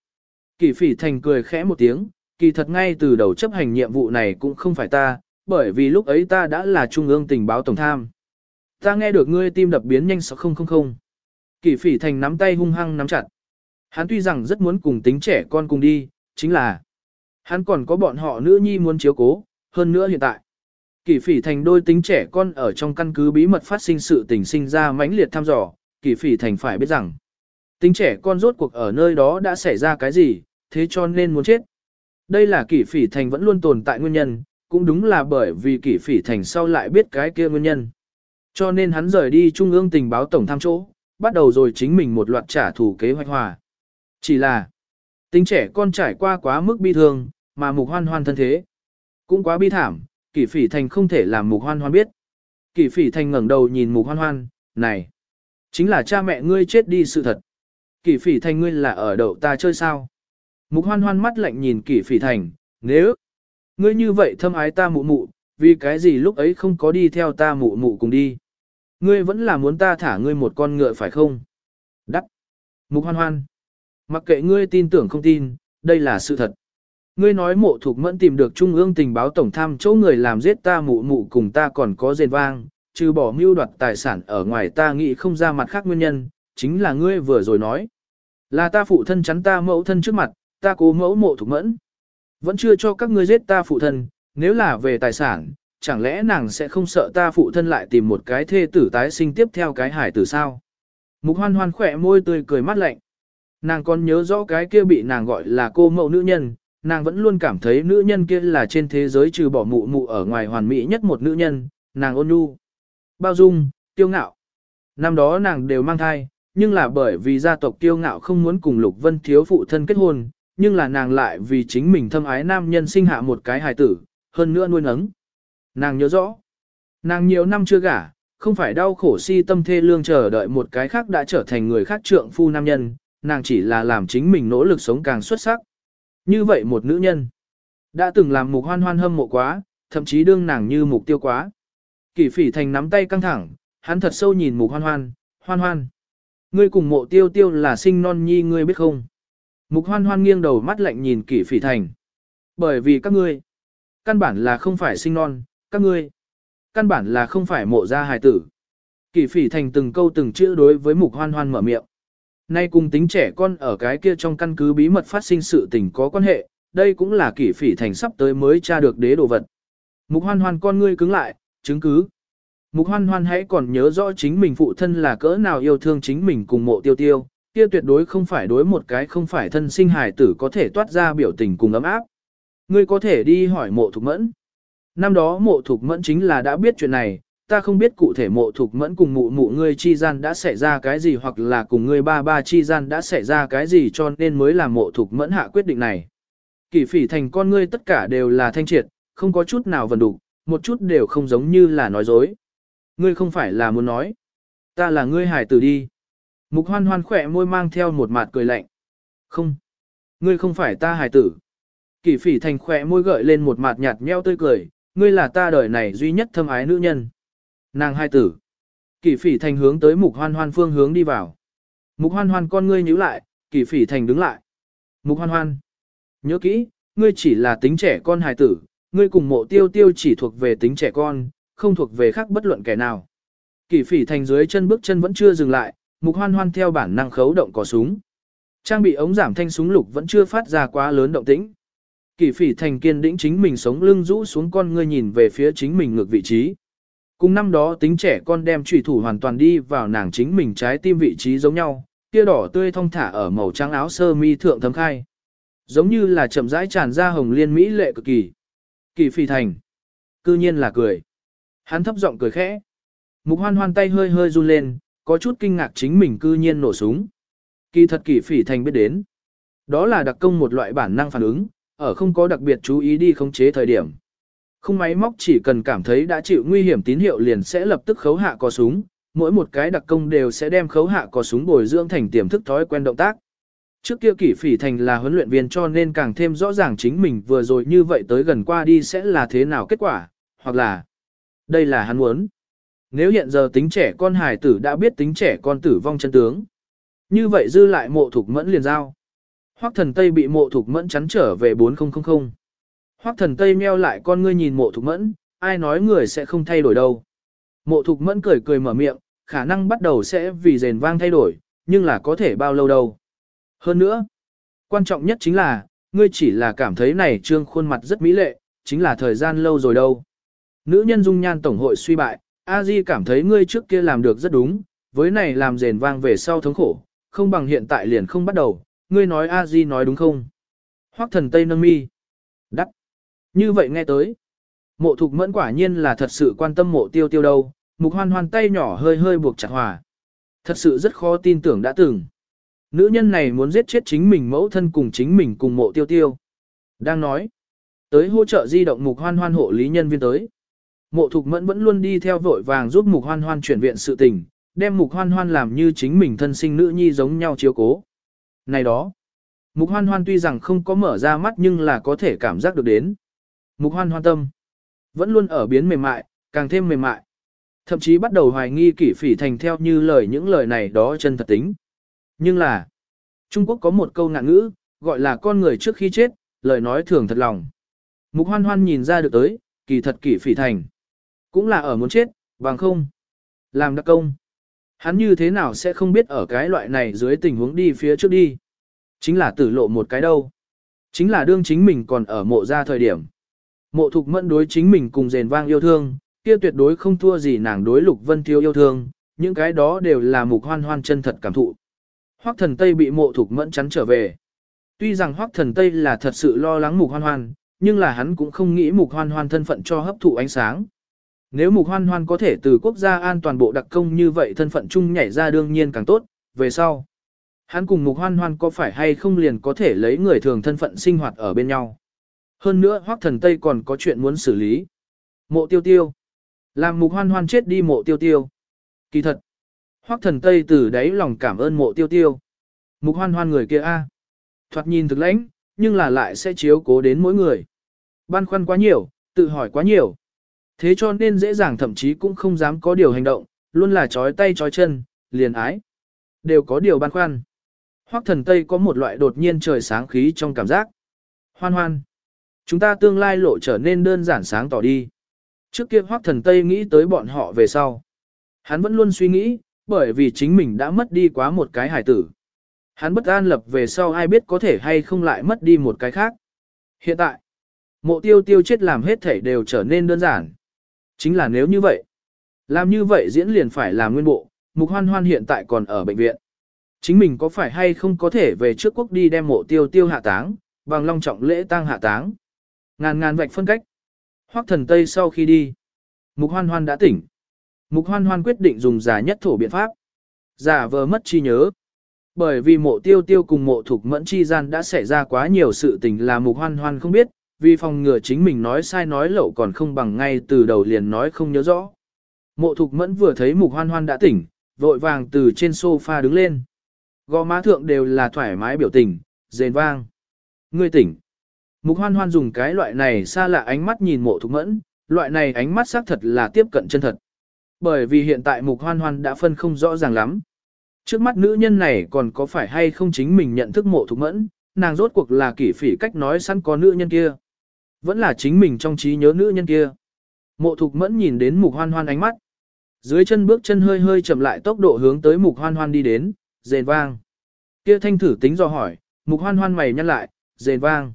Kỳ phỉ thành cười khẽ một tiếng, kỳ thật ngay từ đầu chấp hành nhiệm vụ này cũng không phải ta, bởi vì lúc ấy ta đã là trung ương tình báo tổng tham. Ta nghe được ngươi tim đập biến nhanh 6000. Kỷ phỉ thành nắm tay hung hăng nắm chặt. Hắn tuy rằng rất muốn cùng tính trẻ con cùng đi, chính là hắn còn có bọn họ nữ nhi muốn chiếu cố, hơn nữa hiện tại. Kỷ phỉ thành đôi tính trẻ con ở trong căn cứ bí mật phát sinh sự tình sinh ra mãnh liệt thăm dò, kỷ phỉ thành phải biết rằng tính trẻ con rốt cuộc ở nơi đó đã xảy ra cái gì, thế cho nên muốn chết. Đây là kỷ phỉ thành vẫn luôn tồn tại nguyên nhân, cũng đúng là bởi vì kỷ phỉ thành sau lại biết cái kia nguyên nhân. Cho nên hắn rời đi trung ương tình báo tổng tham chỗ, bắt đầu rồi chính mình một loạt trả thù kế hoạch hòa. Chỉ là, tính trẻ con trải qua quá mức bi thương, mà mục hoan hoan thân thế. Cũng quá bi thảm, kỷ phỉ thành không thể làm mục hoan hoan biết. Kỷ phỉ thành ngẩng đầu nhìn mục hoan hoan, này, chính là cha mẹ ngươi chết đi sự thật. Kỷ phỉ thành ngươi là ở đậu ta chơi sao? Mục hoan hoan mắt lạnh nhìn kỷ phỉ thành, nếu ngươi như vậy thâm ái ta mụ mụ, vì cái gì lúc ấy không có đi theo ta mụ mụ cùng đi. Ngươi vẫn là muốn ta thả ngươi một con ngựa phải không? Đắc. Mục hoan hoan. Mặc kệ ngươi tin tưởng không tin, đây là sự thật. Ngươi nói mộ thuộc mẫn tìm được trung ương tình báo tổng tham chỗ người làm giết ta mụ mụ cùng ta còn có rền vang, trừ bỏ mưu đoạt tài sản ở ngoài ta nghĩ không ra mặt khác nguyên nhân, chính là ngươi vừa rồi nói. Là ta phụ thân chắn ta mẫu thân trước mặt, ta cố mẫu mộ thuộc mẫn. Vẫn chưa cho các ngươi giết ta phụ thân, nếu là về tài sản, chẳng lẽ nàng sẽ không sợ ta phụ thân lại tìm một cái thê tử tái sinh tiếp theo cái hải tử sao? Mục hoan hoan khỏe môi tươi cười mắt lạnh. Nàng còn nhớ rõ cái kia bị nàng gọi là cô mẫu nữ nhân, nàng vẫn luôn cảm thấy nữ nhân kia là trên thế giới trừ bỏ mụ mụ ở ngoài hoàn mỹ nhất một nữ nhân, nàng ôn nhu, bao dung, tiêu ngạo. Năm đó nàng đều mang thai, nhưng là bởi vì gia tộc tiêu ngạo không muốn cùng Lục Vân thiếu phụ thân kết hôn, nhưng là nàng lại vì chính mình thâm ái nam nhân sinh hạ một cái hài tử, hơn nữa nuôi nấng. Nàng nhớ rõ, nàng nhiều năm chưa gả, không phải đau khổ si tâm thê lương chờ đợi một cái khác đã trở thành người khác trượng phu nam nhân, nàng chỉ là làm chính mình nỗ lực sống càng xuất sắc. Như vậy một nữ nhân, đã từng làm mục hoan hoan hâm mộ quá, thậm chí đương nàng như mục tiêu quá. Kỷ phỉ thành nắm tay căng thẳng, hắn thật sâu nhìn mục hoan hoan, hoan hoan. Ngươi cùng mộ tiêu tiêu là sinh non nhi ngươi biết không? Mục hoan hoan nghiêng đầu mắt lạnh nhìn kỷ phỉ thành. Bởi vì các ngươi, căn bản là không phải sinh non, các ngươi, căn bản là không phải mộ gia hài tử. Kỷ phỉ thành từng câu từng chữ đối với mục hoan hoan mở miệng. Nay cùng tính trẻ con ở cái kia trong căn cứ bí mật phát sinh sự tình có quan hệ, đây cũng là kỷ phỉ thành sắp tới mới tra được đế đồ vật. Mục hoan hoan con ngươi cứng lại, chứng cứ. Mục hoan hoan hãy còn nhớ rõ chính mình phụ thân là cỡ nào yêu thương chính mình cùng mộ tiêu tiêu, kia tuyệt đối không phải đối một cái không phải thân sinh hài tử có thể toát ra biểu tình cùng ấm áp. Ngươi có thể đi hỏi mộ thục mẫn. Năm đó mộ thục mẫn chính là đã biết chuyện này, ta không biết cụ thể mộ thục mẫn cùng mụ mụ ngươi chi gian đã xảy ra cái gì hoặc là cùng ngươi ba ba chi gian đã xảy ra cái gì cho nên mới làm mộ thục mẫn hạ quyết định này. Kỷ phỉ thành con ngươi tất cả đều là thanh triệt, không có chút nào vần đủ, một chút đều không giống như là nói dối. Ngươi không phải là muốn nói. Ta là ngươi hải tử đi. Mục hoan hoan khỏe môi mang theo một mặt cười lạnh. Không. Ngươi không phải ta hải tử. Kỷ phỉ thành khỏe môi gợi lên một mặt nhạt nheo tươi cười. Ngươi là ta đời này duy nhất thâm ái nữ nhân. Nàng hai tử. Kỷ phỉ thành hướng tới mục hoan hoan phương hướng đi vào. Mục hoan hoan con ngươi nhíu lại, kỷ phỉ thành đứng lại. Mục hoan hoan. Nhớ kỹ, ngươi chỉ là tính trẻ con hài tử, ngươi cùng mộ tiêu tiêu chỉ thuộc về tính trẻ con, không thuộc về khác bất luận kẻ nào. Kỷ phỉ thành dưới chân bước chân vẫn chưa dừng lại, mục hoan hoan theo bản năng khấu động cò súng. Trang bị ống giảm thanh súng lục vẫn chưa phát ra quá lớn động tĩnh. Kỷ phỉ thành kiên đĩnh chính mình sống lưng rũ xuống con ngươi nhìn về phía chính mình ngược vị trí. Cùng năm đó tính trẻ con đem trùy thủ hoàn toàn đi vào nàng chính mình trái tim vị trí giống nhau, kia đỏ tươi thong thả ở màu trắng áo sơ mi thượng thấm khai. Giống như là chậm rãi tràn ra hồng liên mỹ lệ cực kỳ. Kỷ phỉ thành. Cư nhiên là cười. Hắn thấp giọng cười khẽ. Mục hoan hoan tay hơi hơi run lên, có chút kinh ngạc chính mình cư nhiên nổ súng. Kỳ thật kỳ phỉ thành biết đến. Đó là đặc công một loại bản năng phản ứng, ở không có đặc biệt chú ý đi khống chế thời điểm. Không máy móc chỉ cần cảm thấy đã chịu nguy hiểm tín hiệu liền sẽ lập tức khấu hạ cò súng, mỗi một cái đặc công đều sẽ đem khấu hạ cò súng bồi dưỡng thành tiềm thức thói quen động tác. Trước kia kỷ phỉ thành là huấn luyện viên cho nên càng thêm rõ ràng chính mình vừa rồi như vậy tới gần qua đi sẽ là thế nào kết quả, hoặc là đây là hắn muốn. Nếu hiện giờ tính trẻ con hài tử đã biết tính trẻ con tử vong chân tướng. Như vậy dư lại mộ thục mẫn liền giao. Hoắc thần Tây bị mộ thục mẫn chắn trở về 4000. Hoắc thần Tây meo lại con ngươi nhìn mộ thục mẫn, ai nói người sẽ không thay đổi đâu. Mộ thục mẫn cười cười mở miệng, khả năng bắt đầu sẽ vì rền vang thay đổi, nhưng là có thể bao lâu đâu. Hơn nữa, quan trọng nhất chính là, ngươi chỉ là cảm thấy này trương khuôn mặt rất mỹ lệ, chính là thời gian lâu rồi đâu. Nữ nhân dung nhan tổng hội suy bại, A Di cảm thấy ngươi trước kia làm được rất đúng, với này làm rền vang về sau thống khổ, không bằng hiện tại liền không bắt đầu, ngươi nói A Di nói đúng không? Hoắc thần Tây nâng mi. Đắc. Như vậy nghe tới. Mộ thục mẫn quả nhiên là thật sự quan tâm mộ tiêu tiêu đâu, mục hoan hoan tay nhỏ hơi hơi buộc chặt hòa. Thật sự rất khó tin tưởng đã từng. Nữ nhân này muốn giết chết chính mình mẫu thân cùng chính mình cùng mộ tiêu tiêu. Đang nói. Tới hỗ trợ di động mục hoan hoan hộ lý nhân viên tới. Mộ thục mẫn vẫn luôn đi theo vội vàng giúp mục hoan hoan chuyển viện sự tình, đem mục hoan hoan làm như chính mình thân sinh nữ nhi giống nhau chiếu cố. Này đó. Mục hoan hoan tuy rằng không có mở ra mắt nhưng là có thể cảm giác được đến. Mục hoan hoan tâm. Vẫn luôn ở biến mềm mại, càng thêm mềm mại. Thậm chí bắt đầu hoài nghi kỷ phỉ thành theo như lời những lời này đó chân thật tính. Nhưng là, Trung Quốc có một câu ngạn ngữ, gọi là con người trước khi chết, lời nói thường thật lòng. Mục hoan hoan nhìn ra được tới, kỳ thật kỷ phỉ thành. Cũng là ở muốn chết, bằng không. Làm đặc công. Hắn như thế nào sẽ không biết ở cái loại này dưới tình huống đi phía trước đi. Chính là tử lộ một cái đâu. Chính là đương chính mình còn ở mộ ra thời điểm. Mộ thục mẫn đối chính mình cùng rền vang yêu thương, kia tuyệt đối không thua gì nàng đối lục vân tiêu yêu thương, những cái đó đều là mục hoan hoan chân thật cảm thụ. Hoắc thần Tây bị mộ thục mẫn chắn trở về. Tuy rằng Hoắc thần Tây là thật sự lo lắng mục hoan hoan, nhưng là hắn cũng không nghĩ mục hoan hoan thân phận cho hấp thụ ánh sáng. Nếu mục hoan hoan có thể từ quốc gia an toàn bộ đặc công như vậy thân phận chung nhảy ra đương nhiên càng tốt, về sau. Hắn cùng mục hoan hoan có phải hay không liền có thể lấy người thường thân phận sinh hoạt ở bên nhau. Hơn nữa Hoắc thần Tây còn có chuyện muốn xử lý. Mộ tiêu tiêu. Làm mục hoan hoan chết đi mộ tiêu tiêu. Kỳ thật. Hoắc thần Tây từ đáy lòng cảm ơn mộ tiêu tiêu. Mục hoan hoan người kia a, Thoạt nhìn thực lãnh, nhưng là lại sẽ chiếu cố đến mỗi người. Ban khoăn quá nhiều, tự hỏi quá nhiều. Thế cho nên dễ dàng thậm chí cũng không dám có điều hành động, luôn là trói tay trói chân, liền ái. Đều có điều băn khoăn. Hoắc thần Tây có một loại đột nhiên trời sáng khí trong cảm giác. Hoan hoan. Chúng ta tương lai lộ trở nên đơn giản sáng tỏ đi. Trước kia Hoắc thần Tây nghĩ tới bọn họ về sau. Hắn vẫn luôn suy nghĩ, bởi vì chính mình đã mất đi quá một cái hải tử. Hắn bất an lập về sau ai biết có thể hay không lại mất đi một cái khác. Hiện tại, mộ tiêu tiêu chết làm hết thể đều trở nên đơn giản. Chính là nếu như vậy, làm như vậy diễn liền phải làm nguyên bộ, mục hoan hoan hiện tại còn ở bệnh viện. Chính mình có phải hay không có thể về trước quốc đi đem mộ tiêu tiêu hạ táng, bằng long trọng lễ tang hạ táng. Ngàn ngàn vạch phân cách. Hoắc thần Tây sau khi đi, mục hoan hoan đã tỉnh. Mục hoan hoan quyết định dùng giả nhất thổ biện pháp. Giả vờ mất chi nhớ. Bởi vì mộ tiêu tiêu cùng mộ thục mẫn chi gian đã xảy ra quá nhiều sự tình là mục hoan hoan không biết, vì phòng ngừa chính mình nói sai nói lậu còn không bằng ngay từ đầu liền nói không nhớ rõ. Mộ thục mẫn vừa thấy mục hoan hoan đã tỉnh, vội vàng từ trên sofa đứng lên. Gò má thượng đều là thoải mái biểu tình, rền vang. Ngươi tỉnh. Mục hoan hoan dùng cái loại này xa lạ ánh mắt nhìn mộ thục mẫn, loại này ánh mắt xác thật là tiếp cận chân thật. Bởi vì hiện tại mục hoan hoan đã phân không rõ ràng lắm. Trước mắt nữ nhân này còn có phải hay không chính mình nhận thức mộ thục mẫn, nàng rốt cuộc là kỷ phỉ cách nói sẵn có nữ nhân kia. Vẫn là chính mình trong trí nhớ nữ nhân kia. Mộ thục mẫn nhìn đến mục hoan hoan ánh mắt. Dưới chân bước chân hơi hơi chậm lại tốc độ hướng tới mục hoan hoan đi đến, rền vang. Kia thanh thử tính do hỏi, mục hoan hoan mày nhăn lại, rền vang.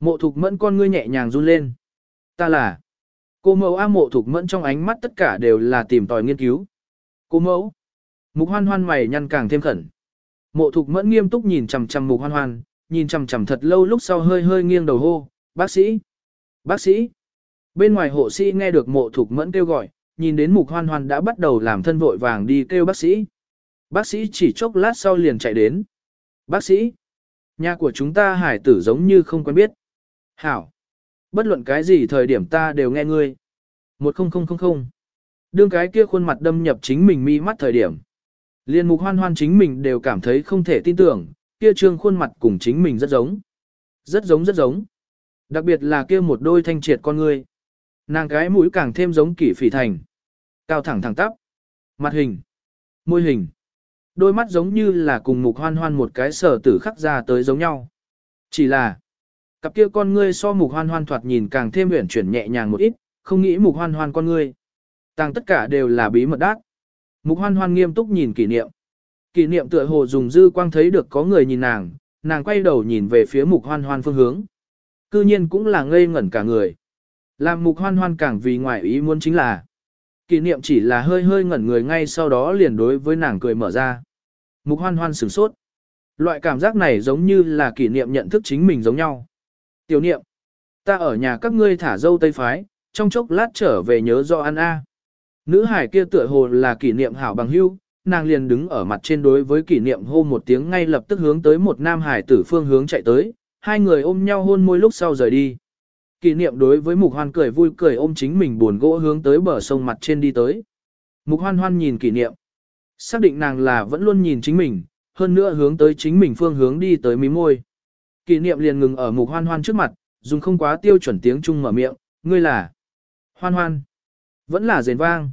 Mộ thục mẫn con ngươi nhẹ nhàng run lên. Ta là. Cô mẫu A mộ thục mẫn trong ánh mắt tất cả đều là tìm tòi nghiên cứu. Cô mẫu. Mục hoan hoan mày nhăn càng thêm khẩn. Mộ thục mẫn nghiêm túc nhìn chằm chằm mục hoan hoan, nhìn chằm chằm thật lâu lúc sau hơi hơi nghiêng đầu hô, bác sĩ. Bác sĩ. Bên ngoài hộ sĩ nghe được mộ thục mẫn kêu gọi, nhìn đến mục hoan hoan đã bắt đầu làm thân vội vàng đi kêu bác sĩ. Bác sĩ chỉ chốc lát sau liền chạy đến. Bác sĩ. Nhà của chúng ta hải tử giống như không quen biết. Hảo. Bất luận cái gì thời điểm ta đều nghe ngươi. Một không không không không. Đương cái kia khuôn mặt đâm nhập chính mình mi mắt thời điểm. Liên mục hoan hoan chính mình đều cảm thấy không thể tin tưởng, kia trương khuôn mặt cùng chính mình rất giống. Rất giống rất giống. Đặc biệt là kia một đôi thanh triệt con ngươi. Nàng cái mũi càng thêm giống kỷ phỉ thành. Cao thẳng thẳng tắp. Mặt hình. Môi hình. Đôi mắt giống như là cùng mục hoan hoan một cái sở tử khắc ra tới giống nhau. Chỉ là, cặp kia con ngươi so mục hoan hoan thoạt nhìn càng thêm uyển chuyển nhẹ nhàng một ít, không nghĩ mục hoan hoan con ngươi. Tàng tất cả đều là bí mật đát. Mục hoan hoan nghiêm túc nhìn kỷ niệm. Kỷ niệm tựa hồ dùng dư quang thấy được có người nhìn nàng, nàng quay đầu nhìn về phía mục hoan hoan phương hướng. Cư nhiên cũng là ngây ngẩn cả người. Làm mục hoan hoan càng vì ngoại ý muốn chính là. Kỷ niệm chỉ là hơi hơi ngẩn người ngay sau đó liền đối với nàng cười mở ra. Mục hoan hoan sửng sốt. Loại cảm giác này giống như là kỷ niệm nhận thức chính mình giống nhau. Tiểu niệm. Ta ở nhà các ngươi thả dâu tây phái, trong chốc lát trở về nhớ do ăn a. Nữ hải kia tựa hồ là kỷ niệm hảo bằng hưu, nàng liền đứng ở mặt trên đối với kỷ niệm hô một tiếng ngay lập tức hướng tới một nam hải tử phương hướng chạy tới, hai người ôm nhau hôn môi lúc sau rời đi. Kỷ niệm đối với mục hoan cười vui cười ôm chính mình buồn gỗ hướng tới bờ sông mặt trên đi tới. Mục hoan hoan nhìn kỷ niệm. Xác định nàng là vẫn luôn nhìn chính mình, hơn nữa hướng tới chính mình phương hướng đi tới mí môi. Kỷ niệm liền ngừng ở mục hoan hoan trước mặt, dùng không quá tiêu chuẩn tiếng Trung mở miệng, ngươi là hoan hoan. Vẫn là rền vang.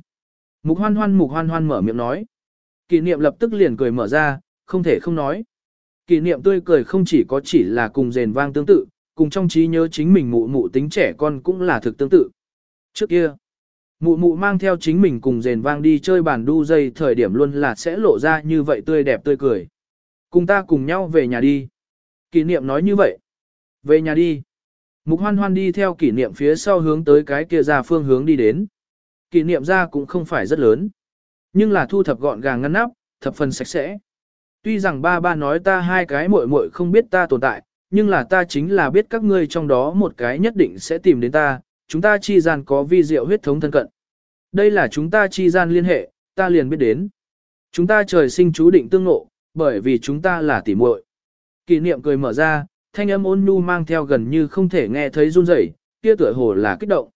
Mục hoan hoan mục hoan hoan mở miệng nói. Kỷ niệm lập tức liền cười mở ra, không thể không nói. Kỷ niệm tươi cười không chỉ có chỉ là cùng rền vang tương tự, cùng trong trí nhớ chính mình mụ mụ tính trẻ con cũng là thực tương tự. Trước kia, mụ mụ mang theo chính mình cùng rền vang đi chơi bàn đu dây thời điểm luôn là sẽ lộ ra như vậy tươi đẹp tươi cười. Cùng ta cùng nhau về nhà đi. Kỷ niệm nói như vậy. Về nhà đi. Mục hoan hoan đi theo kỷ niệm phía sau hướng tới cái kia ra phương hướng đi đến. Kỷ niệm ra cũng không phải rất lớn. Nhưng là thu thập gọn gàng ngăn nắp, thập phần sạch sẽ. Tuy rằng ba ba nói ta hai cái muội muội không biết ta tồn tại, nhưng là ta chính là biết các ngươi trong đó một cái nhất định sẽ tìm đến ta, chúng ta chi gian có vi diệu huyết thống thân cận. Đây là chúng ta chi gian liên hệ, ta liền biết đến. Chúng ta trời sinh chú định tương ngộ, bởi vì chúng ta là tỉ muội. Kỷ niệm cười mở ra, thanh âm ôn nhu mang theo gần như không thể nghe thấy run rẩy, kia tựa hồ là kích động.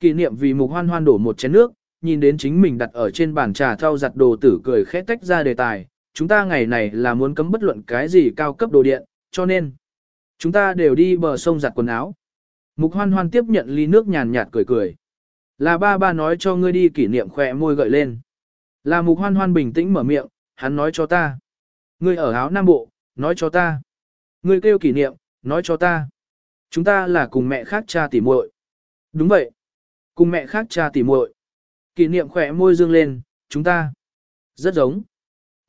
Kỷ niệm vì mục hoan hoan đổ một chén nước, nhìn đến chính mình đặt ở trên bàn trà thao giặt đồ tử cười khẽ tách ra đề tài, chúng ta ngày này là muốn cấm bất luận cái gì cao cấp đồ điện, cho nên chúng ta đều đi bờ sông giặt quần áo. Mục hoan hoan tiếp nhận ly nước nhàn nhạt cười cười. Là ba ba nói cho ngươi đi kỷ niệm khỏe môi gợi lên. Là mục hoan hoan bình tĩnh mở miệng, hắn nói cho ta. Ngươi ở áo Nam Bộ, nói cho ta. Ngươi kêu kỷ niệm, nói cho ta. Chúng ta là cùng mẹ khác cha tỉ muội. Đúng vậy. Cùng mẹ khác cha tỉ muội. Kỷ niệm khỏe môi dương lên, chúng ta. Rất giống.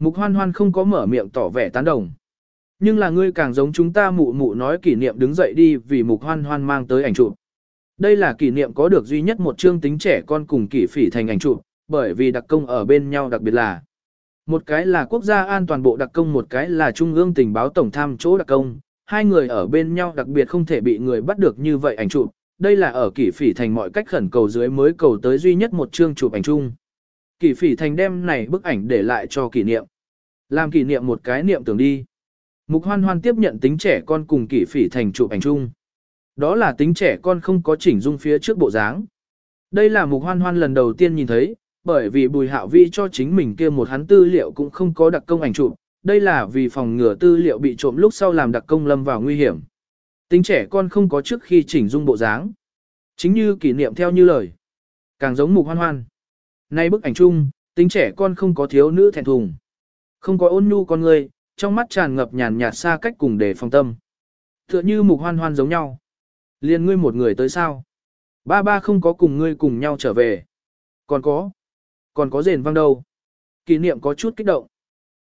Mục hoan hoan không có mở miệng tỏ vẻ tán đồng. Nhưng là ngươi càng giống chúng ta mụ mụ nói kỷ niệm đứng dậy đi vì mục hoan hoan mang tới ảnh chụp. Đây là kỷ niệm có được duy nhất một chương tính trẻ con cùng kỷ phỉ thành ảnh chụp, bởi vì đặc công ở bên nhau đặc biệt là một cái là quốc gia an toàn bộ đặc công một cái là trung ương tình báo tổng tham chỗ đặc công, hai người ở bên nhau đặc biệt không thể bị người bắt được như vậy ảnh chụp. Đây là ở kỷ phỉ thành mọi cách khẩn cầu dưới mới cầu tới duy nhất một chương chụp ảnh chung. Kỷ phỉ thành đem này bức ảnh để lại cho kỷ niệm. Làm kỷ niệm một cái niệm tưởng đi. Mục hoan hoan tiếp nhận tính trẻ con cùng kỷ phỉ thành chụp ảnh chung. Đó là tính trẻ con không có chỉnh dung phía trước bộ dáng. Đây là mục hoan hoan lần đầu tiên nhìn thấy, bởi vì bùi hạo vi cho chính mình kia một hắn tư liệu cũng không có đặc công ảnh chụp. Đây là vì phòng ngừa tư liệu bị trộm lúc sau làm đặc công lâm vào nguy hiểm. Tính trẻ con không có trước khi chỉnh dung bộ dáng. Chính như kỷ niệm theo như lời. Càng giống mục hoan hoan. Nay bức ảnh chung, tính trẻ con không có thiếu nữ thẹn thùng. Không có ôn nhu con người, trong mắt tràn ngập nhàn nhạt xa cách cùng để phòng tâm. Tựa như mục hoan hoan giống nhau. Liên ngươi một người tới sao? Ba ba không có cùng ngươi cùng nhau trở về. Còn có. Còn có rền vang đâu. Kỷ niệm có chút kích động.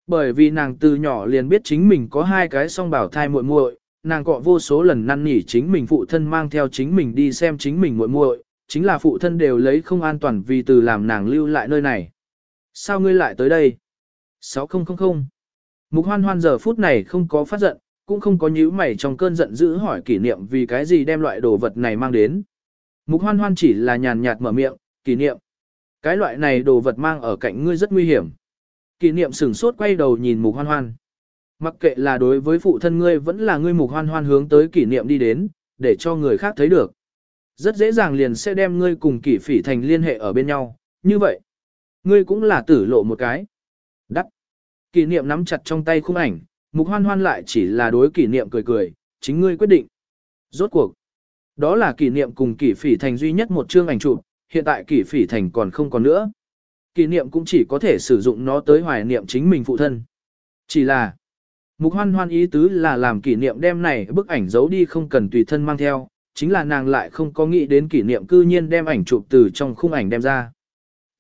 Bởi vì nàng từ nhỏ liền biết chính mình có hai cái song bảo thai muội muội, nàng cọ vô số lần năn nỉ chính mình phụ thân mang theo chính mình đi xem chính mình muội muội, chính là phụ thân đều lấy không an toàn vì từ làm nàng lưu lại nơi này. Sao ngươi lại tới đây? 6000 Mục hoan hoan giờ phút này không có phát giận, cũng không có nhíu mày trong cơn giận dữ hỏi kỷ niệm vì cái gì đem loại đồ vật này mang đến. Mục hoan hoan chỉ là nhàn nhạt mở miệng, kỷ niệm. Cái loại này đồ vật mang ở cạnh ngươi rất nguy hiểm. Kỷ niệm sửng sốt quay đầu nhìn mục hoan hoan. Mặc kệ là đối với phụ thân ngươi vẫn là ngươi mục hoan hoan hướng tới kỷ niệm đi đến, để cho người khác thấy được. Rất dễ dàng liền sẽ đem ngươi cùng kỷ phỉ thành liên hệ ở bên nhau, như vậy. Ngươi cũng là tử lộ một cái. Kỷ niệm nắm chặt trong tay khung ảnh, mục hoan hoan lại chỉ là đối kỷ niệm cười cười, chính ngươi quyết định. Rốt cuộc. Đó là kỷ niệm cùng kỷ phỉ thành duy nhất một chương ảnh chụp, hiện tại kỷ phỉ thành còn không còn nữa. Kỷ niệm cũng chỉ có thể sử dụng nó tới hoài niệm chính mình phụ thân. Chỉ là, mục hoan hoan ý tứ là làm kỷ niệm đem này bức ảnh giấu đi không cần tùy thân mang theo, chính là nàng lại không có nghĩ đến kỷ niệm cư nhiên đem ảnh chụp từ trong khung ảnh đem ra.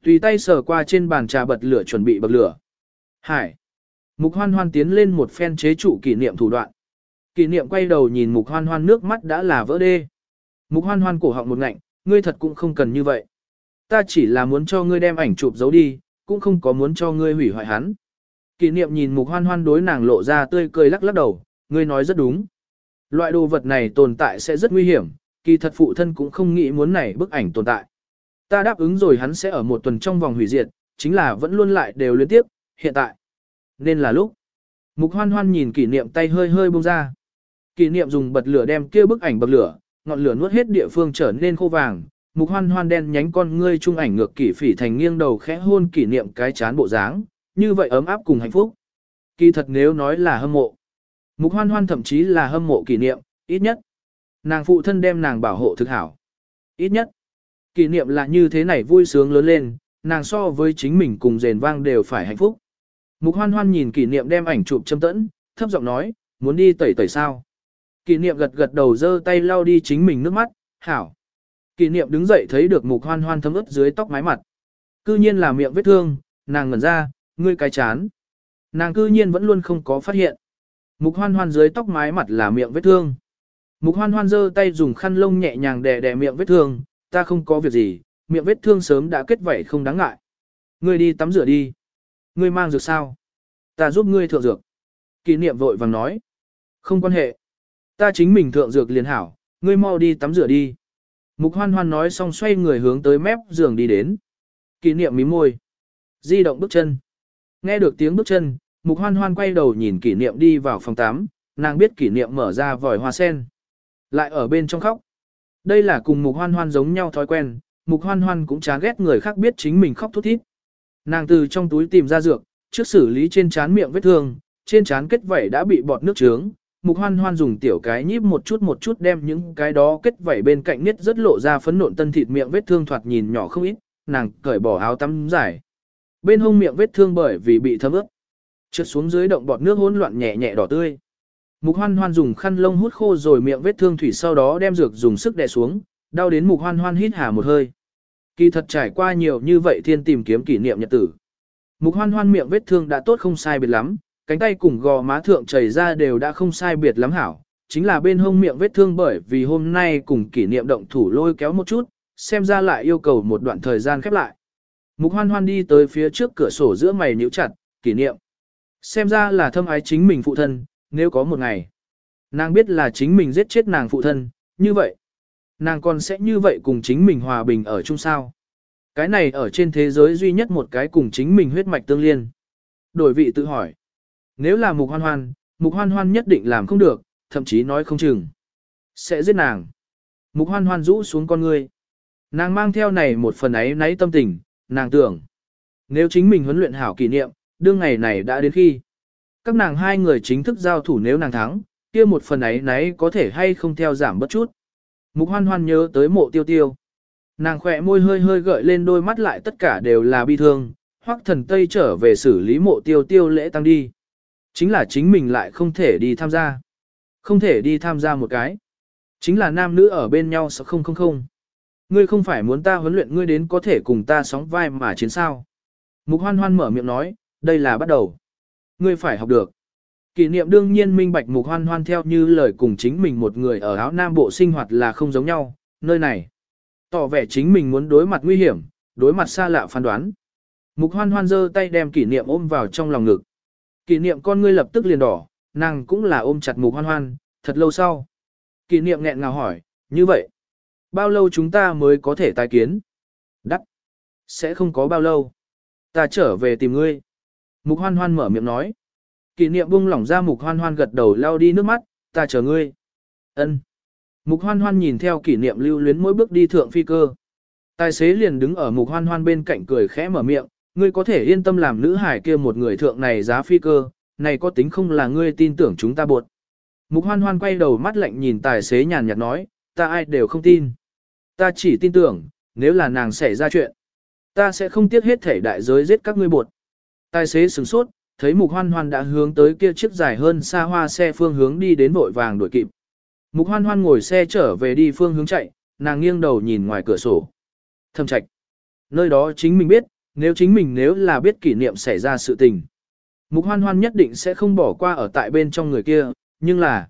Tùy tay sờ qua trên bàn trà bật lửa chuẩn bị bật lửa. Hải. Mục hoan hoan tiến lên một phen chế trụ kỷ niệm thủ đoạn. Kỷ niệm quay đầu nhìn mục hoan hoan nước mắt đã là vỡ đê. Mục hoan hoan cổ họng một ngạnh, ngươi thật cũng không cần như vậy. Ta chỉ là muốn cho ngươi đem ảnh chụp giấu đi, cũng không có muốn cho ngươi hủy hoại hắn. Kỷ niệm nhìn mục hoan hoan đối nàng lộ ra tươi cười lắc lắc đầu, ngươi nói rất đúng. Loại đồ vật này tồn tại sẽ rất nguy hiểm, kỳ thật phụ thân cũng không nghĩ muốn này bức ảnh tồn tại. Ta đáp ứng rồi hắn sẽ ở một tuần trong vòng hủy diệt, chính là vẫn luôn lại đều liên tiếp, hiện tại. Nên là lúc. Mục hoan hoan nhìn kỷ niệm tay hơi hơi bông ra. Kỷ niệm dùng bật lửa đem kia bức ảnh bật lửa, ngọn lửa nuốt hết địa phương trở nên khô vàng. Mục hoan hoan đen nhánh con ngươi trung ảnh ngược kỷ phỉ thành nghiêng đầu khẽ hôn kỷ niệm cái chán bộ dáng, như vậy ấm áp cùng hạnh phúc. Kỳ thật nếu nói là hâm mộ. Mục hoan hoan thậm chí là hâm mộ kỷ niệm, ít nhất. Nàng phụ thân đem nàng bảo hộ thực hảo. Ít nhất. Kỷ niệm là như thế này vui sướng lớn lên, nàng so với chính mình cùng rền vang đều phải hạnh phúc. Mục hoan hoan nhìn kỷ niệm đem ảnh chụp châm tẫn, thấp giọng nói, muốn đi tẩy tẩy sao. Kỷ niệm gật gật đầu giơ tay lau đi chính mình nước mắt, hảo. Kỷ niệm đứng dậy thấy được mục hoan hoan thấm ướt dưới tóc mái mặt. Cư nhiên là miệng vết thương, nàng ngẩn ra, ngươi cái chán. Nàng cư nhiên vẫn luôn không có phát hiện. Mục hoan hoan dưới tóc mái mặt là miệng vết thương. Mục hoan hoan giơ tay dùng khăn lông nhẹ nhàng đè đè miệng vết thương, ta không có việc gì, miệng vết thương sớm đã kết vảy không đáng ngại. Ngươi đi tắm rửa đi. Ngươi mang dược sao? Ta giúp ngươi thượng dược. Kỷ niệm vội vàng nói. Không quan hệ. Ta chính mình thượng dược liền hảo, ngươi mau đi tắm rửa đi. Mục hoan hoan nói xong xoay người hướng tới mép giường đi đến. Kỷ niệm mím môi. Di động bước chân. Nghe được tiếng bước chân, mục hoan hoan quay đầu nhìn kỷ niệm đi vào phòng tắm, nàng biết kỷ niệm mở ra vòi hoa sen. Lại ở bên trong khóc. Đây là cùng mục hoan hoan giống nhau thói quen, mục hoan hoan cũng chán ghét người khác biết chính mình khóc thút thít. Nàng từ trong túi tìm ra dược, trước xử lý trên trán miệng vết thương, trên trán kết vảy đã bị bọt nước trướng, mục hoan hoan dùng tiểu cái nhíp một chút một chút đem những cái đó kết vảy bên cạnh nhất rất lộ ra phấn nộn tân thịt miệng vết thương thoạt nhìn nhỏ không ít, nàng cởi bỏ áo tắm giải, Bên hông miệng vết thương bởi vì bị thấm ướt. Trượt xuống dưới động bọt nước hỗn loạn nhẹ nhẹ đỏ tươi. Mục hoan hoan dùng khăn lông hút khô rồi miệng vết thương thủy sau đó đem dược dùng sức đè xuống, đau đến mục hoan hoan hít hà một hơi. Kỳ thật trải qua nhiều như vậy thiên tìm kiếm kỷ niệm nhật tử. Mục hoan hoan miệng vết thương đã tốt không sai biệt lắm, cánh tay cùng gò má thượng chảy ra đều đã không sai biệt lắm hảo. Chính là bên hông miệng vết thương bởi vì hôm nay cùng kỷ niệm động thủ lôi kéo một chút, xem ra lại yêu cầu một đoạn thời gian khép lại. Mục hoan hoan đi tới phía trước cửa sổ giữa mày nhíu chặt, kỷ niệm. Xem ra là thâm ái chính mình phụ thân, nếu có một ngày. Nàng biết là chính mình giết chết nàng phụ thân, như vậy. Nàng còn sẽ như vậy cùng chính mình hòa bình ở chung sao. Cái này ở trên thế giới duy nhất một cái cùng chính mình huyết mạch tương liên. Đổi vị tự hỏi. Nếu là mục hoan hoan, mục hoan hoan nhất định làm không được, thậm chí nói không chừng. Sẽ giết nàng. Mục hoan hoan rũ xuống con ngươi. Nàng mang theo này một phần ấy náy tâm tình, nàng tưởng. Nếu chính mình huấn luyện hảo kỷ niệm, đương ngày này đã đến khi. Các nàng hai người chính thức giao thủ nếu nàng thắng, kia một phần ấy nấy có thể hay không theo giảm bất chút. Mục hoan hoan nhớ tới mộ tiêu tiêu. Nàng khỏe môi hơi hơi gợi lên đôi mắt lại tất cả đều là bi thương, hoắc thần Tây trở về xử lý mộ tiêu tiêu lễ tăng đi. Chính là chính mình lại không thể đi tham gia. Không thể đi tham gia một cái. Chính là nam nữ ở bên nhau sao không không không. Ngươi không phải muốn ta huấn luyện ngươi đến có thể cùng ta sóng vai mà chiến sao. Mục hoan hoan mở miệng nói, đây là bắt đầu. Ngươi phải học được. Kỷ niệm đương nhiên minh bạch mục hoan hoan theo như lời cùng chính mình một người ở áo nam bộ sinh hoạt là không giống nhau, nơi này. Tỏ vẻ chính mình muốn đối mặt nguy hiểm, đối mặt xa lạ phán đoán. Mục hoan hoan giơ tay đem kỷ niệm ôm vào trong lòng ngực. Kỷ niệm con ngươi lập tức liền đỏ, nàng cũng là ôm chặt mục hoan hoan, thật lâu sau. Kỷ niệm nghẹn ngào hỏi, như vậy, bao lâu chúng ta mới có thể tái kiến? Đắc, sẽ không có bao lâu. Ta trở về tìm ngươi. Mục hoan hoan mở miệng nói. Kỷ niệm buông lỏng ra mục hoan hoan gật đầu lao đi nước mắt, ta chờ ngươi. Ân. Mục hoan hoan nhìn theo kỷ niệm lưu luyến mỗi bước đi thượng phi cơ. Tài xế liền đứng ở mục hoan hoan bên cạnh cười khẽ mở miệng, ngươi có thể yên tâm làm nữ hải kia một người thượng này giá phi cơ, này có tính không là ngươi tin tưởng chúng ta buộc. Mục hoan hoan quay đầu mắt lạnh nhìn tài xế nhàn nhạt nói, ta ai đều không tin. Ta chỉ tin tưởng, nếu là nàng xảy ra chuyện, ta sẽ không tiếc hết thể đại giới giết các ngươi buộc. Tài xế sửng sốt, thấy mục hoan hoan đã hướng tới kia chiếc dài hơn xa hoa xe phương hướng đi đến vội vàng đuổi kịp. Mục hoan hoan ngồi xe trở về đi phương hướng chạy, nàng nghiêng đầu nhìn ngoài cửa sổ. Thâm trạch. Nơi đó chính mình biết, nếu chính mình nếu là biết kỷ niệm xảy ra sự tình. Mục hoan hoan nhất định sẽ không bỏ qua ở tại bên trong người kia, nhưng là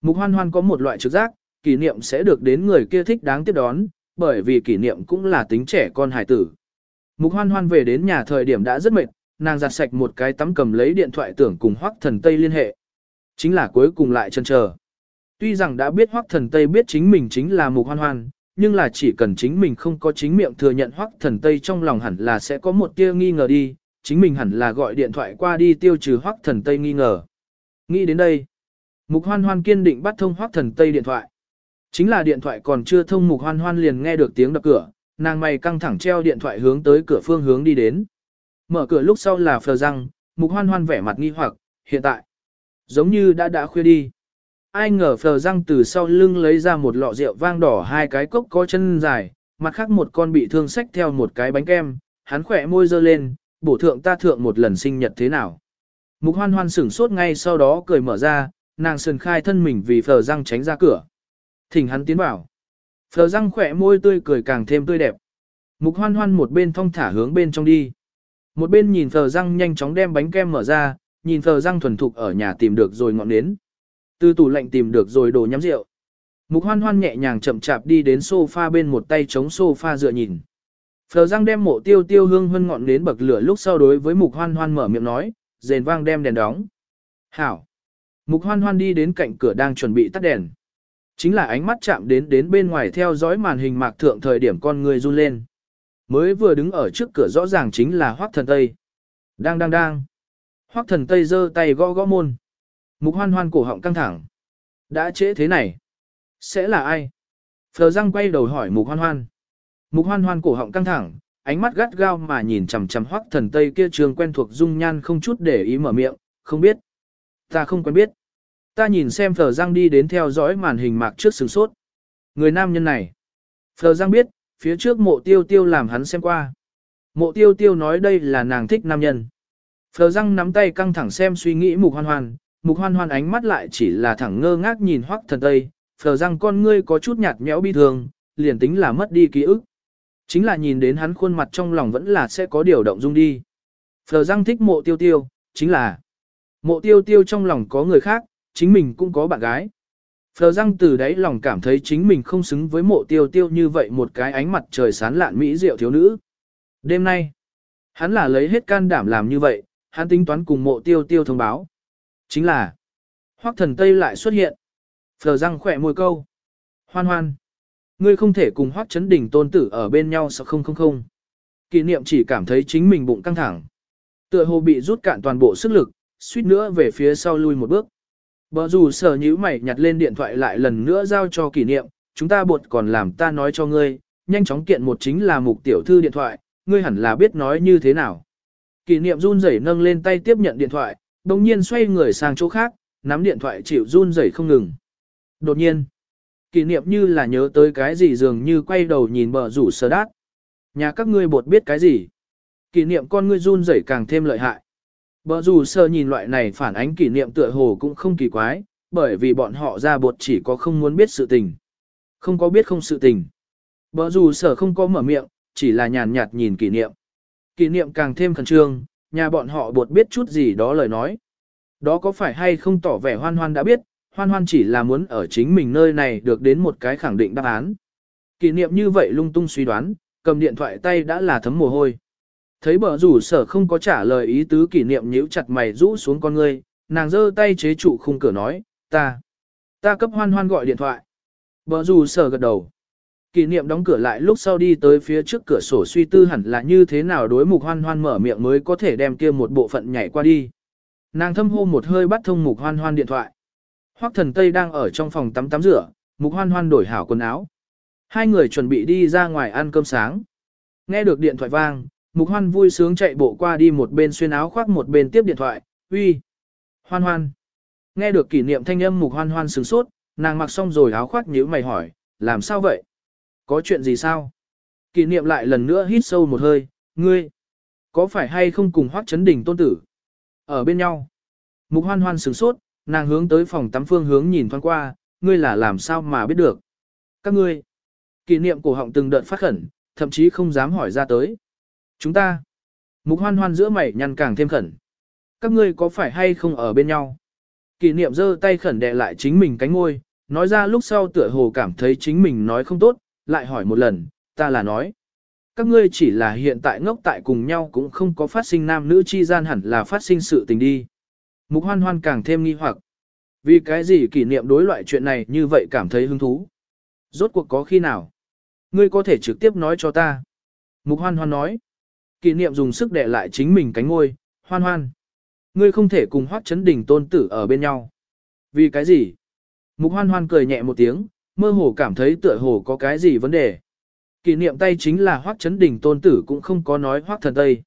Mục hoan hoan có một loại trực giác, kỷ niệm sẽ được đến người kia thích đáng tiếp đón, bởi vì kỷ niệm cũng là tính trẻ con hải tử. Mục hoan hoan về đến nhà thời điểm đã rất mệt, nàng giặt sạch một cái tắm cầm lấy điện thoại tưởng cùng hoắc thần Tây liên hệ. Chính là cuối cùng lại chần chờ. Tuy rằng đã biết hoắc thần Tây biết chính mình chính là mục hoan hoan, nhưng là chỉ cần chính mình không có chính miệng thừa nhận hoắc thần Tây trong lòng hẳn là sẽ có một tia nghi ngờ đi, chính mình hẳn là gọi điện thoại qua đi tiêu trừ hoắc thần Tây nghi ngờ. Nghĩ đến đây, mục hoan hoan kiên định bắt thông hoắc thần Tây điện thoại. Chính là điện thoại còn chưa thông mục hoan hoan liền nghe được tiếng đập cửa, nàng mày căng thẳng treo điện thoại hướng tới cửa phương hướng đi đến. Mở cửa lúc sau là phờ răng, mục hoan hoan vẻ mặt nghi hoặc, hiện tại, giống như đã đã khuya đi. Ai ngờ phờ răng từ sau lưng lấy ra một lọ rượu vang đỏ hai cái cốc có chân dài, mặt khác một con bị thương sách theo một cái bánh kem, hắn khỏe môi dơ lên, bổ thượng ta thượng một lần sinh nhật thế nào. Mục hoan hoan sửng sốt ngay sau đó cười mở ra, nàng sườn khai thân mình vì phờ răng tránh ra cửa. Thỉnh hắn tiến vào. Phờ răng khỏe môi tươi cười càng thêm tươi đẹp. Mục hoan hoan một bên thong thả hướng bên trong đi. Một bên nhìn phờ răng nhanh chóng đem bánh kem mở ra, nhìn phờ răng thuần thục ở nhà tìm được rồi ngọn nến. Từ tủ lạnh tìm được rồi đồ nhắm rượu. Mục hoan hoan nhẹ nhàng chậm chạp đi đến sofa bên một tay chống sofa dựa nhìn. Phờ răng đem mộ tiêu tiêu hương hơn ngọn nến bậc lửa lúc sau đối với mục hoan hoan mở miệng nói, rền vang đem đèn đóng. Hảo. Mục hoan hoan đi đến cạnh cửa đang chuẩn bị tắt đèn. Chính là ánh mắt chạm đến đến bên ngoài theo dõi màn hình mạc thượng thời điểm con người run lên. Mới vừa đứng ở trước cửa rõ ràng chính là Hoắc Thần Tây. Đang đang đang. Hoắc Thần Tây giơ tay gõ gõ môn. Mục hoan hoan cổ họng căng thẳng. Đã trễ thế này. Sẽ là ai? Phờ răng quay đầu hỏi mục hoan hoan. Mục hoan hoan cổ họng căng thẳng, ánh mắt gắt gao mà nhìn chằm chằm Hoắc Thần Tây kia trường quen thuộc dung nhan không chút để ý mở miệng, không biết. Ta không quen biết. Ta nhìn xem Phờ Giang đi đến theo dõi màn hình mạc trước sừng sốt. Người nam nhân này. Phờ Giang biết, phía trước mộ tiêu tiêu làm hắn xem qua. Mộ tiêu tiêu nói đây là nàng thích nam nhân. Phờ răng nắm tay căng thẳng xem suy nghĩ mục hoan hoan, mục hoan hoan ánh mắt lại chỉ là thẳng ngơ ngác nhìn hoắc thần tây. Phờ răng con ngươi có chút nhạt nhẽo bi thương, liền tính là mất đi ký ức. Chính là nhìn đến hắn khuôn mặt trong lòng vẫn là sẽ có điều động dung đi. Phờ răng thích mộ tiêu tiêu, chính là mộ tiêu tiêu trong lòng có người khác, chính mình cũng có bạn gái. Phờ răng từ đấy lòng cảm thấy chính mình không xứng với mộ tiêu tiêu như vậy một cái ánh mặt trời sán lạn mỹ diệu thiếu nữ. Đêm nay, hắn là lấy hết can đảm làm như vậy, hắn tính toán cùng mộ tiêu tiêu thông báo. Chính là, hoắc thần Tây lại xuất hiện. Phờ răng khỏe môi câu. Hoan hoan. Ngươi không thể cùng hoắc chấn đỉnh tôn tử ở bên nhau sao không không không. Kỷ niệm chỉ cảm thấy chính mình bụng căng thẳng. Tựa hồ bị rút cạn toàn bộ sức lực, suýt nữa về phía sau lui một bước. Bờ rủ sở nhữ mày nhặt lên điện thoại lại lần nữa giao cho kỷ niệm, chúng ta buộc còn làm ta nói cho ngươi, nhanh chóng kiện một chính là mục tiểu thư điện thoại, ngươi hẳn là biết nói như thế nào. Kỷ niệm run rẩy nâng lên tay tiếp nhận điện thoại, đồng nhiên xoay người sang chỗ khác, nắm điện thoại chịu run rẩy không ngừng. Đột nhiên, kỷ niệm như là nhớ tới cái gì dường như quay đầu nhìn bờ rủ sở đát. Nhà các ngươi bột biết cái gì? Kỷ niệm con ngươi run rẩy càng thêm lợi hại. Bờ rủ sơ nhìn loại này phản ánh kỷ niệm tựa hồ cũng không kỳ quái, bởi vì bọn họ ra bột chỉ có không muốn biết sự tình. Không có biết không sự tình. Bờ rủ sở không có mở miệng, chỉ là nhàn nhạt nhìn kỷ niệm. Kỷ niệm càng thêm khẩn trương, nhà bọn họ bột biết chút gì đó lời nói. Đó có phải hay không tỏ vẻ hoan hoan đã biết, hoan hoan chỉ là muốn ở chính mình nơi này được đến một cái khẳng định đáp án. Kỷ niệm như vậy lung tung suy đoán, cầm điện thoại tay đã là thấm mồ hôi. Thấy bờ rủ sở không có trả lời ý tứ kỷ niệm nhíu chặt mày rũ xuống con ngươi, nàng giơ tay chế trụ khung cửa nói, ta, ta cấp hoan hoan gọi điện thoại. Bờ rủ sở gật đầu. Kỷ niệm đóng cửa lại lúc sau đi tới phía trước cửa sổ suy tư hẳn là như thế nào đối mục hoan hoan mở miệng mới có thể đem kia một bộ phận nhảy qua đi. Nàng thâm hô một hơi bắt thông mục hoan hoan điện thoại. Hoắc thần Tây đang ở trong phòng tắm tắm rửa, mục hoan hoan đổi hảo quần áo. Hai người chuẩn bị đi ra ngoài ăn cơm sáng. Nghe được điện thoại vang, mục hoan vui sướng chạy bộ qua đi một bên xuyên áo khoác một bên tiếp điện thoại, uy. Hoan hoan. Nghe được kỷ niệm thanh âm mục hoan hoan sửng sốt, nàng mặc xong rồi áo khoác nhíu mày hỏi, làm sao vậy? Có chuyện gì sao? Kỷ niệm lại lần nữa hít sâu một hơi, ngươi, có phải hay không cùng hoác chấn đỉnh tôn tử? Ở bên nhau. Mục hoan hoan sửng sốt, nàng hướng tới phòng tắm phương hướng nhìn thoáng qua, ngươi là làm sao mà biết được? Các ngươi. Kỷ niệm cổ họng từng đợt phát khẩn, thậm chí không dám hỏi ra tới. Chúng ta. Mục hoan hoan giữa mày nhăn càng thêm khẩn. Các ngươi có phải hay không ở bên nhau? Kỷ niệm giơ tay khẩn đè lại chính mình cánh ngôi, nói ra lúc sau tựa hồ cảm thấy chính mình nói không tốt, lại hỏi một lần, ta là nói. Các ngươi chỉ là hiện tại ngốc tại cùng nhau cũng không có phát sinh nam nữ chi gian hẳn là phát sinh sự tình đi. Mục hoan hoan càng thêm nghi hoặc. Vì cái gì kỷ niệm đối loại chuyện này như vậy cảm thấy hứng thú? Rốt cuộc có khi nào? Ngươi có thể trực tiếp nói cho ta. Mục hoan hoan nói. Kỷ niệm dùng sức đè lại chính mình cánh ngôi, hoan hoan. Ngươi không thể cùng hoác chấn đỉnh tôn tử ở bên nhau. Vì cái gì? Mục hoan hoan cười nhẹ một tiếng, mơ hồ cảm thấy tựa hồ có cái gì vấn đề. Kỷ niệm tay chính là hoác chấn đỉnh tôn tử cũng không có nói hoác thần tây.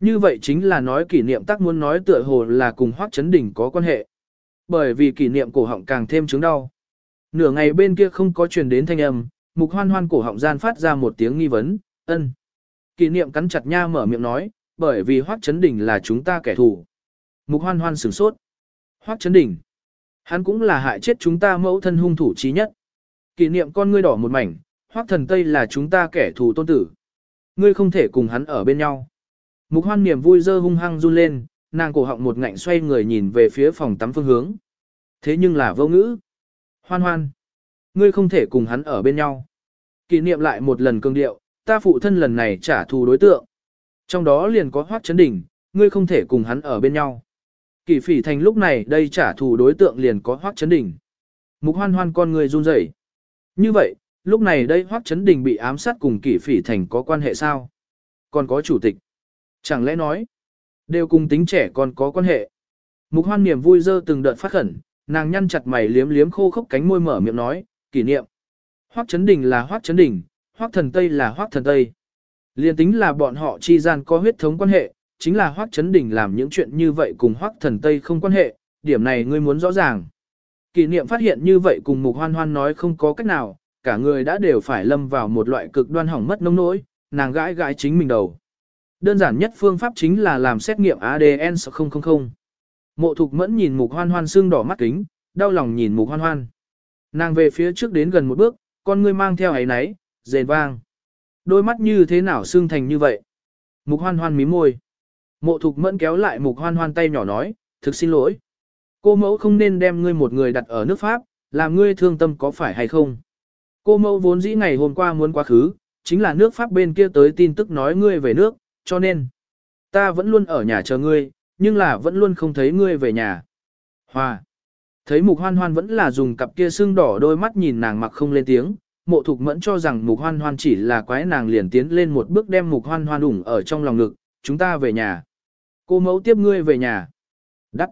Như vậy chính là nói kỷ niệm tắc muốn nói tựa hồ là cùng hoác chấn đỉnh có quan hệ. Bởi vì kỷ niệm cổ họng càng thêm chứng đau. Nửa ngày bên kia không có truyền đến thanh âm, mục hoan hoan cổ họng gian phát ra một tiếng nghi vấn, ân. Kỷ niệm cắn chặt nha mở miệng nói, bởi vì hoác chấn đỉnh là chúng ta kẻ thù. Mục hoan hoan sửng sốt. Hoác chấn đỉnh. Hắn cũng là hại chết chúng ta mẫu thân hung thủ trí nhất. Kỷ niệm con ngươi đỏ một mảnh, hoác thần Tây là chúng ta kẻ thù tôn tử. Ngươi không thể cùng hắn ở bên nhau. Mục hoan niềm vui dơ hung hăng run lên, nàng cổ họng một ngạnh xoay người nhìn về phía phòng tắm phương hướng. Thế nhưng là vô ngữ. Hoan hoan. Ngươi không thể cùng hắn ở bên nhau. Kỷ niệm lại một lần cương điệu, ta phụ thân lần này trả thù đối tượng. Trong đó liền có hoác chấn đỉnh, ngươi không thể cùng hắn ở bên nhau. Kỷ phỉ thành lúc này đây trả thù đối tượng liền có hoác chấn đỉnh. Mục hoan hoan con người run rẩy. Như vậy, lúc này đây Hoắc Chấn Đình bị ám sát cùng kỷ phỉ thành có quan hệ sao? Còn có chủ tịch. Chẳng lẽ nói, đều cùng tính trẻ còn có quan hệ. Mục hoan niềm vui dơ từng đợt phát khẩn, nàng nhăn chặt mày liếm liếm khô khốc cánh môi mở miệng nói, kỷ niệm. Hoắc Chấn Đình là Hoắc Chấn Đình, Hoắc Thần Tây là Hoắc Thần Tây. Liên tính là bọn họ chi gian có huyết thống quan hệ, chính là Hoắc Chấn Đình làm những chuyện như vậy cùng Hoắc Thần Tây không quan hệ, điểm này ngươi muốn rõ ràng. Kỷ niệm phát hiện như vậy cùng mục hoan hoan nói không có cách nào, cả người đã đều phải lâm vào một loại cực đoan hỏng mất nông nỗi, nàng gãi gãi chính mình đầu. Đơn giản nhất phương pháp chính là làm xét nghiệm ADN 000. Mộ thục mẫn nhìn mục hoan hoan xương đỏ mắt kính, đau lòng nhìn mục hoan hoan. Nàng về phía trước đến gần một bước, con ngươi mang theo ấy náy, rền vang. Đôi mắt như thế nào xương thành như vậy? Mục hoan hoan mím môi. Mộ thục mẫn kéo lại mục hoan hoan tay nhỏ nói, thực xin lỗi. Cô mẫu không nên đem ngươi một người đặt ở nước Pháp, làm ngươi thương tâm có phải hay không? Cô mẫu vốn dĩ ngày hôm qua muốn quá khứ, chính là nước Pháp bên kia tới tin tức nói ngươi về nước, cho nên, ta vẫn luôn ở nhà chờ ngươi, nhưng là vẫn luôn không thấy ngươi về nhà. Hoa! Thấy mục hoan hoan vẫn là dùng cặp kia sưng đỏ đôi mắt nhìn nàng mặc không lên tiếng, mộ thục mẫn cho rằng mục hoan hoan chỉ là quái nàng liền tiến lên một bước đem mục hoan hoan ủng ở trong lòng ngực, chúng ta về nhà. Cô mẫu tiếp ngươi về nhà. Đắc.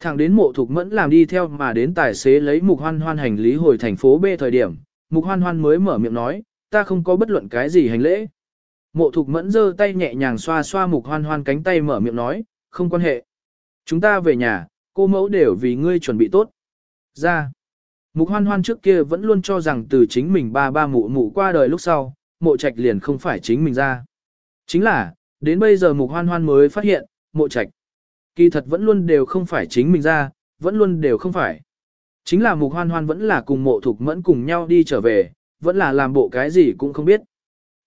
Thẳng đến mộ thục mẫn làm đi theo mà đến tài xế lấy mục hoan hoan hành lý hồi thành phố B thời điểm, mục hoan hoan mới mở miệng nói, ta không có bất luận cái gì hành lễ. Mộ thục mẫn giơ tay nhẹ nhàng xoa xoa mục hoan hoan cánh tay mở miệng nói, không quan hệ. Chúng ta về nhà, cô mẫu đều vì ngươi chuẩn bị tốt. Ra. Mục hoan hoan trước kia vẫn luôn cho rằng từ chính mình ba ba mụ mụ qua đời lúc sau, mộ trạch liền không phải chính mình ra. Chính là, đến bây giờ mục hoan hoan mới phát hiện, mộ trạch. Kỳ thật vẫn luôn đều không phải chính mình ra, vẫn luôn đều không phải. Chính là mục hoan hoan vẫn là cùng mộ thục mẫn cùng nhau đi trở về, vẫn là làm bộ cái gì cũng không biết.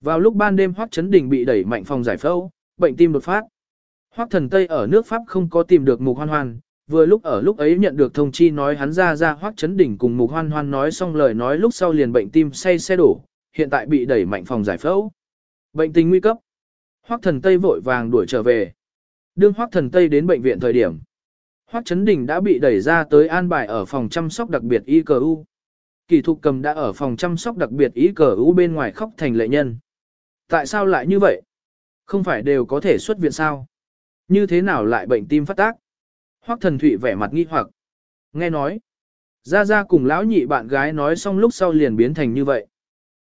Vào lúc ban đêm Hoắc Chấn Đình bị đẩy mạnh phòng giải phẫu, bệnh tim đột phát. Hoắc Thần Tây ở nước Pháp không có tìm được Mục Hoan Hoan, vừa lúc ở lúc ấy nhận được thông chi nói hắn ra ra Hoắc Chấn Đỉnh cùng Mục Hoan Hoan nói xong lời nói lúc sau liền bệnh tim say xe đổ, hiện tại bị đẩy mạnh phòng giải phẫu. Bệnh tình nguy cấp. Hoắc Thần Tây vội vàng đuổi trở về. Đương Hoắc Thần Tây đến bệnh viện thời điểm, Hoắc Chấn Đỉnh đã bị đẩy ra tới an bài ở phòng chăm sóc đặc biệt ICU. Kỳ thục cầm đã ở phòng chăm sóc đặc biệt ICU bên ngoài khóc thành lệ nhân. Tại sao lại như vậy? Không phải đều có thể xuất viện sao? Như thế nào lại bệnh tim phát tác? Hoắc thần thụy vẻ mặt nghi hoặc. Nghe nói. Ra ra cùng lão nhị bạn gái nói xong lúc sau liền biến thành như vậy.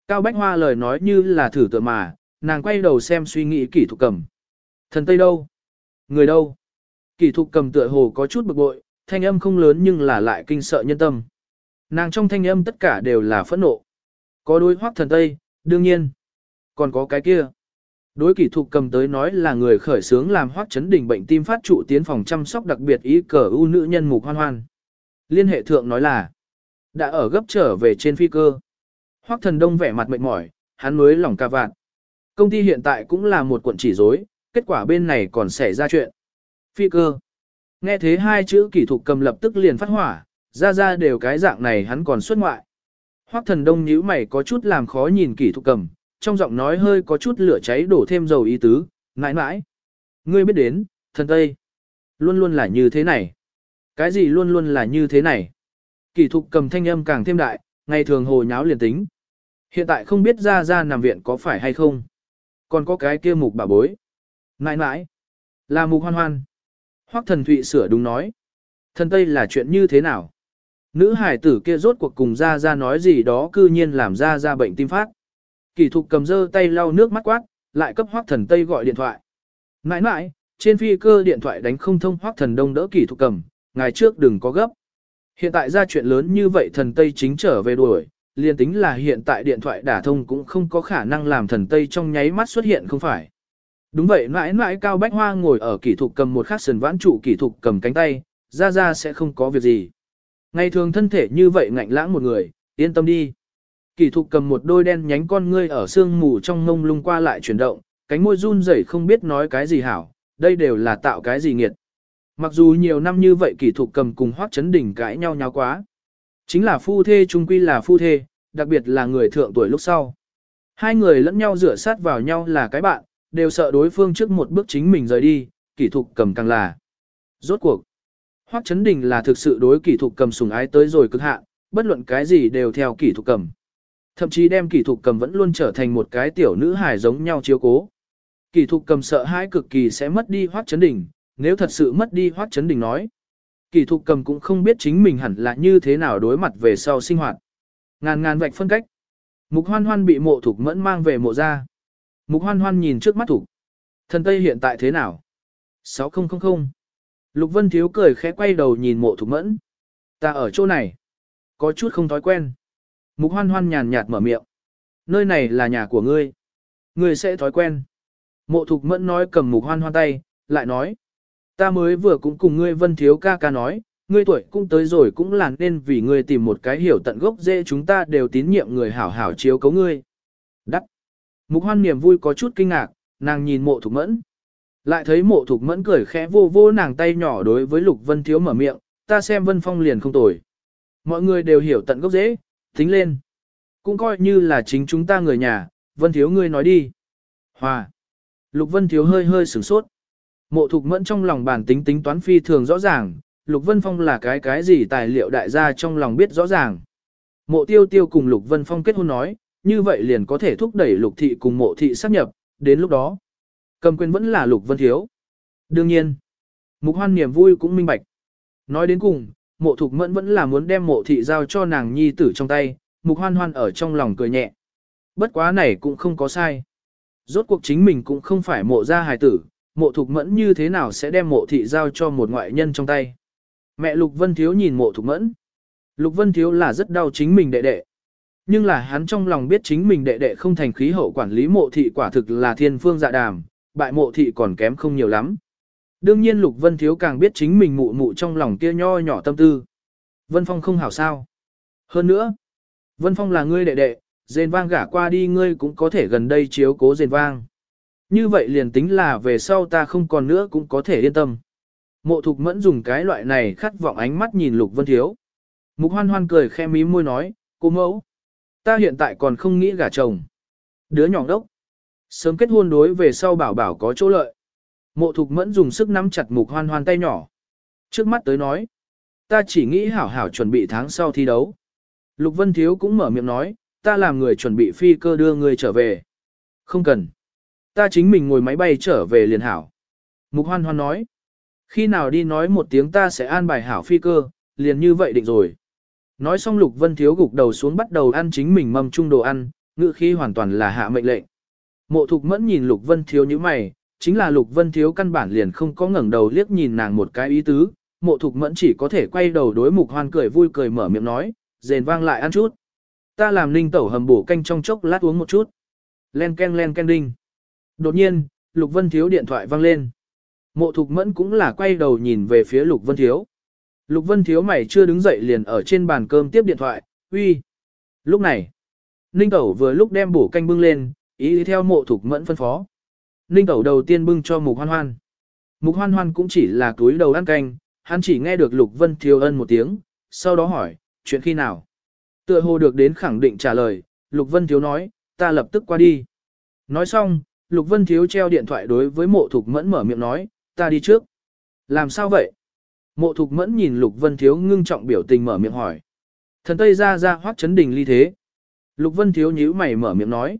Cao Bách Hoa lời nói như là thử tựa mà, nàng quay đầu xem suy nghĩ kỷ thục cầm. Thần Tây đâu? Người đâu? Kỷ thục cầm tựa hồ có chút bực bội, thanh âm không lớn nhưng là lại kinh sợ nhân tâm. Nàng trong thanh âm tất cả đều là phẫn nộ. Có đối hoắc thần Tây, đương nhiên. Còn có cái kia. Đối kỷ thục cầm tới nói là người khởi sướng làm hoác chấn đỉnh bệnh tim phát trụ tiến phòng chăm sóc đặc biệt ý cờ ưu nữ nhân mục hoan hoan. Liên hệ thượng nói là, đã ở gấp trở về trên phi cơ. Hoác thần đông vẻ mặt mệt mỏi, hắn mới lỏng ca vạn. Công ty hiện tại cũng là một quận chỉ rối, kết quả bên này còn xảy ra chuyện. Phi cơ. Nghe thế hai chữ kỷ thục cầm lập tức liền phát hỏa, ra ra đều cái dạng này hắn còn xuất ngoại. Hoác thần đông nhíu mày có chút làm khó nhìn kỷ thục cầm, trong giọng nói hơi có chút lửa cháy đổ thêm dầu ý tứ, mãi mãi. Ngươi biết đến, thần Tây, luôn luôn là như thế này. Cái gì luôn luôn là như thế này? Kỳ thục cầm thanh âm càng thêm đại, ngày thường hồ nháo liền tính. Hiện tại không biết ra ra nằm viện có phải hay không. Còn có cái kia mục bà bối. Mãi mãi, là mục hoan hoan. Hoắc thần thụy sửa đúng nói. Thần Tây là chuyện như thế nào? Nữ hải tử kia rốt cuộc cùng ra ra nói gì đó cư nhiên làm ra ra bệnh tim phát. Kỳ thục cầm dơ tay lau nước mắt quát, lại cấp hoác thần Tây gọi điện thoại. Nãi nãi, trên phi cơ điện thoại đánh không thông hoác thần đông đỡ kỳ thục cầm, ngày trước đừng có gấp. Hiện tại ra chuyện lớn như vậy thần Tây chính trở về đuổi, liền tính là hiện tại điện thoại đả thông cũng không có khả năng làm thần Tây trong nháy mắt xuất hiện không phải. Đúng vậy mãi mãi Cao Bách Hoa ngồi ở kỷ thục cầm một khắc sườn vãn trụ kỷ thục cầm cánh tay, ra ra sẽ không có việc gì. Ngày thường thân thể như vậy ngạnh lãng một người, yên tâm đi. Kỳ thục cầm một đôi đen nhánh con ngươi ở sương mù trong mông lung qua lại chuyển động, cánh môi run rẩy không biết nói cái gì hảo, đây đều là tạo cái gì nghiệt. Mặc dù nhiều năm như vậy kỳ thục cầm cùng hoác chấn đỉnh cãi nhau nhau quá. Chính là phu thê trung quy là phu thê, đặc biệt là người thượng tuổi lúc sau. Hai người lẫn nhau rửa sát vào nhau là cái bạn, đều sợ đối phương trước một bước chính mình rời đi, kỷ thục cầm càng là. Rốt cuộc, hoác chấn đình là thực sự đối kỷ thục cầm sùng ái tới rồi cực hạn, bất luận cái gì đều theo kỷ thục cầm. Thậm chí đem kỷ thục cầm vẫn luôn trở thành một cái tiểu nữ hài giống nhau chiếu cố. Kỷ thục cầm sợ hãi cực kỳ sẽ mất đi hoác chấn đỉnh, nếu thật sự mất đi hoác chấn đỉnh nói. Kỷ thục cầm cũng không biết chính mình hẳn là như thế nào đối mặt về sau sinh hoạt. Ngàn ngàn vạch phân cách. Mục hoan hoan bị mộ thục mẫn mang về mộ ra. Mục hoan hoan nhìn trước mắt thục. Thần Tây hiện tại thế nào? 6000. Lục Vân Thiếu cười khẽ quay đầu nhìn mộ thục mẫn. Ta ở chỗ này. Có chút không thói quen. Mục hoan hoan nhàn nhạt mở miệng. Nơi này là nhà của ngươi. Ngươi sẽ thói quen. Mộ thục mẫn nói cầm mục hoan hoan tay, lại nói. Ta mới vừa cũng cùng ngươi vân thiếu ca ca nói, ngươi tuổi cũng tới rồi cũng là nên vì ngươi tìm một cái hiểu tận gốc dễ chúng ta đều tín nhiệm người hảo hảo chiếu cấu ngươi. Đắc. Mục hoan niềm vui có chút kinh ngạc, nàng nhìn mộ thục mẫn. Lại thấy mộ thục mẫn cười khẽ vô vô nàng tay nhỏ đối với lục vân thiếu mở miệng, ta xem vân phong liền không tồi. Mọi người đều hiểu tận gốc dễ, tính lên. Cũng coi như là chính chúng ta người nhà, vân thiếu ngươi nói đi. Hòa. Lục vân thiếu hơi hơi sửng sốt. Mộ thục mẫn trong lòng bản tính tính toán phi thường rõ ràng, Lục Vân Phong là cái cái gì tài liệu đại gia trong lòng biết rõ ràng. Mộ tiêu tiêu cùng Lục Vân Phong kết hôn nói, như vậy liền có thể thúc đẩy Lục Thị cùng mộ thị sắp nhập, đến lúc đó. Cầm quyền vẫn là Lục Vân Thiếu. Đương nhiên, Mục Hoan niềm vui cũng minh bạch. Nói đến cùng, mộ thục mẫn vẫn là muốn đem mộ thị giao cho nàng nhi tử trong tay, Mục Hoan Hoan ở trong lòng cười nhẹ. Bất quá này cũng không có sai. Rốt cuộc chính mình cũng không phải mộ gia hài tử, mộ thục mẫn như thế nào sẽ đem mộ thị giao cho một ngoại nhân trong tay. Mẹ Lục Vân Thiếu nhìn mộ thục mẫn. Lục Vân Thiếu là rất đau chính mình đệ đệ. Nhưng là hắn trong lòng biết chính mình đệ đệ không thành khí hậu quản lý mộ thị quả thực là thiên phương dạ đàm, bại mộ thị còn kém không nhiều lắm. Đương nhiên Lục Vân Thiếu càng biết chính mình mụ mụ trong lòng kia nho nhỏ tâm tư. Vân Phong không hảo sao. Hơn nữa, Vân Phong là ngươi đệ đệ, dền vang gả qua đi ngươi cũng có thể gần đây chiếu cố dền vang. Như vậy liền tính là về sau ta không còn nữa cũng có thể yên tâm. Mộ thục mẫn dùng cái loại này khát vọng ánh mắt nhìn Lục Vân Thiếu. Mục hoan hoan cười khe mí môi nói, cô mẫu. Ta hiện tại còn không nghĩ gả chồng. Đứa nhỏ đốc. Sớm kết hôn đối về sau bảo bảo có chỗ lợi. Mộ thục mẫn dùng sức nắm chặt mục hoan hoan tay nhỏ. Trước mắt tới nói. Ta chỉ nghĩ hảo hảo chuẩn bị tháng sau thi đấu. Lục Vân Thiếu cũng mở miệng nói, ta làm người chuẩn bị phi cơ đưa người trở về. Không cần. Ta chính mình ngồi máy bay trở về liền hảo. Mục hoan hoan nói. Khi nào đi nói một tiếng ta sẽ an bài hảo phi cơ, liền như vậy định rồi. Nói xong Lục Vân Thiếu gục đầu xuống bắt đầu ăn chính mình mâm chung đồ ăn, ngự khi hoàn toàn là hạ mệnh lệnh. Mộ Thục Mẫn nhìn Lục Vân Thiếu như mày, chính là Lục Vân Thiếu căn bản liền không có ngẩng đầu liếc nhìn nàng một cái ý tứ, Mộ Thục Mẫn chỉ có thể quay đầu đối Mục Hoan cười vui cười mở miệng nói, rền vang lại ăn chút. Ta làm ninh tẩu hầm bổ canh trong chốc lát uống một chút. Len ken len ken đinh. Đột nhiên, Lục Vân Thiếu điện thoại vang lên. Mộ Thục Mẫn cũng là quay đầu nhìn về phía Lục Vân Thiếu. Lục Vân Thiếu mày chưa đứng dậy liền ở trên bàn cơm tiếp điện thoại, uy. Lúc này, Ninh Tẩu vừa lúc đem bổ canh bưng lên, ý theo mộ Thục Mẫn phân phó. Ninh Tẩu đầu tiên bưng cho Mục Hoan Hoan. Mục Hoan Hoan cũng chỉ là túi đầu ăn canh, hắn chỉ nghe được Lục Vân Thiếu ân một tiếng, sau đó hỏi, chuyện khi nào? Tựa hồ được đến khẳng định trả lời, Lục Vân Thiếu nói, ta lập tức qua đi. Nói xong, Lục Vân Thiếu treo điện thoại đối với mộ Thục Mẫn mở miệng nói, ta đi trước. Làm sao vậy? Mộ thục mẫn nhìn Lục Vân Thiếu ngưng trọng biểu tình mở miệng hỏi. Thần Tây ra ra hoác chấn đình ly thế. Lục Vân Thiếu nhíu mày mở miệng nói.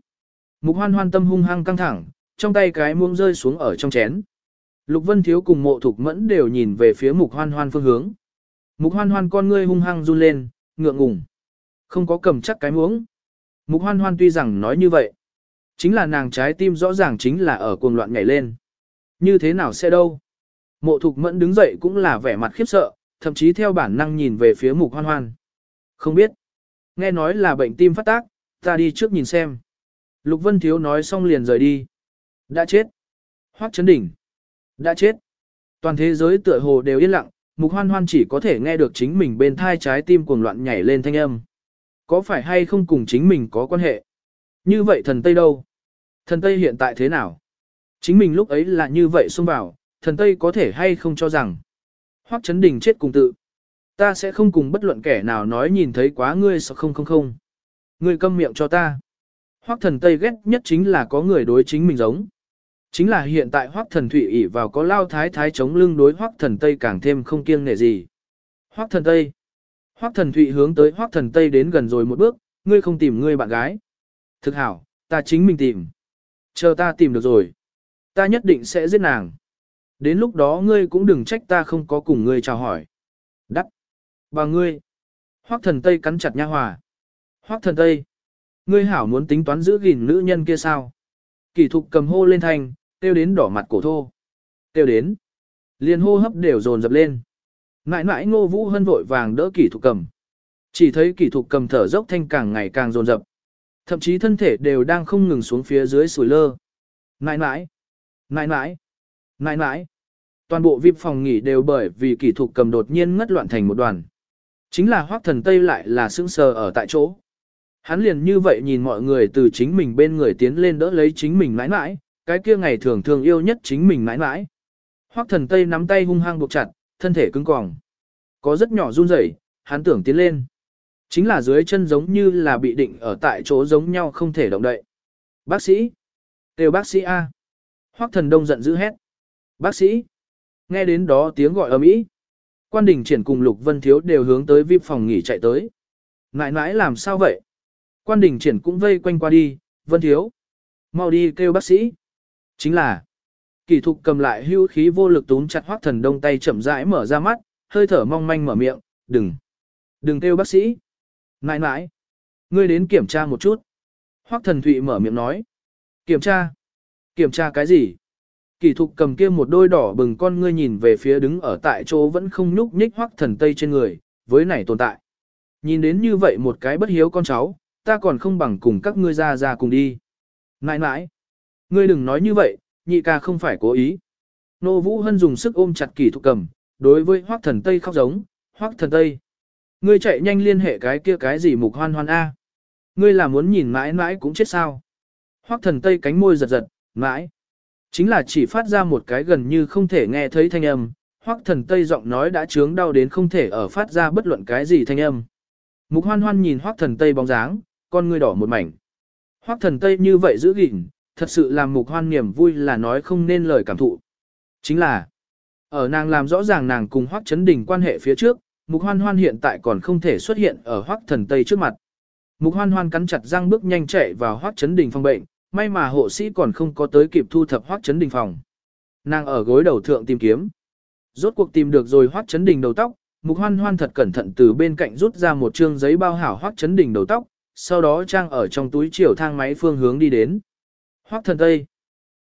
Mục hoan hoan tâm hung hăng căng thẳng, trong tay cái muông rơi xuống ở trong chén. Lục Vân Thiếu cùng mộ thục mẫn đều nhìn về phía mục hoan hoan phương hướng. Mục hoan hoan con ngươi hung hăng run lên, ngượng ngùng. Không có cầm chắc cái muống. Mục hoan hoan tuy rằng nói như vậy. Chính là nàng trái tim rõ ràng chính là ở cuồng loạn nhảy lên. Như thế nào sẽ đâu? Mộ thục mẫn đứng dậy cũng là vẻ mặt khiếp sợ, thậm chí theo bản năng nhìn về phía mục hoan hoan. Không biết. Nghe nói là bệnh tim phát tác, ta đi trước nhìn xem. Lục Vân Thiếu nói xong liền rời đi. Đã chết. hoắc chấn đỉnh. Đã chết. Toàn thế giới tựa hồ đều yên lặng, mục hoan hoan chỉ có thể nghe được chính mình bên thai trái tim cuồng loạn nhảy lên thanh âm. Có phải hay không cùng chính mình có quan hệ? Như vậy thần Tây đâu? Thần Tây hiện tại thế nào? Chính mình lúc ấy là như vậy xông vào, thần Tây có thể hay không cho rằng. Hoắc Chấn Đình chết cùng tự. Ta sẽ không cùng bất luận kẻ nào nói nhìn thấy quá ngươi sợ không không không. Ngươi câm miệng cho ta. Hoắc thần Tây ghét nhất chính là có người đối chính mình giống. Chính là hiện tại Hoắc thần Thụy ỷ vào có lao thái thái chống lưng đối Hoắc thần Tây càng thêm không kiêng nể gì. Hoắc thần Tây. Hoắc thần Thụy hướng tới Hoắc thần Tây đến gần rồi một bước, ngươi không tìm ngươi bạn gái. Thực hảo, ta chính mình tìm. Chờ ta tìm được rồi. Ta nhất định sẽ giết nàng. Đến lúc đó ngươi cũng đừng trách ta không có cùng ngươi chào hỏi. Đắc. Bà ngươi. Hoắc thần Tây cắn chặt nha hòa. Hoắc thần Tây. Ngươi hảo muốn tính toán giữ gìn nữ nhân kia sao? Kỳ thục cầm hô lên thành tiêu đến đỏ mặt cổ thô. Tiêu đến. Liền hô hấp đều dồn dập lên. Ngại ngại ngô vũ hân vội vàng đỡ kỷ thục cầm. Chỉ thấy kỷ thục cầm thở dốc thanh càng ngày càng dồn dập. Thậm chí thân thể đều đang không ngừng xuống phía dưới sủi lơ. Ngại ngại, ngại ngại, ngại ngại. Toàn bộ VIP phòng nghỉ đều bởi vì kỷ thục cầm đột nhiên ngất loạn thành một đoàn. Chính là hoác thần Tây lại là sững sờ ở tại chỗ. Hắn liền như vậy nhìn mọi người từ chính mình bên người tiến lên đỡ lấy chính mình mãi mãi, cái kia ngày thường thường yêu nhất chính mình mãi mãi. Hoắc thần Tây nắm tay hung hăng buộc chặt, thân thể cứng còng. Có rất nhỏ run rẩy, hắn tưởng tiến lên. Chính là dưới chân giống như là bị định ở tại chỗ giống nhau không thể động đậy. Bác sĩ! Kêu bác sĩ A. Hoắc thần đông giận dữ hét. Bác sĩ! Nghe đến đó tiếng gọi ầm ĩ. Quan đình triển cùng Lục Vân Thiếu đều hướng tới VIP phòng nghỉ chạy tới. Nãi nãi làm sao vậy? Quan đình triển cũng vây quanh qua đi, Vân Thiếu. Mau đi kêu bác sĩ. Chính là, kỳ thục cầm lại hưu khí vô lực túm chặt hoác thần đông tay chậm rãi mở ra mắt, hơi thở mong manh mở miệng, đừng, đừng kêu bác sĩ. Nãi nãi, ngươi đến kiểm tra một chút. Hoác thần thụy mở miệng nói, kiểm tra, kiểm tra cái gì? Kỳ thục cầm kia một đôi đỏ bừng con ngươi nhìn về phía đứng ở tại chỗ vẫn không nhúc nhích hoác thần tây trên người, với này tồn tại. Nhìn đến như vậy một cái bất hiếu con cháu, ta còn không bằng cùng các ngươi ra ra cùng đi. Nãi nãi, ngươi đừng nói như vậy, nhị ca không phải cố ý. Nô Vũ Hân dùng sức ôm chặt kỳ thục cầm, đối với hoác thần Tây khóc giống, hoác thần Tây. Ngươi chạy nhanh liên hệ cái kia cái gì mục hoan hoan A. Ngươi là muốn nhìn mãi mãi cũng chết sao. Hoác thần Tây cánh môi giật giật, mãi. Chính là chỉ phát ra một cái gần như không thể nghe thấy thanh âm, hoác thần Tây giọng nói đã chướng đau đến không thể ở phát ra bất luận cái gì thanh âm. Mục hoan hoan nhìn hoác thần Tây bóng dáng, con ngươi đỏ một mảnh. Hoắc thần Tây như vậy giữ gìn, thật sự làm mục hoan niềm vui là nói không nên lời cảm thụ. Chính là, ở nàng làm rõ ràng nàng cùng Hoắc Chấn Đình quan hệ phía trước, mục hoan hoan hiện tại còn không thể xuất hiện ở Hoắc thần Tây trước mặt. Mục hoan hoan cắn chặt răng bước nhanh chạy vào Hoắc Chấn Đình phòng bệnh, may mà hộ sĩ còn không có tới kịp thu thập Hoắc Chấn Đình phòng. Nàng ở gối đầu thượng tìm kiếm. Rốt cuộc tìm được rồi Hoắc Chấn Đình đầu tóc, Mục Hoan Hoan thật cẩn thận từ bên cạnh rút ra một trương giấy bao hảo Hoắc Chấn Đình đầu tóc, sau đó trang ở trong túi chiều thang máy phương hướng đi đến. Hoắc thần Tây,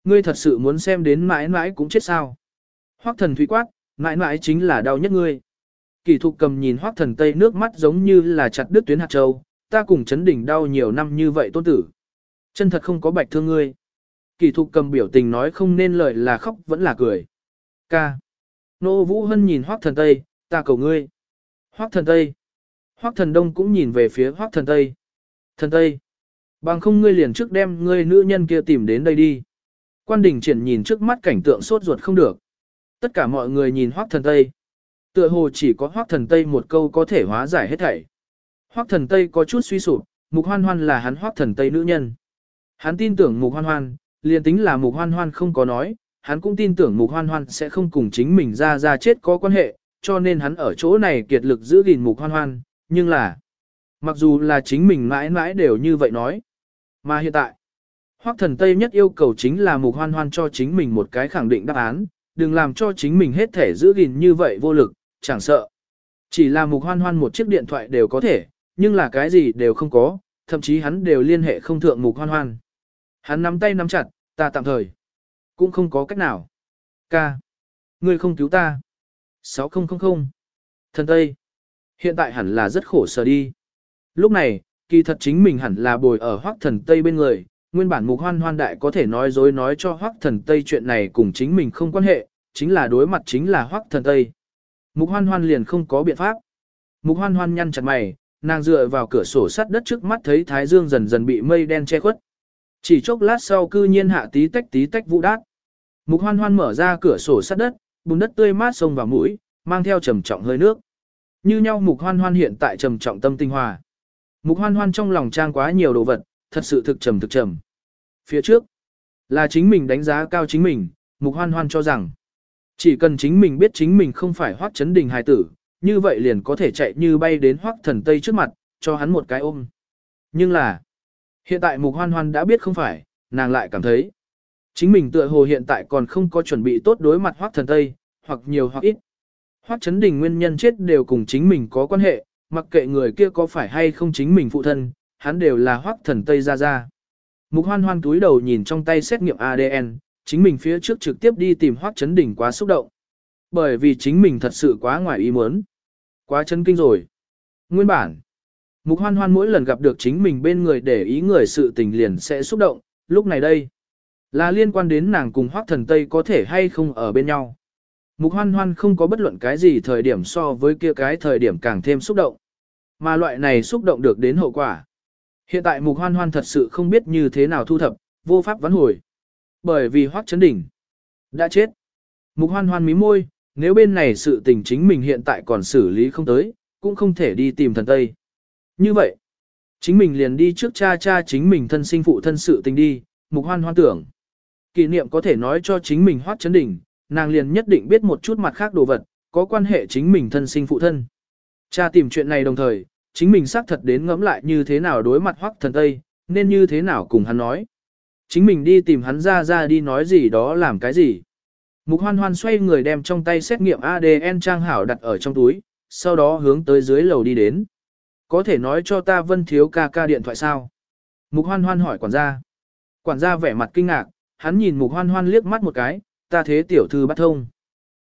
ngươi thật sự muốn xem đến mãi mãi cũng chết sao. Hoắc thần thủy quát, mãi mãi chính là đau nhất ngươi. Kỳ thục cầm nhìn Hoắc thần Tây nước mắt giống như là chặt đứt tuyến hạt châu, ta cùng chấn đỉnh đau nhiều năm như vậy tôn tử. Chân thật không có bạch thương ngươi. Kỳ thục cầm biểu tình nói không nên lời là khóc vẫn là cười. Ca. Nô Vũ Hân nhìn Hoắc thần Tây, ta cầu ngươi. Hoắc thần Tây. Hoắc thần Đông cũng nhìn về phía Hoắc thần Tây. Thần Tây, bằng không ngươi liền trước đem ngươi nữ nhân kia tìm đến đây đi. Quan đình triển nhìn trước mắt cảnh tượng sốt ruột không được. Tất cả mọi người nhìn Hoắc Thần Tây. Tựa hồ chỉ có Hoắc Thần Tây một câu có thể hóa giải hết thảy. Hoắc Thần Tây có chút suy sụp, Mục Hoan Hoan là hắn Hoắc Thần Tây nữ nhân. Hắn tin tưởng Mục Hoan Hoan, liền tính là Mục Hoan Hoan không có nói, hắn cũng tin tưởng Mục Hoan Hoan sẽ không cùng chính mình ra ra chết có quan hệ, cho nên hắn ở chỗ này kiệt lực giữ gìn Mục Hoan Hoan, nhưng là Mặc dù là chính mình mãi mãi đều như vậy nói. Mà hiện tại, Hoắc thần Tây nhất yêu cầu chính là mục hoan hoan cho chính mình một cái khẳng định đáp án, đừng làm cho chính mình hết thể giữ gìn như vậy vô lực, chẳng sợ. Chỉ là mục hoan hoan một chiếc điện thoại đều có thể, nhưng là cái gì đều không có, thậm chí hắn đều liên hệ không thượng mục hoan hoan. Hắn nắm tay nắm chặt, ta tạm thời. Cũng không có cách nào. Ca. Ngươi không cứu ta. 6000. Thần Tây. Hiện tại hẳn là rất khổ sở đi. Lúc này, kỳ thật chính mình hẳn là bồi ở hoác thần Tây bên người, nguyên bản mục hoan hoan đại có thể nói dối nói cho hoác thần Tây chuyện này cùng chính mình không quan hệ, chính là đối mặt chính là hoác thần Tây. Mục hoan hoan liền không có biện pháp. Mục hoan hoan nhăn chặt mày, nàng dựa vào cửa sổ sắt đất trước mắt thấy thái dương dần dần bị mây đen che khuất. Chỉ chốc lát sau cư nhiên hạ tí tách tí tách vũ đát. Mục hoan hoan mở ra cửa sổ sắt đất, bùn đất tươi mát sông vào mũi, mang theo trầm trọng hơi nước. Như nhau mục hoan hoan hiện tại trầm trọng tâm tinh hòa. Mục hoan hoan trong lòng trang quá nhiều đồ vật, thật sự thực trầm thực trầm. Phía trước, là chính mình đánh giá cao chính mình, mục hoan hoan cho rằng, chỉ cần chính mình biết chính mình không phải hoác chấn đình hài tử, như vậy liền có thể chạy như bay đến hoác thần Tây trước mặt, cho hắn một cái ôm. Nhưng là, hiện tại mục hoan hoan đã biết không phải, nàng lại cảm thấy, chính mình tựa hồ hiện tại còn không có chuẩn bị tốt đối mặt hoác thần Tây, hoặc nhiều hoặc ít. Hoác chấn đình nguyên nhân chết đều cùng chính mình có quan hệ, mặc kệ người kia có phải hay không chính mình phụ thân, hắn đều là hoác thần Tây ra ra. Mục hoan hoan túi đầu nhìn trong tay xét nghiệm ADN, chính mình phía trước trực tiếp đi tìm hoác chấn đỉnh quá xúc động. Bởi vì chính mình thật sự quá ngoài ý muốn. Quá chấn kinh rồi. Nguyên bản, Mục Hoan Hoan mỗi lần gặp được chính mình bên người để ý người sự tình liền sẽ xúc động, lúc này đây, là liên quan đến nàng cùng Hoắc Thần Tây có thể hay không ở bên nhau. Mục Hoan Hoan không có bất luận cái gì thời điểm so với kia cái thời điểm càng thêm xúc động. Mà loại này xúc động được đến hậu quả. Hiện tại Mục Hoan Hoan thật sự không biết như thế nào thu thập, vô pháp vãn hồi. Bởi vì Hoắc Chấn Đỉnh đã chết. Mục Hoan Hoan mí môi, nếu bên này sự tình chính mình hiện tại còn xử lý không tới, cũng không thể đi tìm thần Tây. Như vậy, chính mình liền đi trước cha cha chính mình thân sinh phụ thân sự tình đi, Mục Hoan Hoan tưởng. Kỷ niệm có thể nói cho chính mình Hoắc Chấn Đỉnh, nàng liền nhất định biết một chút mặt khác đồ vật, có quan hệ chính mình thân sinh phụ thân. Cha tìm chuyện này đồng thời, chính mình xác thật đến ngẫm lại như thế nào đối mặt hoắc thần Tây, nên như thế nào cùng hắn nói. Chính mình đi tìm hắn ra ra đi nói gì đó làm cái gì. Mục hoan hoan xoay người đem trong tay xét nghiệm ADN trang hảo đặt ở trong túi, sau đó hướng tới dưới lầu đi đến. Có thể nói cho ta vân thiếu ca ca điện thoại sao? Mục hoan hoan hỏi quản gia. Quản gia vẻ mặt kinh ngạc, hắn nhìn mục hoan hoan liếc mắt một cái, ta thế tiểu thư bắt thông.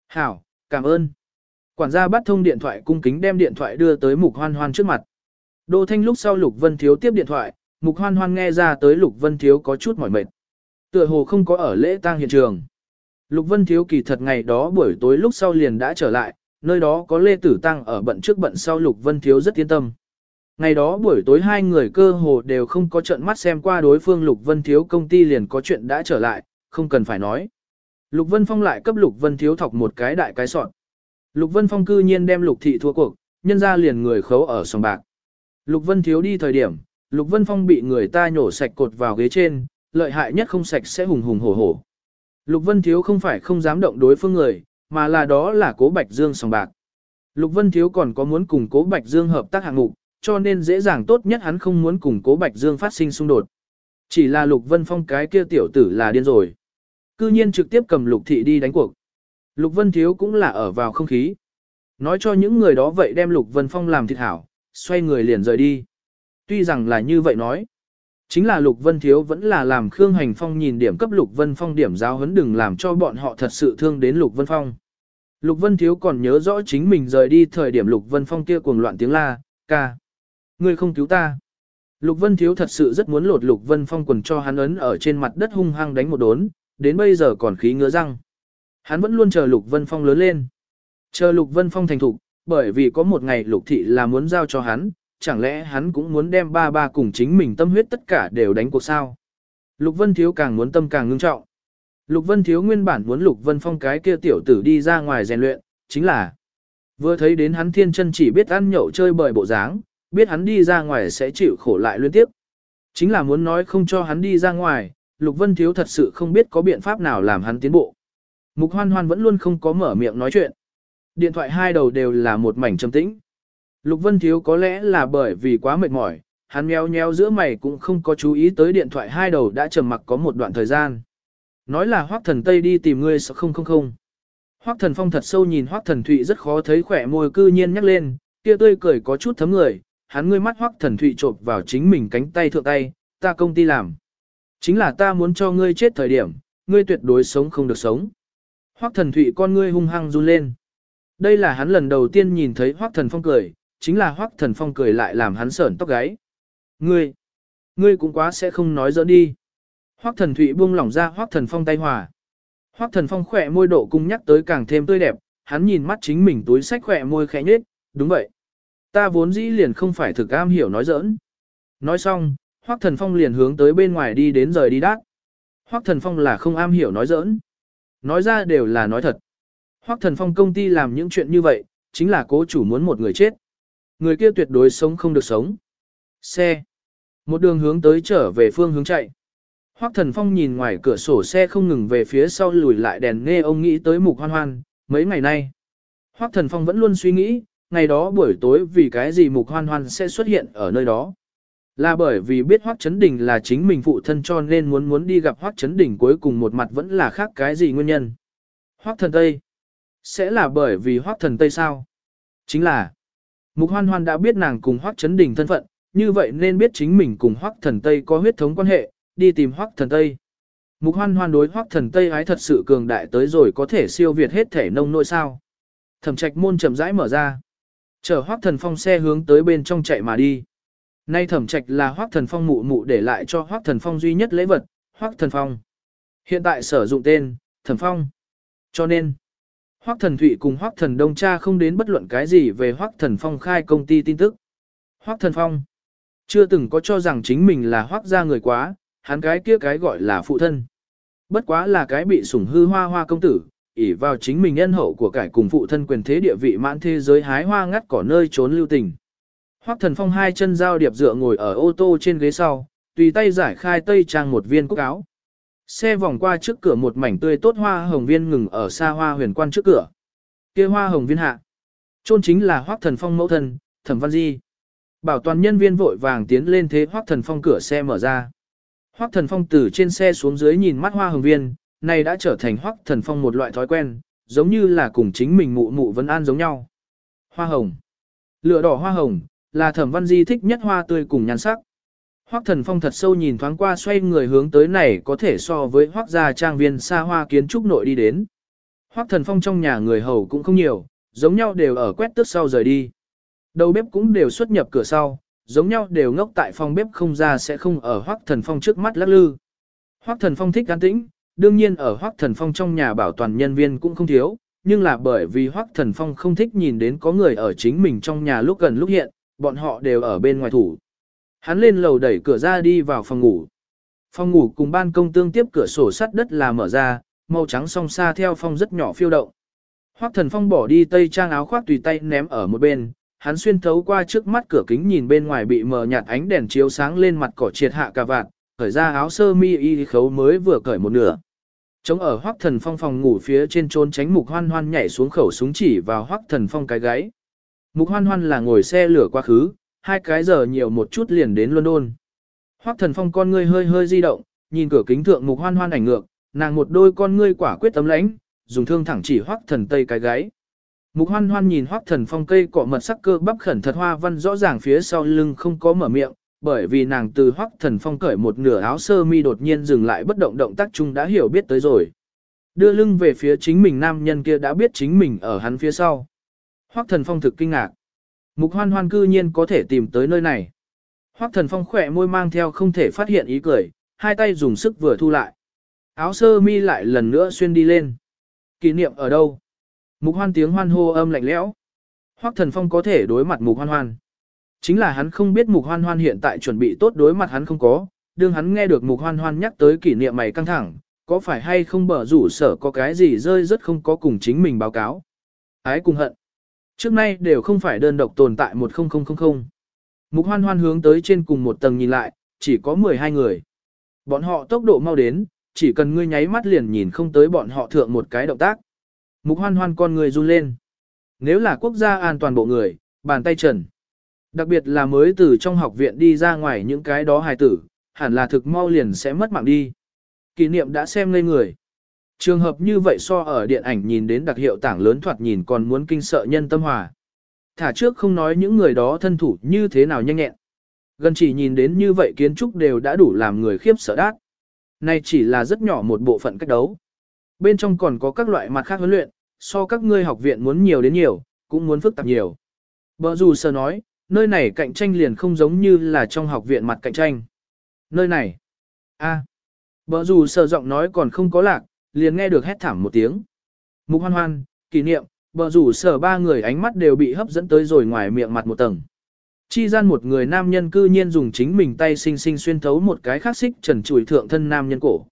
Hảo, cảm ơn. Quản gia bắt thông điện thoại cung kính đem điện thoại đưa tới mục hoan hoan trước mặt. Đô thanh lúc sau Lục Vân Thiếu tiếp điện thoại, mục hoan hoan nghe ra tới Lục Vân Thiếu có chút mỏi mệt. Tựa hồ không có ở lễ tang hiện trường. Lục Vân Thiếu kỳ thật ngày đó buổi tối lúc sau liền đã trở lại, nơi đó có Lê Tử Tăng ở bận trước bận sau Lục Vân Thiếu rất yên tâm. Ngày đó buổi tối hai người cơ hồ đều không có trận mắt xem qua đối phương Lục Vân Thiếu công ty liền có chuyện đã trở lại, không cần phải nói. Lục Vân Phong lại cấp Lục Vân Thiếu thọc một cái đại cái sọn. Lục Vân Phong cư nhiên đem Lục Thị thua cuộc, nhân ra liền người khấu ở sòng bạc. Lục Vân Thiếu đi thời điểm, Lục Vân Phong bị người ta nhổ sạch cột vào ghế trên, lợi hại nhất không sạch sẽ hùng hùng hổ hổ. Lục Vân Thiếu không phải không dám động đối phương người, mà là đó là Cố Bạch Dương sòng bạc. Lục Vân Thiếu còn có muốn cùng Cố Bạch Dương hợp tác hạng mục, cho nên dễ dàng tốt nhất hắn không muốn cùng Cố Bạch Dương phát sinh xung đột. Chỉ là Lục Vân Phong cái kia tiểu tử là điên rồi. Cư nhiên trực tiếp cầm Lục Thị đi đánh cuộc. Lục Vân Thiếu cũng là ở vào không khí. Nói cho những người đó vậy đem Lục Vân Phong làm thịt hảo, xoay người liền rời đi. Tuy rằng là như vậy nói, chính là Lục Vân Thiếu vẫn là làm Khương Hành Phong nhìn điểm cấp Lục Vân Phong điểm giáo huấn đừng làm cho bọn họ thật sự thương đến Lục Vân Phong. Lục Vân Thiếu còn nhớ rõ chính mình rời đi thời điểm Lục Vân Phong kia cuồng loạn tiếng la, ca. Ngươi không cứu ta. Lục Vân Thiếu thật sự rất muốn lột Lục Vân Phong quần cho hắn ấn ở trên mặt đất hung hăng đánh một đốn, đến bây giờ còn khí ngứa răng. Hắn vẫn luôn chờ Lục Vân Phong lớn lên. Chờ Lục Vân Phong thành thục, bởi vì có một ngày lục thị là muốn giao cho hắn, chẳng lẽ hắn cũng muốn đem ba ba cùng chính mình tâm huyết tất cả đều đánh cuộc sao. Lục Vân Thiếu càng muốn tâm càng ngưng trọng. Lục Vân Thiếu nguyên bản muốn Lục Vân Phong cái kia tiểu tử đi ra ngoài rèn luyện, chính là vừa thấy đến hắn thiên chân chỉ biết ăn nhậu chơi bời bộ dáng, biết hắn đi ra ngoài sẽ chịu khổ lại liên tiếp. Chính là muốn nói không cho hắn đi ra ngoài, Lục Vân Thiếu thật sự không biết có biện pháp nào làm hắn tiến bộ. Mục Hoan Hoan vẫn luôn không có mở miệng nói chuyện. Điện thoại hai đầu đều là một mảnh trầm tĩnh. Lục Vân Thiếu có lẽ là bởi vì quá mệt mỏi, hắn nheo nheo giữa mày cũng không có chú ý tới điện thoại hai đầu đã trầm mặc có một đoạn thời gian. Nói là Hoắc Thần Tây đi tìm ngươi sao không không không. Hoắc Thần Phong thật sâu nhìn Hoắc Thần Thụy rất khó thấy khỏe môi cư nhiên nhắc lên, kia tươi cười có chút thấm người, hắn ngươi mắt Hoắc Thần Thụy chộp vào chính mình cánh tay thượng tay, ta công ty làm. Chính là ta muốn cho ngươi chết thời điểm, ngươi tuyệt đối sống không được sống. Hoắc Thần Thụy con ngươi hung hăng run lên. Đây là hắn lần đầu tiên nhìn thấy Hoắc Thần Phong cười, chính là Hoắc Thần Phong cười lại làm hắn sởn tóc gáy. Ngươi, ngươi cũng quá sẽ không nói dỡ đi. Hoắc Thần Thụy buông lỏng ra Hoắc Thần Phong tay hòa. Hoắc Thần Phong khỏe môi độ cung nhắc tới càng thêm tươi đẹp, hắn nhìn mắt chính mình túi sách khỏe môi khẽ nhếch, đúng vậy. Ta vốn dĩ liền không phải thực am hiểu nói giỡn. Nói xong, Hoắc Thần Phong liền hướng tới bên ngoài đi đến rời đi đát. Hoắc Thần Phong là không am hiểu nói giỡn. Nói ra đều là nói thật. Hoắc thần phong công ty làm những chuyện như vậy, chính là cố chủ muốn một người chết. Người kia tuyệt đối sống không được sống. Xe. Một đường hướng tới trở về phương hướng chạy. Hoắc thần phong nhìn ngoài cửa sổ xe không ngừng về phía sau lùi lại đèn nghe ông nghĩ tới mục hoan hoan, mấy ngày nay. Hoắc thần phong vẫn luôn suy nghĩ, ngày đó buổi tối vì cái gì mục hoan hoan sẽ xuất hiện ở nơi đó. Là bởi vì biết Hoắc Chấn Đình là chính mình phụ thân cho nên muốn muốn đi gặp Hoắc Chấn Đình cuối cùng một mặt vẫn là khác cái gì nguyên nhân. Hoắc thần Tây. Sẽ là bởi vì Hoắc thần Tây sao? Chính là, Mục Hoan Hoan đã biết nàng cùng Hoắc chấn đình thân phận, như vậy nên biết chính mình cùng Hoắc thần Tây có huyết thống quan hệ, đi tìm Hoắc thần Tây. Mục hoan hoan đối hoắc thần Tây ái thật sự cường đại tới rồi có thể siêu việt hết thể nông nội sao. Thẩm trạch môn chậm rãi mở ra. Chở hoắc thần phong xe hướng tới bên trong chạy mà đi. Nay thẩm trạch là hoắc thần phong mụ mụ để lại cho hoắc thần phong duy nhất lễ vật, hoắc thần phong. Hiện tại sử dụng tên, thẩm phong. Cho nên, hoắc thần thụy cùng hoắc thần đông cha không đến bất luận cái gì về hoắc thần phong khai công ty tin tức. hoắc thần phong. Chưa từng có cho rằng chính mình là hoắc gia người quá, hắn cái kia cái gọi là phụ thân. Bất quá là cái bị sủng hư hoa hoa công tử, ỷ vào chính mình nhân hậu của cải cùng phụ thân quyền thế địa vị mãn thế giới hái hoa ngắt cỏ nơi trốn lưu tình. Hoắc thần phong hai chân giao điệp dựa ngồi ở ô tô trên ghế sau, tùy tay giải khai tây trang một viên cúc áo. Xe vòng qua trước cửa một mảnh tươi tốt hoa hồng viên ngừng ở xa hoa huyền quan trước cửa. kia hoa hồng viên hạ. Trôn chính là Hoắc thần phong mẫu thân, thẩm văn di. Bảo toàn nhân viên vội vàng tiến lên thế Hoắc thần phong cửa xe mở ra. Hoắc thần phong từ trên xe xuống dưới nhìn mắt hoa hồng viên, này đã trở thành Hoắc thần phong một loại thói quen, giống như là cùng chính mình mụ mụ vẫn an giống nhau. Hoa hồng. Lửa đỏ hoa hồng, là thẩm văn di thích nhất hoa tươi cùng nhan sắc. Hoắc thần phong thật sâu nhìn thoáng qua xoay người hướng tới này có thể so với Hoắc gia trang viên xa hoa kiến trúc nội đi đến. Hoắc thần phong trong nhà người hầu cũng không nhiều, giống nhau đều ở quét tước sau rời đi. Đầu bếp cũng đều xuất nhập cửa sau, giống nhau đều ngốc tại phòng bếp không ra sẽ không ở Hoắc Thần Phong trước mắt lắc lư. Hoắc Thần Phong thích an tĩnh, đương nhiên ở Hoắc Thần Phong trong nhà bảo toàn nhân viên cũng không thiếu, nhưng là bởi vì Hoắc Thần Phong không thích nhìn đến có người ở chính mình trong nhà lúc gần lúc hiện, bọn họ đều ở bên ngoài thủ. Hắn lên lầu đẩy cửa ra đi vào phòng ngủ. Phòng ngủ cùng ban công tương tiếp cửa sổ sắt đất là mở ra, màu trắng song xa theo phong rất nhỏ phiêu động. Hoắc Thần Phong bỏ đi tây trang áo khoác tùy tay ném ở một bên, hắn xuyên thấu qua trước mắt cửa kính nhìn bên ngoài bị mờ nhạt ánh đèn chiếu sáng lên mặt cỏ triệt hạ cà vạt, khởi ra áo sơ mi y khấu mới vừa cởi một nửa. Chống ở hoắc thần phong phòng ngủ phía trên trốn tránh mục hoan hoan nhảy xuống khẩu súng chỉ vào hoắc thần phong cái gáy. Mục hoan hoan là ngồi xe lửa quá khứ, hai cái giờ nhiều một chút liền đến London. Hoắc thần phong con ngươi hơi hơi di động, nhìn cửa kính thượng mục hoan hoan ảnh ngược, nàng một đôi con ngươi quả quyết tấm lãnh, dùng thương thẳng chỉ hoắc thần tây cái gáy. Mục hoan hoan nhìn hoắc thần phong cây cọ mật sắc cơ bắp khẩn thật hoa văn rõ ràng phía sau lưng không có mở miệng, bởi vì nàng từ hoắc thần phong cởi một nửa áo sơ mi đột nhiên dừng lại bất động động tác chung đã hiểu biết tới rồi. Đưa lưng về phía chính mình nam nhân kia đã biết chính mình ở hắn phía sau. Hoắc thần phong thực kinh ngạc. Mục hoan hoan cư nhiên có thể tìm tới nơi này. Hoắc thần phong khỏe môi mang theo không thể phát hiện ý cười, hai tay dùng sức vừa thu lại. Áo sơ mi lại lần nữa xuyên đi lên. Kỷ niệm ở đâu? Mục hoan tiếng hoan hô âm lạnh lẽo. Hoắc thần phong có thể đối mặt mục hoan hoan. Chính là hắn không biết mục hoan hoan hiện tại chuẩn bị tốt đối mặt hắn không có, đương hắn nghe được mục hoan hoan nhắc tới kỷ niệm mày căng thẳng, có phải hay không bở rủ sở có cái gì rơi rất không có cùng chính mình báo cáo. Ái cùng hận. Trước nay đều không phải đơn độc tồn tại một không không không không. Mục hoan hoan hướng tới trên cùng một tầng nhìn lại, chỉ có 12 người. Bọn họ tốc độ mau đến, chỉ cần ngươi nháy mắt liền nhìn không tới bọn họ thượng một cái động tác. Mục hoan hoan con người run lên. Nếu là quốc gia an toàn bộ người, bàn tay trần. Đặc biệt là mới từ trong học viện đi ra ngoài những cái đó hài tử, hẳn là thực mau liền sẽ mất mạng đi. Kỷ niệm đã xem ngây người. Trường hợp như vậy so ở điện ảnh nhìn đến đặc hiệu tảng lớn thoạt nhìn còn muốn kinh sợ nhân tâm hòa. Thả trước không nói những người đó thân thủ như thế nào nhanh nhẹn. Gần chỉ nhìn đến như vậy kiến trúc đều đã đủ làm người khiếp sợ đát. Này chỉ là rất nhỏ một bộ phận cách đấu bên trong còn có các loại mặt khác huấn luyện, so các ngươi học viện muốn nhiều đến nhiều, cũng muốn phức tạp nhiều. Bờ dù sơ nói, nơi này cạnh tranh liền không giống như là trong học viện mặt cạnh tranh. Nơi này, a, à. bờ dù sơ giọng nói còn không có lạc, liền nghe được hét thảm một tiếng. Mục hoan hoan, kỷ niệm, bờ rủ sở ba người ánh mắt đều bị hấp dẫn tới rồi ngoài miệng mặt một tầng. Chi gian một người nam nhân cư nhiên dùng chính mình tay xinh xinh xuyên thấu một cái khắc xích trần trụi thượng thân nam nhân cổ.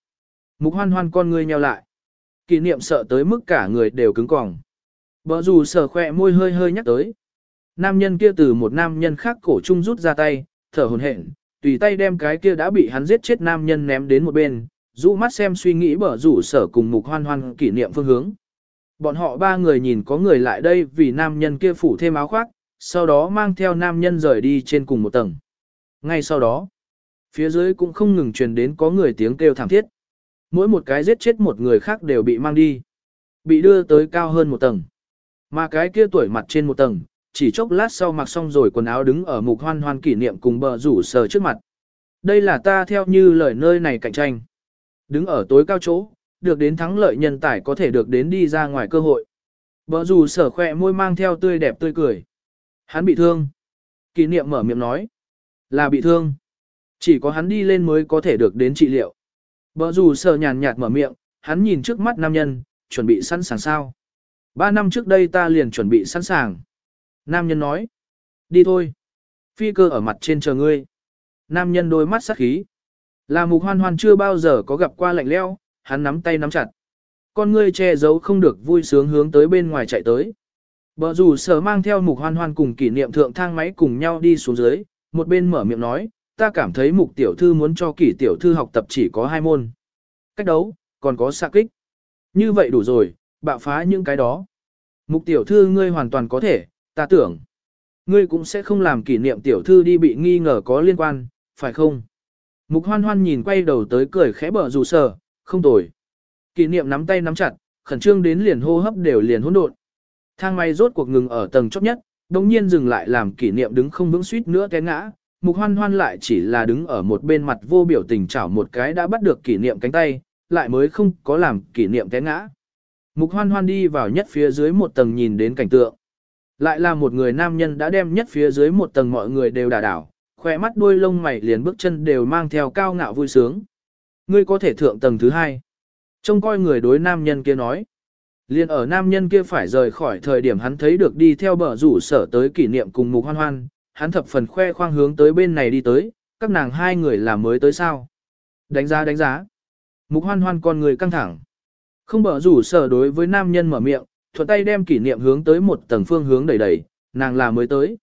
Mục hoan hoan con người nheo lại kỷ niệm sợ tới mức cả người đều cứng còng. Bờ rủ sở khỏe môi hơi hơi nhắc tới. Nam nhân kia từ một nam nhân khác cổ trung rút ra tay, thở hồn hển, tùy tay đem cái kia đã bị hắn giết chết nam nhân ném đến một bên, rũ mắt xem suy nghĩ bờ rủ sở cùng mục hoan hoan kỷ niệm phương hướng. Bọn họ ba người nhìn có người lại đây vì nam nhân kia phủ thêm áo khoác, sau đó mang theo nam nhân rời đi trên cùng một tầng. Ngay sau đó, phía dưới cũng không ngừng truyền đến có người tiếng kêu thảm thiết. Mỗi một cái giết chết một người khác đều bị mang đi. Bị đưa tới cao hơn một tầng. Mà cái kia tuổi mặt trên một tầng, chỉ chốc lát sau mặc xong rồi quần áo đứng ở mục hoan hoan kỷ niệm cùng bờ rủ sờ trước mặt. Đây là ta theo như lời nơi này cạnh tranh. Đứng ở tối cao chỗ, được đến thắng lợi nhân tài có thể được đến đi ra ngoài cơ hội. Bờ dù sở khỏe môi mang theo tươi đẹp tươi cười. Hắn bị thương. Kỷ niệm mở miệng nói. Là bị thương. Chỉ có hắn đi lên mới có thể được đến trị liệu. Bờ dù sở nhàn nhạt mở miệng, hắn nhìn trước mắt nam nhân, chuẩn bị sẵn sàng sao. Ba năm trước đây ta liền chuẩn bị sẵn sàng. Nam nhân nói. Đi thôi. Phi cơ ở mặt trên chờ ngươi. Nam nhân đôi mắt sắc khí. Là mục hoan hoan chưa bao giờ có gặp qua lạnh leo, hắn nắm tay nắm chặt. Con ngươi che giấu không được vui sướng hướng tới bên ngoài chạy tới. Bờ rủ sở mang theo mục hoan hoan cùng kỷ niệm thượng thang máy cùng nhau đi xuống dưới, một bên mở miệng nói, ta cảm thấy mục tiểu thư muốn cho kỷ tiểu thư học tập chỉ có hai môn. Cách đấu, còn có xạ kích. Như vậy đủ rồi, bạo phá những cái đó. Mục tiểu thư ngươi hoàn toàn có thể, ta tưởng. Ngươi cũng sẽ không làm kỷ niệm tiểu thư đi bị nghi ngờ có liên quan, phải không? Mục hoan hoan nhìn quay đầu tới cười khẽ bở rủ sở, không tồi. Kỷ niệm nắm tay nắm chặt, khẩn trương đến liền hô hấp đều liền hỗn độn. Thang máy rốt cuộc ngừng ở tầng chót nhất, đồng nhiên dừng lại làm kỷ niệm đứng không vững suýt nữa té ngã. Mục hoan hoan lại chỉ là đứng ở một bên mặt vô biểu tình chảo một cái đã bắt được kỷ niệm cánh tay, lại mới không có làm kỷ niệm té ngã. Mục hoan hoan đi vào nhất phía dưới một tầng nhìn đến cảnh tượng. Lại là một người nam nhân đã đem nhất phía dưới một tầng mọi người đều đả đảo, khỏe mắt đuôi lông mày liền bước chân đều mang theo cao ngạo vui sướng. Ngươi có thể thượng tầng thứ hai. Trông coi người đối nam nhân kia nói. Liên ở nam nhân kia phải rời khỏi thời điểm hắn thấy được đi theo bờ rủ sở tới kỷ niệm cùng mục hoan hoan, hắn thập phần khoe khoang hướng tới bên này đi tới, các nàng hai người là mới tới sao. Đánh giá đánh giá. Mục hoan hoan con người căng thẳng. Không bờ rủ sở đối với nam nhân mở miệng, thuận tay đem kỷ niệm hướng tới một tầng phương hướng đẩy đẩy, nàng là mới tới.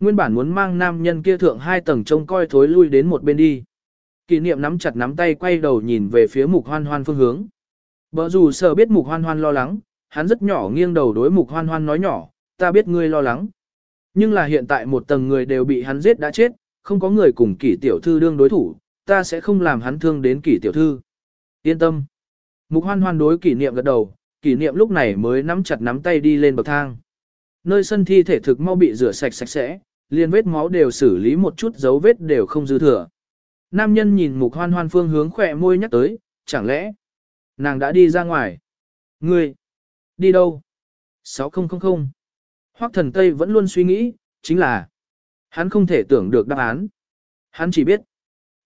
Nguyên bản muốn mang nam nhân kia thượng hai tầng trông coi thối lui đến một bên đi. Kỷ niệm nắm chặt nắm tay quay đầu nhìn về phía mục hoan hoan phương hướng. Bở dù sở biết mục hoan hoan lo lắng, hắn rất nhỏ nghiêng đầu đối mục hoan hoan nói nhỏ, ta biết ngươi lo lắng. Nhưng là hiện tại một tầng người đều bị hắn giết đã chết, không có người cùng kỷ tiểu thư đương đối thủ, ta sẽ không làm hắn thương đến kỷ tiểu thư. Yên tâm. Mục hoan hoan đối kỷ niệm gật đầu, kỷ niệm lúc này mới nắm chặt nắm tay đi lên bậc thang. Nơi sân thi thể thực mau bị rửa sạch sạch sẽ, liền vết máu đều xử lý một chút dấu vết đều không dư thừa. Nam nhân nhìn mục hoan hoan phương hướng khỏe môi nhắc tới, chẳng lẽ nàng đã đi ra ngoài? Ngươi, đi đâu? 6000. Hoắc thần Tây vẫn luôn suy nghĩ, chính là hắn không thể tưởng được đáp án. Hắn chỉ biết,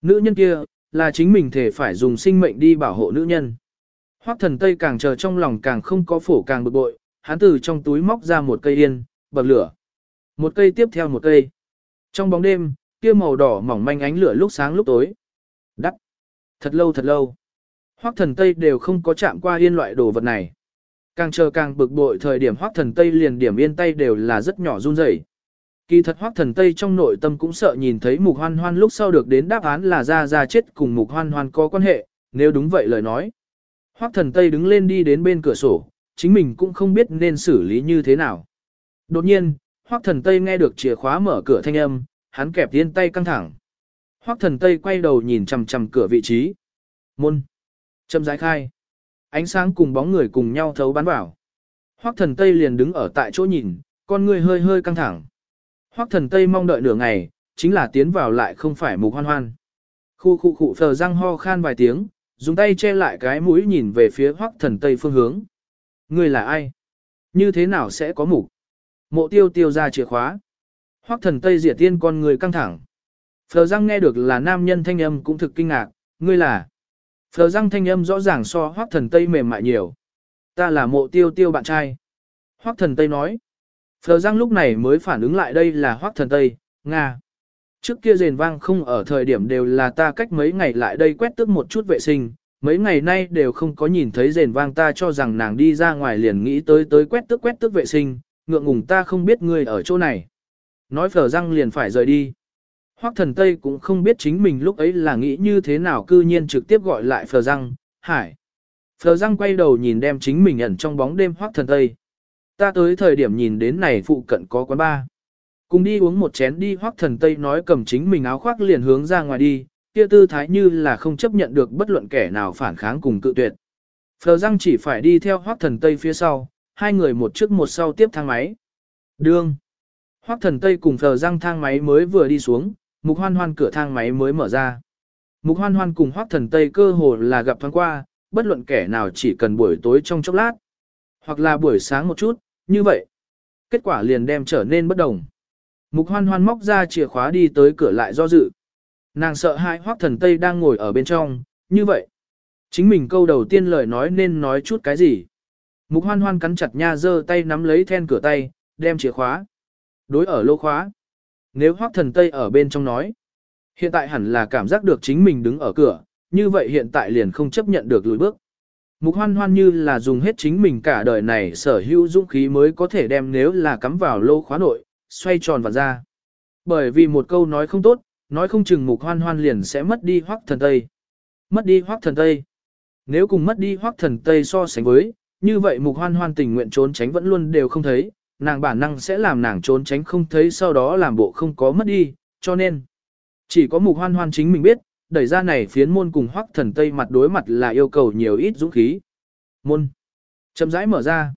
nữ nhân kia, là chính mình thể phải dùng sinh mệnh đi bảo hộ nữ nhân. Hoắc thần Tây càng chờ trong lòng càng không có phổ càng bực bội, hắn từ trong túi móc ra một cây yên, bật lửa. Một cây tiếp theo một cây. Trong bóng đêm, kia màu đỏ mỏng manh ánh lửa lúc sáng lúc tối. Đắc. Thật lâu thật lâu. Hoắc thần Tây đều không có chạm qua yên loại đồ vật này. Càng chờ càng bực bội thời điểm Hoắc thần Tây liền điểm yên tay đều là rất nhỏ run rẩy. Kỳ thật Hoắc thần Tây trong nội tâm cũng sợ nhìn thấy mục hoan hoan lúc sau được đến đáp án là ra ra chết cùng mục hoan hoan có quan hệ, nếu đúng vậy lời nói. Hoắc thần Tây đứng lên đi đến bên cửa sổ, chính mình cũng không biết nên xử lý như thế nào. Đột nhiên, Hoắc thần Tây nghe được chìa khóa mở cửa thanh âm, hắn kẹp yên tay căng thẳng. Hoắc thần Tây quay đầu nhìn chằm chằm cửa vị trí. Môn. Châm giải khai. Ánh sáng cùng bóng người cùng nhau thấu bắn vào. Hoắc thần Tây liền đứng ở tại chỗ nhìn, con người hơi hơi căng thẳng. Hoắc thần Tây mong đợi nửa ngày, chính là tiến vào lại không phải mục hoan hoan. Khu khu khu phờ răng ho khan vài tiếng, dùng tay che lại cái mũi nhìn về phía hoắc thần tây phương hướng. Người là ai? Như thế nào sẽ có mục? Mộ tiêu tiêu ra chìa khóa. Hoắc thần tây diệt tiên con người căng thẳng. Phờ răng nghe được là nam nhân thanh âm cũng thực kinh ngạc, ngươi là. Phờ răng thanh âm rõ ràng so hoắc thần tây mềm mại nhiều. Ta là mộ tiêu tiêu bạn trai. Hoắc thần tây nói. Phờ răng lúc này mới phản ứng lại đây là hoắc thần tây, Nga. Trước kia rền vang không ở thời điểm đều là ta cách mấy ngày lại đây quét tước một chút vệ sinh, mấy ngày nay đều không có nhìn thấy rền vang ta cho rằng nàng đi ra ngoài liền nghĩ tới tới quét tước quét tước vệ sinh, ngượng ngùng ta không biết ngươi ở chỗ này. Nói phở răng liền phải rời đi. Hoắc thần Tây cũng không biết chính mình lúc ấy là nghĩ như thế nào cư nhiên trực tiếp gọi lại phở răng, hải. Phở răng quay đầu nhìn đem chính mình ẩn trong bóng đêm Hoắc thần Tây. Ta tới thời điểm nhìn đến này phụ cận có quán bar. Cùng đi uống một chén đi hoắc thần Tây nói cầm chính mình áo khoác liền hướng ra ngoài đi, kia tư thái như là không chấp nhận được bất luận kẻ nào phản kháng cùng cự tuyệt. Phờ răng chỉ phải đi theo hoắc thần Tây phía sau, hai người một trước một sau tiếp thang máy. Đương. Hoắc thần Tây cùng phờ răng thang máy mới vừa đi xuống, mục hoan hoan cửa thang máy mới mở ra. Mục hoan hoan cùng hoắc thần Tây cơ hồ là gặp thoáng qua, bất luận kẻ nào chỉ cần buổi tối trong chốc lát, hoặc là buổi sáng một chút, như vậy. Kết quả liền đem trở nên bất đồng. Mục hoan hoan móc ra chìa khóa đi tới cửa lại do dự. Nàng sợ hai hoắc thần Tây đang ngồi ở bên trong, như vậy. Chính mình câu đầu tiên lời nói nên nói chút cái gì. Mục hoan hoan cắn chặt nha giơ tay nắm lấy then cửa tay, đem chìa khóa. Đối ở lô khóa. Nếu hoác thần Tây ở bên trong nói. Hiện tại hẳn là cảm giác được chính mình đứng ở cửa, như vậy hiện tại liền không chấp nhận được lùi bước. Mục hoan hoan như là dùng hết chính mình cả đời này sở hữu dũng khí mới có thể đem nếu là cắm vào lô khóa nội, xoay tròn và ra. Bởi vì một câu nói không tốt, nói không chừng mục hoan hoan liền sẽ mất đi hoác thần Tây. Mất đi hoác thần Tây. Nếu cùng mất đi hoác thần Tây so sánh với, như vậy mục hoan hoan tình nguyện trốn tránh vẫn luôn đều không thấy, nàng bản năng sẽ làm nàng trốn tránh không thấy sau đó làm bộ không có mất đi, cho nên chỉ có mục hoan hoan chính mình biết, đẩy ra này phiến môn cùng hoắc thần tây mặt đối mặt là yêu cầu nhiều ít dũng khí. Môn. Chậm rãi mở ra.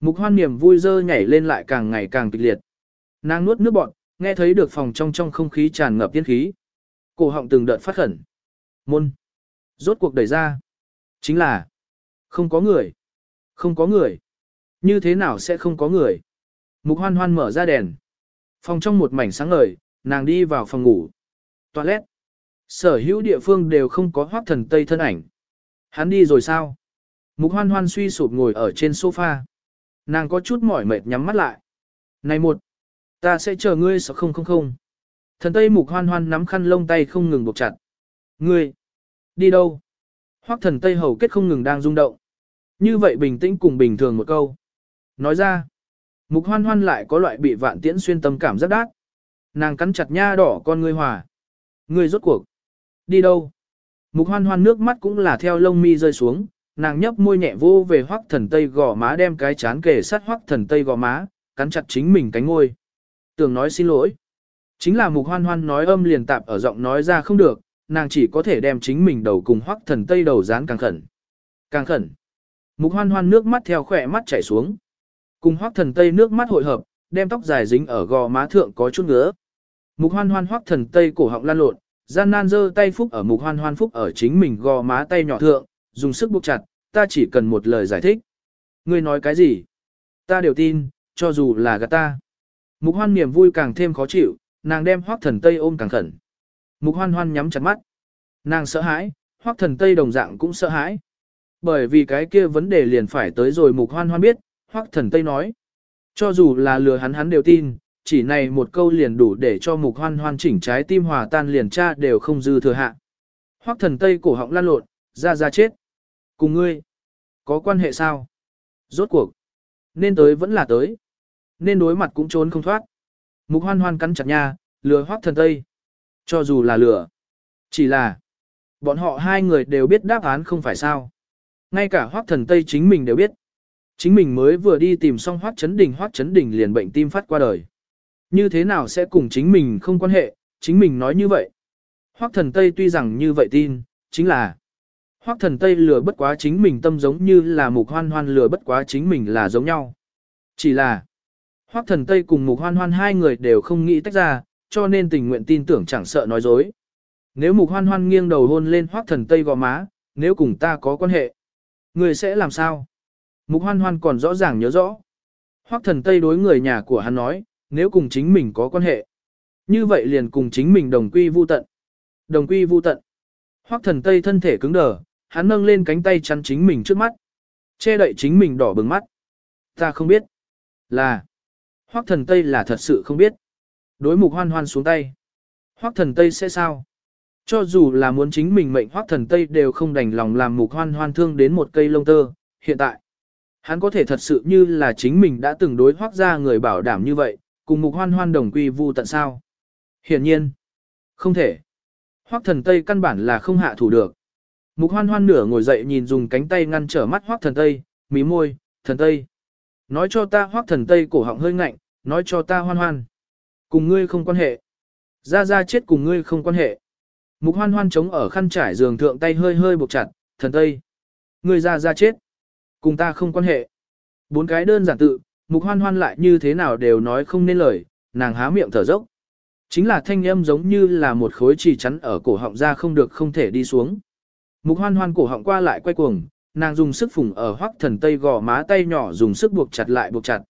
Mục hoan niềm vui dơ nhảy lên lại càng ngày càng kịch liệt. Nàng nuốt nước bọt, nghe thấy được phòng trong trong không khí tràn ngập tiên khí. Cổ họng từng đợt phát khẩn. Môn. Rốt cuộc đẩy ra. Chính là. Không có người. Không có người. Như thế nào sẽ không có người? Mục hoan hoan mở ra đèn. Phòng trong một mảnh sáng ngời, nàng đi vào phòng ngủ. Toilet. Sở hữu địa phương đều không có hoác thần tây thân ảnh. Hắn đi rồi sao? Mục hoan hoan suy sụp ngồi ở trên sofa. Nàng có chút mỏi mệt nhắm mắt lại. Này một, ta sẽ chờ ngươi sợ không không không. Thần tây mục hoan hoan nắm khăn lông tay không ngừng buộc chặt. Ngươi, đi đâu? Hoác thần tây hầu kết không ngừng đang rung động. Như vậy bình tĩnh cùng bình thường một câu. Nói ra, mục hoan hoan lại có loại bị vạn tiễn xuyên tâm cảm rất đát. Nàng cắn chặt nha đỏ con ngươi hòa. Ngươi rốt cuộc. Đi đâu? Mục hoan hoan nước mắt cũng là theo lông mi rơi xuống, nàng nhấp môi nhẹ vô về hoắc thần tây gò má đem cái chán kề sát hoắc thần tây gò má, cắn chặt chính mình cánh ngôi. Tưởng nói xin lỗi. Chính là mục hoan hoan nói âm liền tạp ở giọng nói ra không được, nàng chỉ có thể đem chính mình đầu cùng hoắc thần tây đầu dán càng khẩn. Càng khẩn. Mục hoan hoan nước mắt theo khỏe mắt chảy xuống. Cùng hoắc thần tây nước mắt hội hợp, đem tóc dài dính ở gò má thượng có chút ngứa. Mục hoan hoan hoắc thần tây cổ họng lan lộn, gian nan giơ tay phúc ở mục hoan hoan phúc ở chính mình gò má tay nhỏ thượng, dùng sức buộc chặt, ta chỉ cần một lời giải thích. Ngươi nói cái gì? Ta đều tin, cho dù là gạt ta. Mục hoan niềm vui càng thêm khó chịu, nàng đem hoác thần tây ôm càng khẩn. Mục hoan hoan nhắm chặt mắt. Nàng sợ hãi, hoác thần tây đồng dạng cũng sợ hãi. Bởi vì cái kia vấn đề liền phải tới rồi mục hoan hoan biết, hoắc thần tây nói. Cho dù là lừa hắn hắn đều tin, chỉ này một câu liền đủ để cho mục hoan hoan chỉnh trái tim hòa tan liền cha đều không dư thừa hạ. Hoắc thần tây cổ họng lan lộn, ra ra chết. Cùng ngươi, có quan hệ sao? Rốt cuộc, nên tới vẫn là tới. Nên đối mặt cũng trốn không thoát. Mục hoan hoan cắn chặt nha, lừa hoắc thần tây. Cho dù là lừa, chỉ là, bọn họ hai người đều biết đáp án không phải sao. Ngay cả hoắc thần tây chính mình đều biết. Chính mình mới vừa đi tìm xong hoắc chấn đình hoắc chấn đình liền bệnh tim phát qua đời. Như thế nào sẽ cùng chính mình không quan hệ, chính mình nói như vậy. Hoắc thần Tây tuy rằng như vậy tin, chính là Hoắc thần Tây lừa bất quá chính mình tâm giống như là mục hoan hoan lừa bất quá chính mình là giống nhau. Chỉ là Hoắc thần Tây cùng mục hoan hoan hai người đều không nghĩ tách ra, cho nên tình nguyện tin tưởng chẳng sợ nói dối. Nếu mục hoan hoan nghiêng đầu hôn lên Hoắc thần Tây gò má, nếu cùng ta có quan hệ, người sẽ làm sao? Mục hoan hoan còn rõ ràng nhớ rõ. Hoắc thần Tây đối người nhà của hắn nói, nếu cùng chính mình có quan hệ. Như vậy liền cùng chính mình đồng quy vu tận. Đồng quy vu tận. Hoắc thần Tây thân thể cứng đờ, hắn nâng lên cánh tay chắn chính mình trước mắt. Che đậy chính mình đỏ bừng mắt. Ta không biết. Là. Hoắc thần Tây là thật sự không biết. Đối mục hoan hoan xuống tay. Hoắc thần Tây sẽ sao? Cho dù là muốn chính mình mệnh Hoắc thần Tây đều không đành lòng làm mục hoan hoan thương đến một cây lông tơ. Hiện tại, hắn có thể thật sự như là chính mình đã từng đối Hoắc ra người bảo đảm như vậy, cùng mục hoan hoan đồng quy vu tận sao? Hiển nhiên, không thể. Hoắc thần Tây căn bản là không hạ thủ được. Mục hoan hoan nửa ngồi dậy nhìn dùng cánh tay ngăn trở mắt Hoắc thần Tây, mí môi, thần Tây. Nói cho ta Hoắc thần Tây cổ họng hơi ngạnh, nói cho ta hoan hoan. Cùng ngươi không quan hệ. Ra ra chết cùng ngươi không quan hệ. Mục hoan hoan chống ở khăn trải giường thượng tay hơi hơi buộc chặt, thần Tây. người ra ra chết. Cùng ta không quan hệ. Bốn cái đơn giản tự, mục hoan hoan lại như thế nào đều nói không nên lời, nàng há miệng thở dốc. Chính là thanh âm giống như là một khối chỉ chắn ở cổ họng ra không được không thể đi xuống. Mục hoan hoan cổ họng qua lại quay cuồng, nàng dùng sức phùng ở hoắc thần tây gò má tay nhỏ dùng sức buộc chặt lại buộc chặt.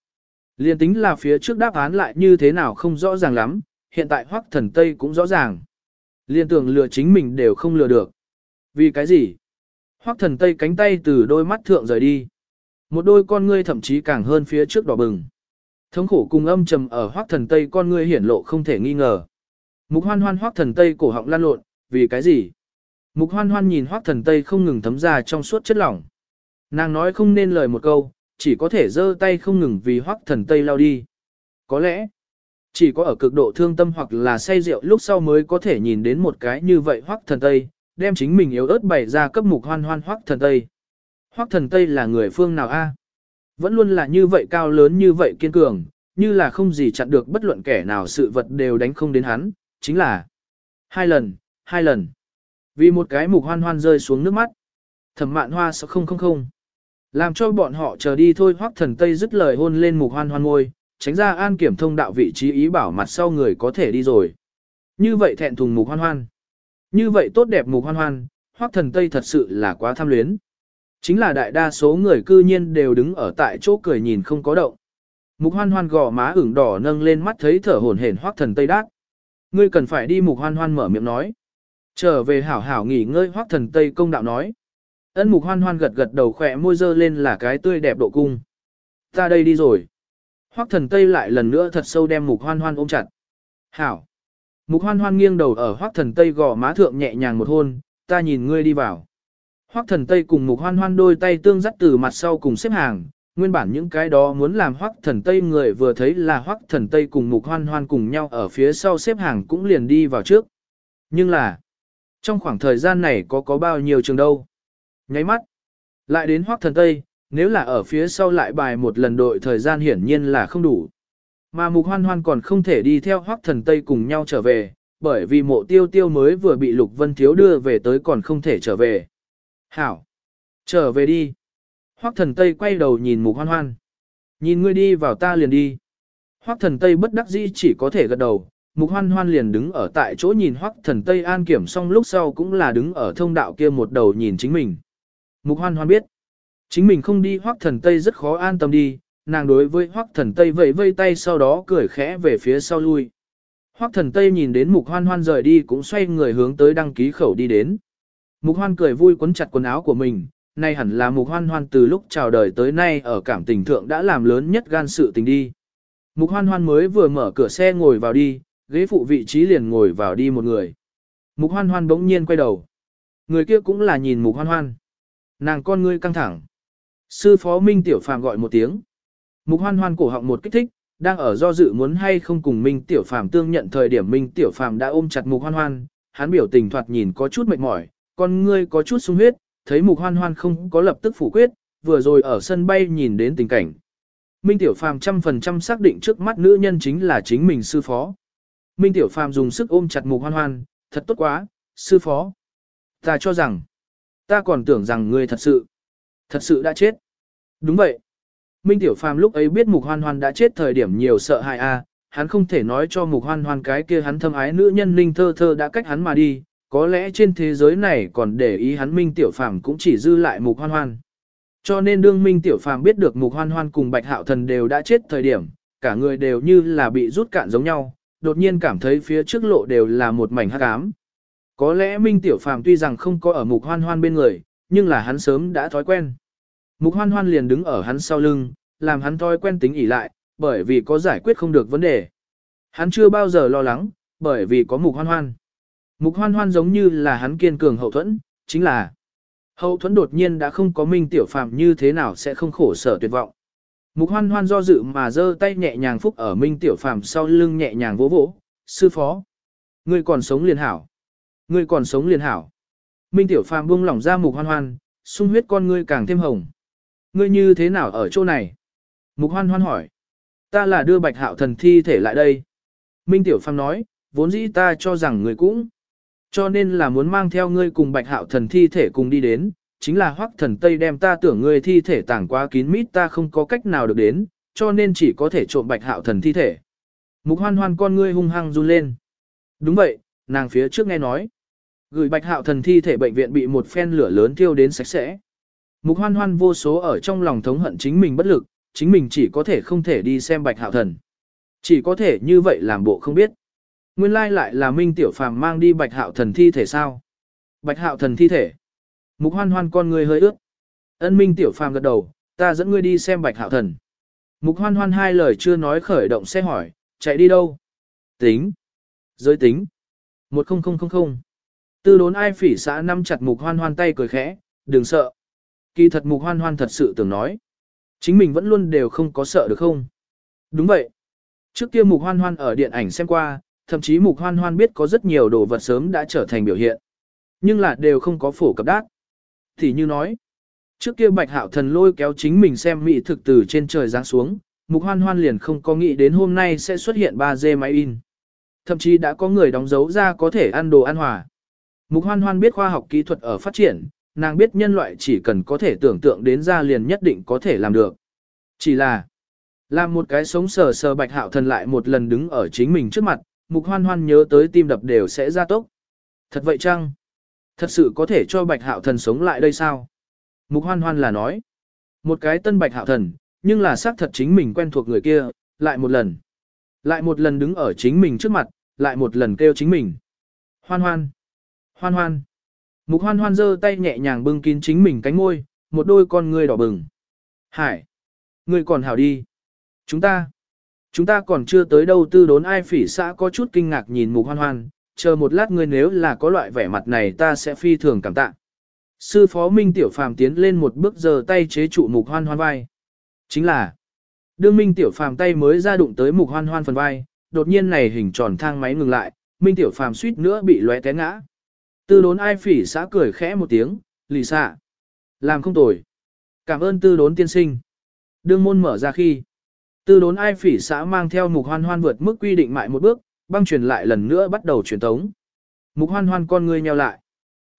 Liên tính là phía trước đáp án lại như thế nào không rõ ràng lắm, hiện tại hoắc thần tây cũng rõ ràng. Liên tưởng lừa chính mình đều không lừa được. Vì cái gì? Hoắc thần tây cánh tay từ đôi mắt thượng rời đi. Một đôi con ngươi thậm chí càng hơn phía trước đỏ bừng. Thống khổ cùng âm trầm ở hoắc thần tây con ngươi hiển lộ không thể nghi ngờ. Mục hoan hoan hoắc thần tây cổ họng lan lộn, vì cái gì? Mục hoan hoan nhìn hoắc thần tây không ngừng thấm ra trong suốt chất lỏng. Nàng nói không nên lời một câu, chỉ có thể giơ tay không ngừng vì hoắc thần tây lao đi. Có lẽ, chỉ có ở cực độ thương tâm hoặc là say rượu lúc sau mới có thể nhìn đến một cái như vậy hoắc thần tây, đem chính mình yếu ớt bày ra cấp mục hoan hoan hoắc thần tây. Hoắc thần tây là người phương nào a? Vẫn luôn là như vậy cao lớn như vậy kiên cường, như là không gì chặn được bất luận kẻ nào sự vật đều đánh không đến hắn, chính là hai lần, hai lần. Vì một cái mục hoan hoan rơi xuống nước mắt. Thẩm mạn hoa sợ không không không. Làm cho bọn họ chờ đi thôi hoắc thần tây dứt lời hôn lên mục hoan hoan môi tránh ra an kiểm thông đạo vị trí ý bảo mặt sau người có thể đi rồi. Như vậy thẹn thùng mục hoan hoan. Như vậy tốt đẹp mục hoan hoan, hoắc thần tây thật sự là quá tham luyến. Chính là đại đa số người cư nhiên đều đứng ở tại chỗ cười nhìn không có động. Mục hoan hoan gò má ửng đỏ nâng lên mắt thấy thở hổn hển hoắc thần tây đát. Ngươi cần phải đi mục hoan hoan mở miệng nói. Trở về hảo hảo nghỉ ngơi hoắc thần tây công đạo nói. Ân mục hoan hoan gật gật đầu khỏe môi dơ lên là cái tươi đẹp độ cung. Ta đây đi rồi. Hoắc thần tây lại lần nữa thật sâu đem mục hoan hoan ôm chặt. Hảo. Mục hoan hoan nghiêng đầu ở hoắc thần tây gò má thượng nhẹ nhàng một hôn, ta nhìn ngươi đi vào. Hoắc thần tây cùng mục hoan hoan đôi tay tương dắt từ mặt sau cùng xếp hàng, nguyên bản những cái đó muốn làm hoắc thần tây người vừa thấy là hoắc thần tây cùng mục hoan hoan cùng nhau ở phía sau xếp hàng cũng liền đi vào trước. Nhưng là, trong khoảng thời gian này có có bao nhiêu trường đâu. Nháy mắt, lại đến hoắc thần tây, nếu là ở phía sau lại bài một lần đội thời gian hiển nhiên là không đủ. Mà mục hoan hoan còn không thể đi theo hoắc thần tây cùng nhau trở về, bởi vì mộ tiêu tiêu mới vừa bị lục vân thiếu đưa về tới còn không thể trở về. Hảo! Trở về đi! Hoắc thần tây quay đầu nhìn mục hoan hoan. Nhìn ngươi đi vào ta liền đi. Hoắc thần tây bất đắc dĩ chỉ có thể gật đầu, mục hoan hoan liền đứng ở tại chỗ nhìn Hoắc thần tây an kiểm xong lúc sau cũng là đứng ở thông đạo kia một đầu nhìn chính mình. Mục hoan hoan biết, chính mình không đi Hoắc thần tây rất khó an tâm đi, nàng đối với Hoắc thần tây vẫy vây tay sau đó cười khẽ về phía sau lui. Hoắc thần tây nhìn đến mục hoan hoan rời đi cũng xoay người hướng tới đăng ký khẩu đi đến. Mục hoan cười vui quấn chặt quần áo của mình, nay hẳn là mục hoan hoan từ lúc chào đời tới nay ở cảm tình thượng đã làm lớn nhất gan sự tình đi. Mục hoan hoan mới vừa mở cửa xe ngồi vào đi, ghế phụ vị trí liền ngồi vào đi một người. Mục hoan hoan bỗng nhiên quay đầu. Người kia cũng là nhìn mục hoan hoan. Nàng con ngươi căng thẳng. Sư phó Minh Tiểu Phàm gọi một tiếng. Mục hoan hoan cổ họng một kích thích, đang ở do dự muốn hay không cùng Minh Tiểu Phàm tương nhận thời điểm Minh Tiểu Phàm đã ôm chặt mục hoan hoan, hắn biểu tình thoạt nhìn có chút mệt mỏi, con ngươi có chút sung huyết, thấy mục hoan hoan không có lập tức phủ quyết, vừa rồi ở sân bay nhìn đến tình cảnh. Minh Tiểu Phàm trăm phần trăm xác định trước mắt nữ nhân chính là chính mình sư phó. Minh Tiểu Phàm dùng sức ôm chặt mục hoan hoan, thật tốt quá, sư phó. Ta cho rằng, ta còn tưởng rằng ngươi thật sự, thật sự đã chết. Đúng vậy. Minh Tiểu Phàm lúc ấy biết mục hoan hoan đã chết thời điểm nhiều sợ hại a, à, hắn không thể nói cho mục hoan hoan cái kia hắn thâm ái nữ nhân linh thơ thơ đã cách hắn mà đi, có lẽ trên thế giới này còn để ý hắn Minh Tiểu Phàm cũng chỉ dư lại Mục Hoan Hoan. Cho nên đương Minh Tiểu Phàm biết được Mục Hoan Hoan cùng Bạch Hạo Thần đều đã chết thời điểm, cả người đều như là bị rút cạn giống nhau, đột nhiên cảm thấy phía trước lộ đều là một mảnh hắc ám. Có lẽ Minh Tiểu Phàm tuy rằng không có ở Mục Hoan Hoan bên người, nhưng là hắn sớm đã thói quen. Mục Hoan Hoan liền đứng ở hắn sau lưng, làm hắn thói quen tính ỉ lại, bởi vì có giải quyết không được vấn đề. Hắn chưa bao giờ lo lắng, bởi vì có Mục Hoan Hoan. Mục hoan hoan giống như là hắn kiên cường hậu thuẫn, chính là hậu thuẫn đột nhiên đã không có minh tiểu phàm như thế nào sẽ không khổ sở tuyệt vọng. Mục hoan hoan do dự mà giơ tay nhẹ nhàng phúc ở minh tiểu phàm sau lưng nhẹ nhàng vỗ vỗ, sư phó. Ngươi còn sống liền hảo. Ngươi còn sống liền hảo. Minh tiểu phàm buông lỏng ra mục hoan hoan, sung huyết con ngươi càng thêm hồng. Ngươi như thế nào ở chỗ này? Mục hoan hoan hỏi. Ta là đưa bạch hạo thần thi thể lại đây. Minh tiểu phàm nói, vốn dĩ ta cho rằng ngươi cũng. Cho nên là muốn mang theo ngươi cùng bạch hạo thần thi thể cùng đi đến, chính là hoắc thần Tây đem ta tưởng ngươi thi thể tàng quá kín mít ta không có cách nào được đến, cho nên chỉ có thể trộm bạch hạo thần thi thể. Mục hoan hoan con ngươi hung hăng run lên. Đúng vậy, nàng phía trước nghe nói. Gửi bạch hạo thần thi thể bệnh viện bị một phen lửa lớn thiêu đến sạch sẽ. Mục hoan hoan vô số ở trong lòng thống hận chính mình bất lực, chính mình chỉ có thể không thể đi xem bạch hạo thần. Chỉ có thể như vậy làm bộ không biết. Nguyên lai lại là Minh Tiểu Phàm mang đi bạch hạo thần thi thể sao? Bạch hạo thần thi thể. Mục hoan hoan con người hơi ướt. Ân Minh Tiểu Phàm gật đầu, ta dẫn ngươi đi xem bạch hạo thần. Mục hoan hoan hai lời chưa nói khởi động xe hỏi, chạy đi đâu? Tính. Giới tính. 10000. Tư đốn ai phỉ xã nắm chặt mục hoan hoan tay cười khẽ, đừng sợ. Kỳ thật mục hoan hoan thật sự tưởng nói. Chính mình vẫn luôn đều không có sợ được không? Đúng vậy. Trước kia mục hoan hoan ở điện ảnh xem qua, thậm chí mục hoan hoan biết có rất nhiều đồ vật sớm đã trở thành biểu hiện. Nhưng là đều không có phổ cập đát. Thì như nói, trước kia bạch hạo thần lôi kéo chính mình xem mỹ thực từ trên trời giáng xuống, mục hoan hoan liền không có nghĩ đến hôm nay sẽ xuất hiện 3D máy in. Thậm chí đã có người đóng dấu ra có thể ăn đồ ăn hòa. Mục hoan hoan biết khoa học kỹ thuật ở phát triển, nàng biết nhân loại chỉ cần có thể tưởng tượng đến ra liền nhất định có thể làm được. Chỉ là, làm một cái sống sờ sờ bạch hạo thần lại một lần đứng ở chính mình trước mặt, mục hoan hoan nhớ tới tim đập đều sẽ ra tốc. Thật vậy chăng? Thật sự có thể cho bạch hạo thần sống lại đây sao? Mục hoan hoan là nói. Một cái tân bạch hạo thần, nhưng là xác thật chính mình quen thuộc người kia, lại một lần. Lại một lần đứng ở chính mình trước mặt, lại một lần kêu chính mình. Hoan hoan. Hoan hoan. Mục hoan hoan giơ tay nhẹ nhàng bưng kín chính mình cánh môi, một đôi con ngươi đỏ bừng. Hải. Ngươi còn hảo đi. Chúng ta. Chúng ta còn chưa tới đâu tư đốn ai phỉ xã có chút kinh ngạc nhìn mục hoan hoan, chờ một lát ngươi nếu là có loại vẻ mặt này ta sẽ phi thường cảm tạ. Sư phó Minh Tiểu Phàm tiến lên một bước giờ tay chế trụ mục hoan hoan vai. Chính là, đương Minh Tiểu Phàm tay mới ra đụng tới mục hoan hoan phần vai, đột nhiên này hình tròn thang máy ngừng lại, Minh Tiểu Phàm suýt nữa bị lóe té ngã. Tư đốn ai phỉ xã cười khẽ một tiếng, lì xạ. Làm không tồi. Cảm ơn tư đốn tiên sinh. Đương môn mở ra khi. Tư đốn ai phỉ xã mang theo mục hoan hoan vượt mức quy định mại một bước, băng truyền lại lần nữa bắt đầu truyền tống. Mục hoan hoan con ngươi nheo lại.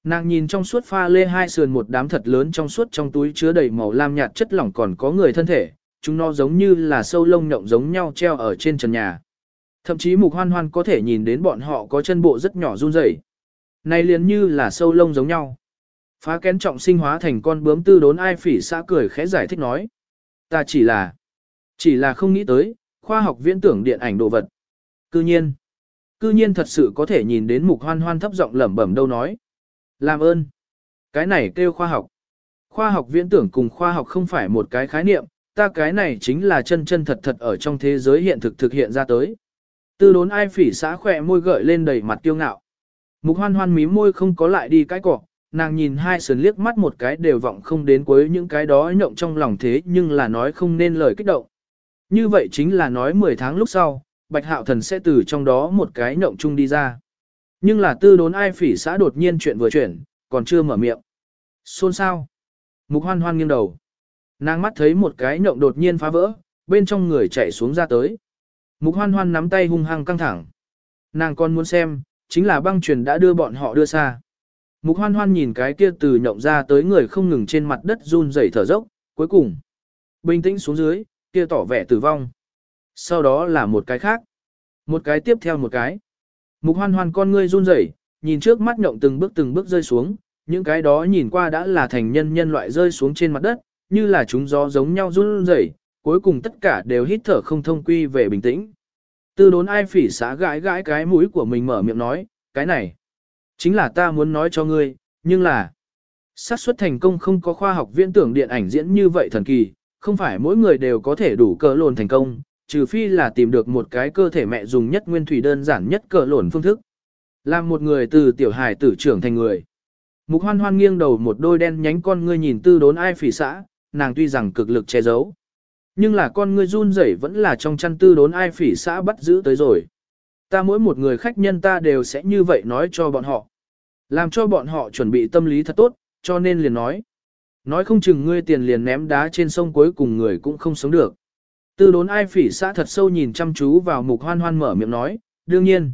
Nàng nhìn trong suốt pha lê hai sườn một đám thật lớn trong suốt trong túi chứa đầy màu lam nhạt chất lỏng còn có người thân thể, chúng nó giống như là sâu lông nhộng giống nhau treo ở trên trần nhà. Thậm chí mục hoan hoan có thể nhìn đến bọn họ có chân bộ rất nhỏ run rẩy. Này liền như là sâu lông giống nhau. Phá kén trọng sinh hóa thành con bướm tư đốn ai phỉ xã cười khẽ giải thích nói. Ta chỉ là, chỉ là không nghĩ tới, khoa học viễn tưởng điện ảnh đồ vật. Cư nhiên, cư nhiên thật sự có thể nhìn đến mục hoan hoan thấp giọng lẩm bẩm đâu nói. Làm ơn. Cái này kêu khoa học. Khoa học viễn tưởng cùng khoa học không phải một cái khái niệm, ta cái này chính là chân chân thật thật ở trong thế giới hiện thực thực hiện ra tới. Tư đốn ai phỉ xã khỏe môi gợi lên đầy mặt kiêu ngạo. Mục hoan hoan mí môi không có lại đi cái cỏ, nàng nhìn hai sườn liếc mắt một cái đều vọng không đến cuối những cái đó nhộng trong lòng thế nhưng là nói không nên lời kích động. Như vậy chính là nói 10 tháng lúc sau, Bạch Hạo Thần sẽ từ trong đó một cái nhộng chung đi ra. Nhưng là tư đốn ai phỉ xã đột nhiên chuyện vừa chuyển, còn chưa mở miệng. Xôn sao? Mục hoan hoan nghiêng đầu. Nàng mắt thấy một cái nhộng đột nhiên phá vỡ, bên trong người chạy xuống ra tới. Mục hoan hoan nắm tay hung hăng căng thẳng. Nàng còn muốn xem, chính là băng truyền đã đưa bọn họ đưa xa. Mục hoan hoan nhìn cái kia từ nhộng ra tới người không ngừng trên mặt đất run rẩy thở dốc, cuối cùng. Bình tĩnh xuống dưới, kia tỏ vẻ tử vong. Sau đó là một cái khác. Một cái tiếp theo một cái. Mục hoan hoan con ngươi run rẩy, nhìn trước mắt nhộng từng bước từng bước rơi xuống, những cái đó nhìn qua đã là thành nhân nhân loại rơi xuống trên mặt đất, như là chúng gió giống nhau run rẩy, cuối cùng tất cả đều hít thở không thông quy về bình tĩnh. Tư đốn ai phỉ xã gãi gãi cái mũi của mình mở miệng nói, cái này, chính là ta muốn nói cho ngươi, nhưng là, xác suất thành công không có khoa học viễn tưởng điện ảnh diễn như vậy thần kỳ, không phải mỗi người đều có thể đủ cờ lồn thành công, trừ phi là tìm được một cái cơ thể mẹ dùng nhất nguyên thủy đơn giản nhất cờ lồn phương thức. Làm một người từ tiểu hài tử trưởng thành người. Mục hoan hoan nghiêng đầu một đôi đen nhánh con ngươi nhìn tư đốn ai phỉ xã, nàng tuy rằng cực lực che giấu. Nhưng là con ngươi run rẩy vẫn là trong chăn tư đốn ai phỉ xã bắt giữ tới rồi. Ta mỗi một người khách nhân ta đều sẽ như vậy nói cho bọn họ. Làm cho bọn họ chuẩn bị tâm lý thật tốt, cho nên liền nói. Nói không chừng ngươi tiền liền ném đá trên sông cuối cùng người cũng không sống được. Tư đốn ai phỉ xã thật sâu nhìn chăm chú vào mục hoan hoan mở miệng nói, đương nhiên.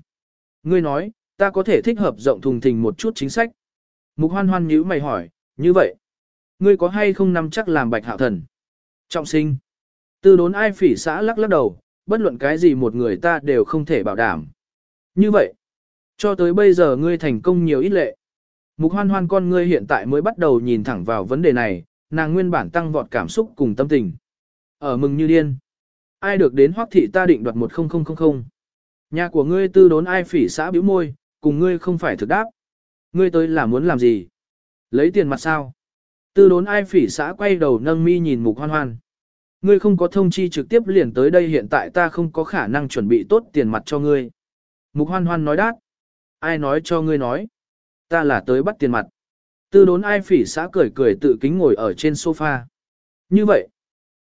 Ngươi nói, ta có thể thích hợp rộng thùng thình một chút chính sách. Mục hoan hoan nhíu mày hỏi, như vậy, ngươi có hay không nắm chắc làm bạch hạo thần? Trọng sinh. Tư đốn ai phỉ xã lắc lắc đầu, bất luận cái gì một người ta đều không thể bảo đảm. Như vậy, Cho tới bây giờ ngươi thành công nhiều ít lệ. Mục hoan hoan con ngươi hiện tại mới bắt đầu nhìn thẳng vào vấn đề này, nàng nguyên bản tăng vọt cảm xúc cùng tâm tình. Ở mừng như điên. Ai được đến hoác thị ta định đoạt 10000. Nhà của ngươi tư đốn ai phỉ xã bĩu môi, cùng ngươi không phải thực đáp. Ngươi tới là muốn làm gì? Lấy tiền mặt sao? Tư đốn ai phỉ xã quay đầu nâng mi nhìn mục hoan hoan. Ngươi không có thông chi trực tiếp liền tới đây hiện tại ta không có khả năng chuẩn bị tốt tiền mặt cho ngươi. Mục hoan hoan nói đát. Ai nói cho ngươi nói? Ta là tới bắt tiền mặt. Tư đốn ai phỉ xã cười cười tự kính ngồi ở trên sofa. Như vậy,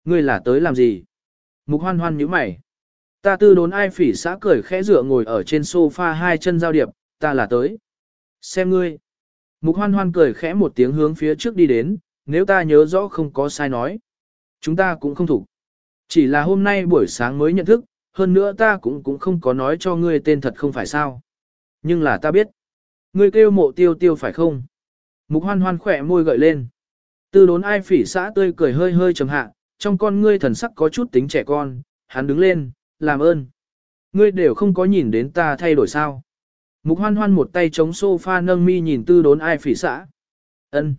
ngươi là tới làm gì? Mục hoan hoan nhíu mày. Ta tư đốn ai phỉ xã cười khẽ dựa ngồi ở trên sofa hai chân giao điệp, ta là tới. Xem ngươi. Mục hoan hoan cười khẽ một tiếng hướng phía trước đi đến, nếu ta nhớ rõ không có sai nói. Chúng ta cũng không thủ. Chỉ là hôm nay buổi sáng mới nhận thức, hơn nữa ta cũng cũng không có nói cho ngươi tên thật không phải sao. Nhưng là ta biết. Ngươi kêu mộ tiêu tiêu phải không? Mục hoan hoan khỏe môi gợi lên. Tư đốn ai phỉ xã tươi cười hơi hơi trầm hạ, trong con ngươi thần sắc có chút tính trẻ con, hắn đứng lên, làm ơn. Ngươi đều không có nhìn đến ta thay đổi sao. Mục hoan hoan một tay chống sofa nâng mi nhìn tư đốn ai phỉ xã. ân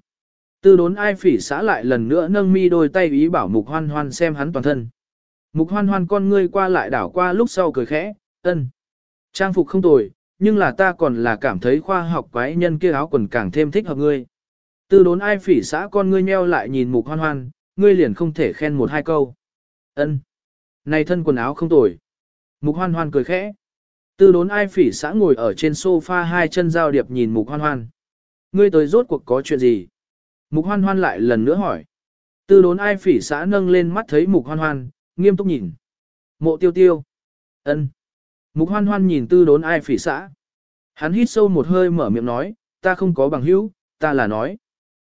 Tư đốn ai phỉ xã lại lần nữa nâng mi đôi tay ý bảo mục hoan hoan xem hắn toàn thân. Mục hoan hoan con ngươi qua lại đảo qua lúc sau cười khẽ, ân. Trang phục không tồi, nhưng là ta còn là cảm thấy khoa học quái nhân kia áo quần càng thêm thích hợp ngươi. Tư đốn ai phỉ xã con ngươi nheo lại nhìn mục hoan hoan, ngươi liền không thể khen một hai câu. ân Này thân quần áo không tồi. Mục hoan hoan cười khẽ. Tư đốn ai phỉ xã ngồi ở trên sofa hai chân giao điệp nhìn mục hoan hoan. Ngươi tới rốt cuộc có chuyện gì? Mục hoan hoan lại lần nữa hỏi. Tư đốn ai phỉ xã nâng lên mắt thấy mục hoan hoan, nghiêm túc nhìn. Mộ tiêu tiêu. ân Mục hoan hoan nhìn tư đốn ai phỉ xã. Hắn hít sâu một hơi mở miệng nói, ta không có bằng hữu, ta là nói.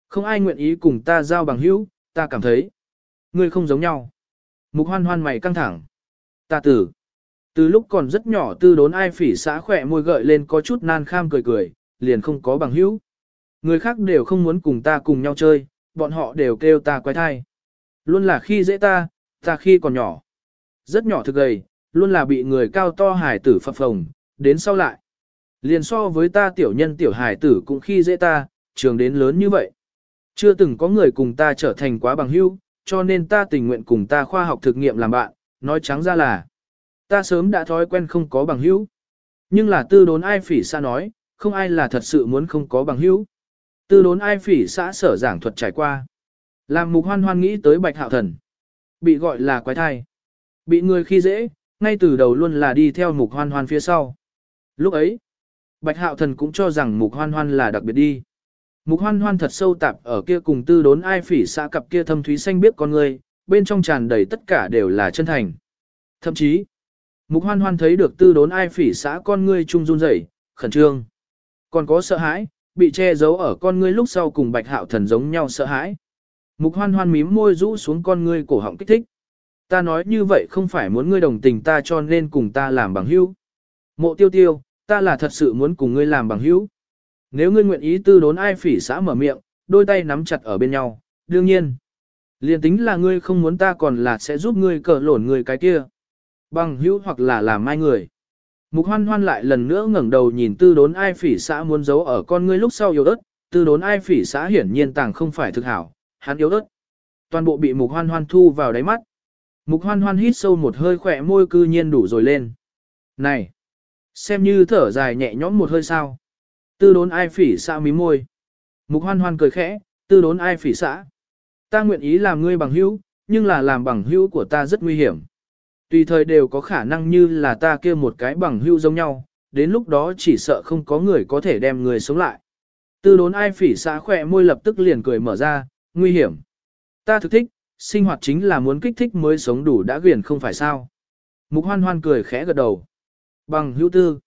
Không ai nguyện ý cùng ta giao bằng hữu, ta cảm thấy. Ngươi không giống nhau. Mục hoan hoan mày căng thẳng. Ta tử. Từ lúc còn rất nhỏ tư đốn ai phỉ xã khỏe môi gợi lên có chút nan kham cười cười, liền không có bằng hữu. Người khác đều không muốn cùng ta cùng nhau chơi, bọn họ đều kêu ta quái thai. Luôn là khi dễ ta, ta khi còn nhỏ. Rất nhỏ thực gầy, luôn là bị người cao to hải tử phập phồng, đến sau lại. Liền so với ta tiểu nhân tiểu hải tử cũng khi dễ ta, trường đến lớn như vậy. Chưa từng có người cùng ta trở thành quá bằng hữu, cho nên ta tình nguyện cùng ta khoa học thực nghiệm làm bạn, nói trắng ra là ta sớm đã thói quen không có bằng hữu. Nhưng là tư đốn ai phỉ xa nói, không ai là thật sự muốn không có bằng hữu. Tư đốn ai phỉ xã sở giảng thuật trải qua. Làm mục hoan hoan nghĩ tới bạch hạo thần. Bị gọi là quái thai. Bị người khi dễ, ngay từ đầu luôn là đi theo mục hoan hoan phía sau. Lúc ấy, bạch hạo thần cũng cho rằng mục hoan hoan là đặc biệt đi. Mục hoan hoan thật sâu tạp ở kia cùng tư đốn ai phỉ xã cặp kia thâm thúy xanh biết con người, bên trong tràn đầy tất cả đều là chân thành. Thậm chí, mục hoan hoan thấy được tư đốn ai phỉ xã con ngươi trung run rẩy, khẩn trương. Còn có sợ hãi, bị che giấu ở con ngươi lúc sau cùng bạch hạo thần giống nhau sợ hãi. Mục hoan hoan mím môi rũ xuống con ngươi cổ họng kích thích. Ta nói như vậy không phải muốn ngươi đồng tình ta cho nên cùng ta làm bằng hữu. Mộ tiêu tiêu, ta là thật sự muốn cùng ngươi làm bằng hữu. Nếu ngươi nguyện ý tư đốn ai phỉ xã mở miệng, đôi tay nắm chặt ở bên nhau, đương nhiên. Liên tính là ngươi không muốn ta còn là sẽ giúp ngươi cờ lổn người cái kia. Bằng hữu hoặc là làm mai người. Mục hoan hoan lại lần nữa ngẩng đầu nhìn tư đốn ai phỉ xã muốn giấu ở con ngươi lúc sau yếu ớt, tư đốn ai phỉ xã hiển nhiên tàng không phải thực hảo, hắn yếu ớt. Toàn bộ bị mục hoan hoan thu vào đáy mắt. Mục hoan hoan hít sâu một hơi khỏe môi cư nhiên đủ rồi lên. Này! Xem như thở dài nhẹ nhõm một hơi sao. Tư đốn ai phỉ xã mí môi. Mục hoan hoan cười khẽ, tư đốn ai phỉ xã. Ta nguyện ý làm ngươi bằng hữu, nhưng là làm bằng hữu của ta rất nguy hiểm. Tùy thời đều có khả năng như là ta kia một cái bằng hữu giống nhau, đến lúc đó chỉ sợ không có người có thể đem người sống lại. Tư đốn ai phỉ xã khỏe môi lập tức liền cười mở ra, nguy hiểm. Ta thực thích, sinh hoạt chính là muốn kích thích mới sống đủ đã quyền không phải sao. Mục hoan hoan cười khẽ gật đầu. Bằng hữu tư.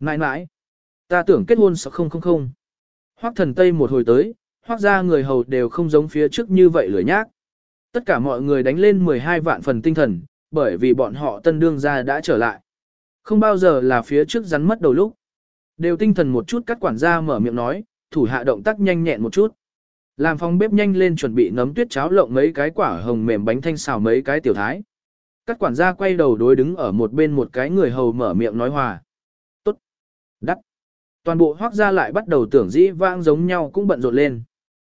Nãi nãi. Ta tưởng kết hôn sợ không không không. Hoác thần Tây một hồi tới, hoác ra người hầu đều không giống phía trước như vậy lười nhác. Tất cả mọi người đánh lên 12 vạn phần tinh thần, bởi vì bọn họ tân đương gia đã trở lại. Không bao giờ là phía trước rắn mất đầu lúc. Đều tinh thần một chút các quản gia mở miệng nói, thủ hạ động tác nhanh nhẹn một chút. Làm phòng bếp nhanh lên chuẩn bị nấm tuyết cháo lộng mấy cái quả hồng mềm bánh thanh xào mấy cái tiểu thái. Các quản gia quay đầu đối đứng ở một bên một cái người hầu mở miệng nói hòa. Tốt. Đắt. Toàn bộ hoác gia lại bắt đầu tưởng dĩ vãng giống nhau cũng bận rộn lên.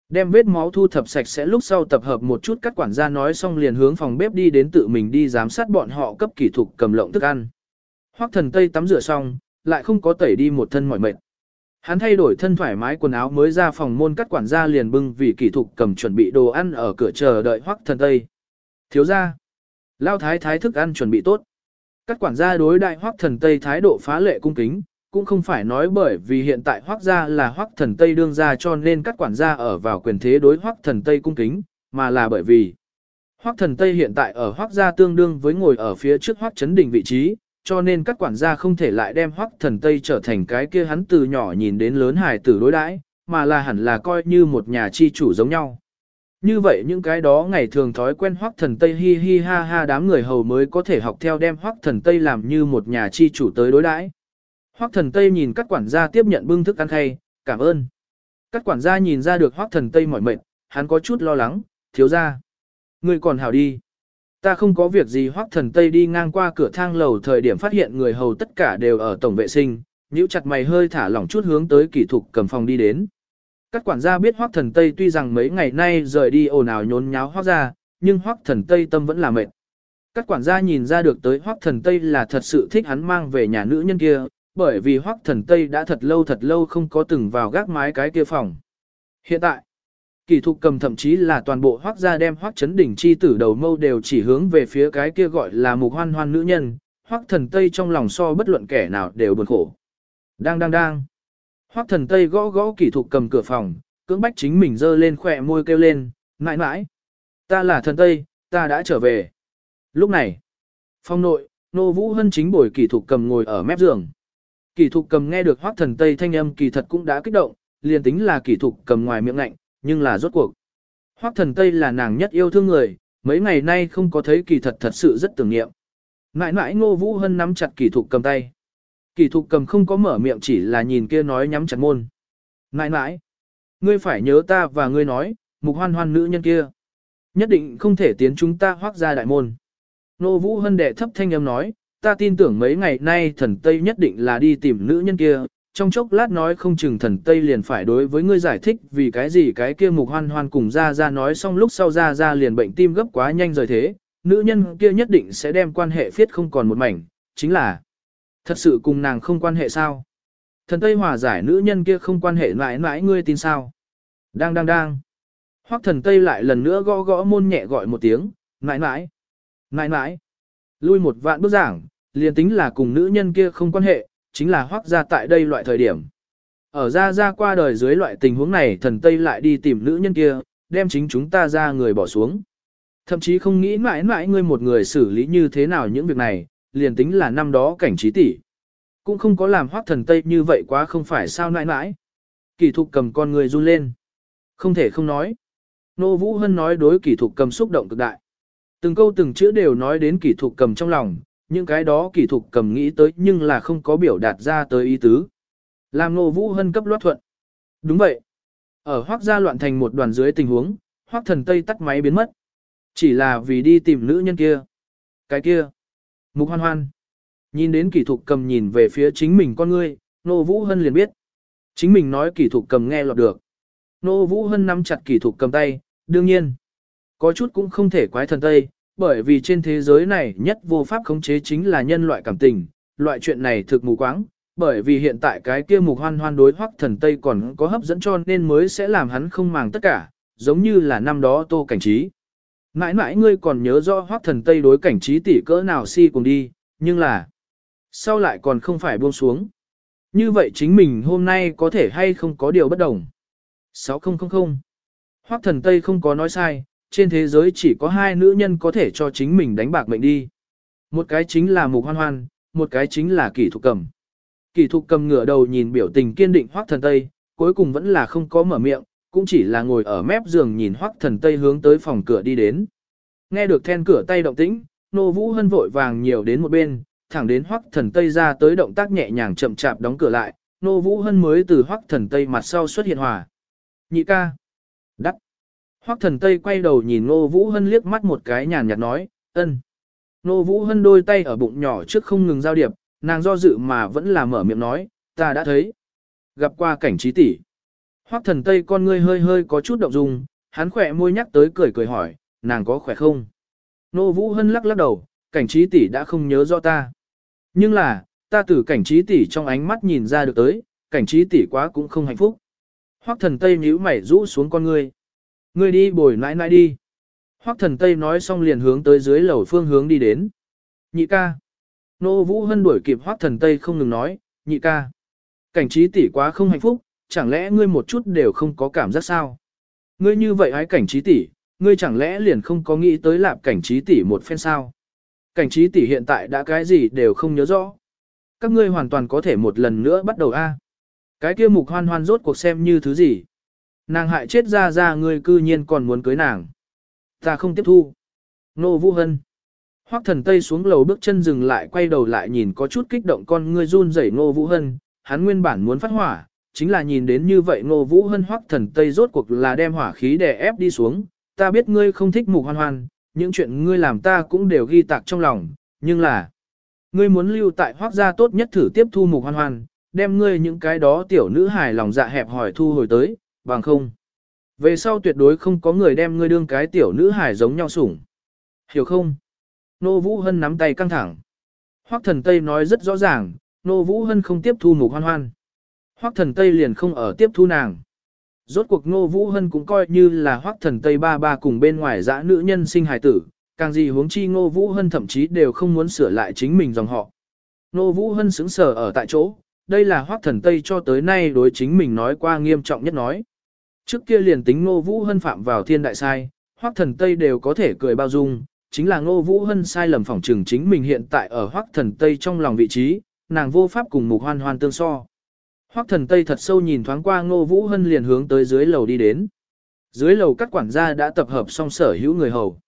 Đem vết máu thu thập sạch sẽ lúc sau tập hợp một chút các quản gia nói xong liền hướng phòng bếp đi đến tự mình đi giám sát bọn họ cấp kỹ thuật cầm lộng thức ăn. Hoắc thần Tây tắm rửa xong, lại không có tẩy đi một thân mỏi mệt. Hắn thay đổi thân thoải mái quần áo mới ra phòng môn các quản gia liền bưng vì kỹ thuật cầm chuẩn bị đồ ăn ở cửa chờ đợi Hoắc thần Tây. Thiếu gia, lao thái thái thức ăn chuẩn bị tốt. Các quản gia đối đại Hoắc thần Tây thái độ phá lệ cung kính, cũng không phải nói bởi vì hiện tại Hoắc gia là Hoắc thần Tây đương gia cho nên các quản gia ở vào quyền thế đối Hoắc thần Tây cung kính, mà là bởi vì Hoắc thần Tây hiện tại ở Hoắc gia tương đương với ngồi ở phía trước Hoắc chấn đỉnh vị trí, cho nên các quản gia không thể lại đem Hoắc thần Tây trở thành cái kia hắn từ nhỏ nhìn đến lớn hài tử đối đãi, mà là hẳn là coi như một nhà chi chủ giống nhau. Như vậy những cái đó ngày thường thói quen Hoắc thần Tây hi hi ha ha đám người hầu mới có thể học theo đem Hoắc thần Tây làm như một nhà chi chủ tới đối đãi. Hoắc thần Tây nhìn các quản gia tiếp nhận bưng thức ăn khay, cảm ơn. Các quản gia nhìn ra được Hoắc thần Tây mỏi mệt, hắn có chút lo lắng, thiếu gia. Người còn hảo đi. Ta không có việc gì Hoắc thần Tây đi ngang qua cửa thang lầu thời điểm phát hiện người hầu tất cả đều ở tổng vệ sinh, nhíu chặt mày hơi thả lỏng chút hướng tới kỹ thục cầm phòng đi đến. Các quản gia biết Hoắc thần Tây tuy rằng mấy ngày nay rời đi ồn ào nhốn nháo Hoắc ra, nhưng Hoắc thần Tây tâm vẫn là mệt. Các quản gia nhìn ra được tới Hoắc thần Tây là thật sự thích hắn mang về nhà nữ nhân kia, bởi vì Hoắc Thần Tây đã thật lâu thật lâu không có từng vào gác mái cái kia phòng. Hiện tại, kỳ thục cầm thậm chí là toàn bộ Hoắc gia đem Hoắc chấn đỉnh chi tử đầu mâu đều chỉ hướng về phía cái kia gọi là mục hoan hoan nữ nhân, Hoắc Thần Tây trong lòng so bất luận kẻ nào đều buồn khổ. Đang đang đang. Hoắc Thần Tây gõ gõ kỳ thục cầm cửa phòng, cưỡng bách chính mình giơ lên khỏe môi kêu lên, mãi mãi. Ta là Thần Tây, ta đã trở về. Lúc này, phong nội, nô vũ hân chính bồi kỳ thục cầm ngồi ở mép giường. Kỳ thục cầm nghe được hoác thần Tây thanh âm kỳ thật cũng đã kích động, liền tính là kỳ thục cầm ngoài miệng ngạnh, nhưng là rốt cuộc. Hoác thần Tây là nàng nhất yêu thương người, mấy ngày nay không có thấy kỳ thật thật sự rất tưởng niệm. Mãi mãi ngô vũ hân nắm chặt kỳ thục cầm tay. Kỳ thục cầm không có mở miệng chỉ là nhìn kia nói nhắm chặt môn. Mãi mãi, ngươi phải nhớ ta và ngươi nói, mục hoan hoan nữ nhân kia. Nhất định không thể tiến chúng ta hoác ra đại môn. Ngô vũ hân đệ thấp thanh âm nói, ta tin tưởng mấy ngày nay thần Tây nhất định là đi tìm nữ nhân kia, trong chốc lát nói không chừng thần Tây liền phải đối với ngươi giải thích vì cái gì cái kia mục hoan hoan cùng ra ra nói xong lúc sau ra ra liền bệnh tim gấp quá nhanh rời thế, nữ nhân kia nhất định sẽ đem quan hệ phiết không còn một mảnh, chính là thật sự cùng nàng không quan hệ sao. Thần Tây hòa giải nữ nhân kia không quan hệ mãi mãi ngươi tin sao. Đang đang đang. Hoắc thần Tây lại lần nữa gõ gõ môn nhẹ gọi một tiếng, mãi mãi. Mãi mãi. Lui một vạn bước giảng, liền tính là cùng nữ nhân kia không quan hệ, chính là hoác ra tại đây loại thời điểm. Ở ra ra qua đời dưới loại tình huống này thần Tây lại đi tìm nữ nhân kia, đem chính chúng ta ra người bỏ xuống. Thậm chí không nghĩ mãi mãi ngươi một người xử lý như thế nào những việc này, liền tính là năm đó cảnh trí tỷ Cũng không có làm hoác thần Tây như vậy quá không phải sao mãi mãi. Kỳ thục cầm con người run lên. Không thể không nói. Nô Vũ Hân nói đối kỳ thục cầm xúc động cực đại. Từng câu từng chữ đều nói đến kỹ thuật cầm trong lòng, những cái đó kỹ thuật cầm nghĩ tới nhưng là không có biểu đạt ra tới ý tứ. Làm nô vũ hân cấp loát thuận. Đúng vậy. Ở hoác gia loạn thành một đoàn dưới tình huống, hoác thần Tây tắt máy biến mất. Chỉ là vì đi tìm nữ nhân kia. Cái kia. Mục hoan hoan. Nhìn đến kỹ thuật cầm nhìn về phía chính mình con ngươi, nô vũ hân liền biết. Chính mình nói kỹ thuật cầm nghe lọt được. Nô vũ hân nắm chặt kỹ thuật cầm tay, đương nhiên. Có chút cũng không thể quái thần Tây, bởi vì trên thế giới này nhất vô pháp khống chế chính là nhân loại cảm tình, loại chuyện này thực mù quáng, bởi vì hiện tại cái kia mục hoan hoan đối hoắc thần Tây còn có hấp dẫn cho nên mới sẽ làm hắn không màng tất cả, giống như là năm đó tô cảnh trí. Mãi mãi ngươi còn nhớ rõ hoắc thần Tây đối cảnh trí tỷ cỡ nào si cùng đi, nhưng là sau lại còn không phải buông xuống. Như vậy chính mình hôm nay có thể hay không có điều bất đồng. 6000 Hoắc thần Tây không có nói sai, trên thế giới chỉ có hai nữ nhân có thể cho chính mình đánh bạc mệnh đi. Một cái chính là mục hoan hoan, một cái chính là kỷ thục cầm. Kỷ thục cầm ngửa đầu nhìn biểu tình kiên định hoác thần Tây, cuối cùng vẫn là không có mở miệng, cũng chỉ là ngồi ở mép giường nhìn hoác thần Tây hướng tới phòng cửa đi đến. Nghe được then cửa tay động tĩnh, nô vũ hân vội vàng nhiều đến một bên, thẳng đến hoác thần Tây ra tới động tác nhẹ nhàng chậm chạp đóng cửa lại, nô vũ hân mới từ hoác thần Tây mặt sau xuất hiện hòa. Nhị ca. Hoắc thần Tây quay đầu nhìn Ngô Vũ Hân liếc mắt một cái nhàn nhạt nói, ân. Ngô Vũ Hân đôi tay ở bụng nhỏ trước không ngừng giao điệp, nàng do dự mà vẫn là mở miệng nói, ta đã thấy. gặp qua cảnh trí tỷ. Hoắc thần tây con ngươi hơi hơi có chút động dung, hắn khỏe môi nhắc tới cười cười hỏi, nàng có khỏe không? Nô Vũ Hân lắc lắc đầu, cảnh trí tỷ đã không nhớ rõ ta. Nhưng là, ta từ cảnh trí tỷ trong ánh mắt nhìn ra được tới, cảnh trí tỷ quá cũng không hạnh phúc. Hoắc thần tây nhíu mày rũ xuống con ngươi. Ngươi đi bồi nãi nãi đi. Hoắc thần tây nói xong liền hướng tới dưới lầu phương hướng đi đến. Nhị ca. Nô Vũ Hân đuổi kịp Hoắc thần tây không ngừng nói, nhị ca. Cảnh trí tỷ quá không hạnh phúc, chẳng lẽ ngươi một chút đều không có cảm giác sao? Ngươi như vậy hái cảnh trí tỷ, ngươi chẳng lẽ liền không có nghĩ tới lạp cảnh trí tỷ một phen sao? Cảnh trí tỷ hiện tại đã cái gì đều không nhớ rõ. Các ngươi hoàn toàn có thể một lần nữa bắt đầu a. Cái kia mục hoan hoan rốt cuộc xem như thứ gì? Nàng hại chết ra ra ngươi cư nhiên còn muốn cưới nàng. Ta không tiếp thu. Nô Vũ Hân. Hoắc thần Tây xuống lầu bước chân dừng lại quay đầu lại nhìn có chút kích động con ngươi run rẩy Nô Vũ Hân, hắn nguyên bản muốn phát hỏa, chính là nhìn đến như vậy Nô Vũ Hân Hoắc thần Tây rốt cuộc là đem hỏa khí đè ép đi xuống, ta biết ngươi không thích mục hoan hoan, những chuyện ngươi làm ta cũng đều ghi tạc trong lòng, nhưng là, ngươi muốn lưu tại hoác gia tốt nhất thử tiếp thu mục hoan hoan, đem ngươi những cái đó tiểu nữ hài lòng dạ hẹp hỏi thu hồi tới, bằng không. Về sau tuyệt đối không có người đem ngươi đương cái tiểu nữ hài giống nhau sủng. Hiểu không? Nô Vũ Hân nắm tay căng thẳng. Hoắc thần Tây nói rất rõ ràng, Nô Vũ Hân không tiếp thu mục hoan hoan. Hoắc thần Tây liền không ở tiếp thu nàng. Rốt cuộc nô Vũ Hân cũng coi như là hoắc thần Tây ba ba cùng bên ngoài dã nữ nhân sinh hài tử, càng gì huống chi nô Vũ Hân thậm chí đều không muốn sửa lại chính mình dòng họ. nô Vũ Hân sững sờ ở tại chỗ, đây là hoắc thần Tây cho tới nay đối chính mình nói qua nghiêm trọng nhất nói. Trước kia liền tính Ngô Vũ Hân phạm vào thiên đại sai, hoắc thần Tây đều có thể cười bao dung, chính là Ngô Vũ Hân sai lầm phỏng trừng chính mình hiện tại ở hoắc thần Tây trong lòng vị trí, nàng vô pháp cùng mục hoan hoan tương so. Hoắc thần Tây thật sâu nhìn thoáng qua Ngô Vũ Hân liền hướng tới dưới lầu đi đến. Dưới lầu các quản gia đã tập hợp xong sở hữu người hầu.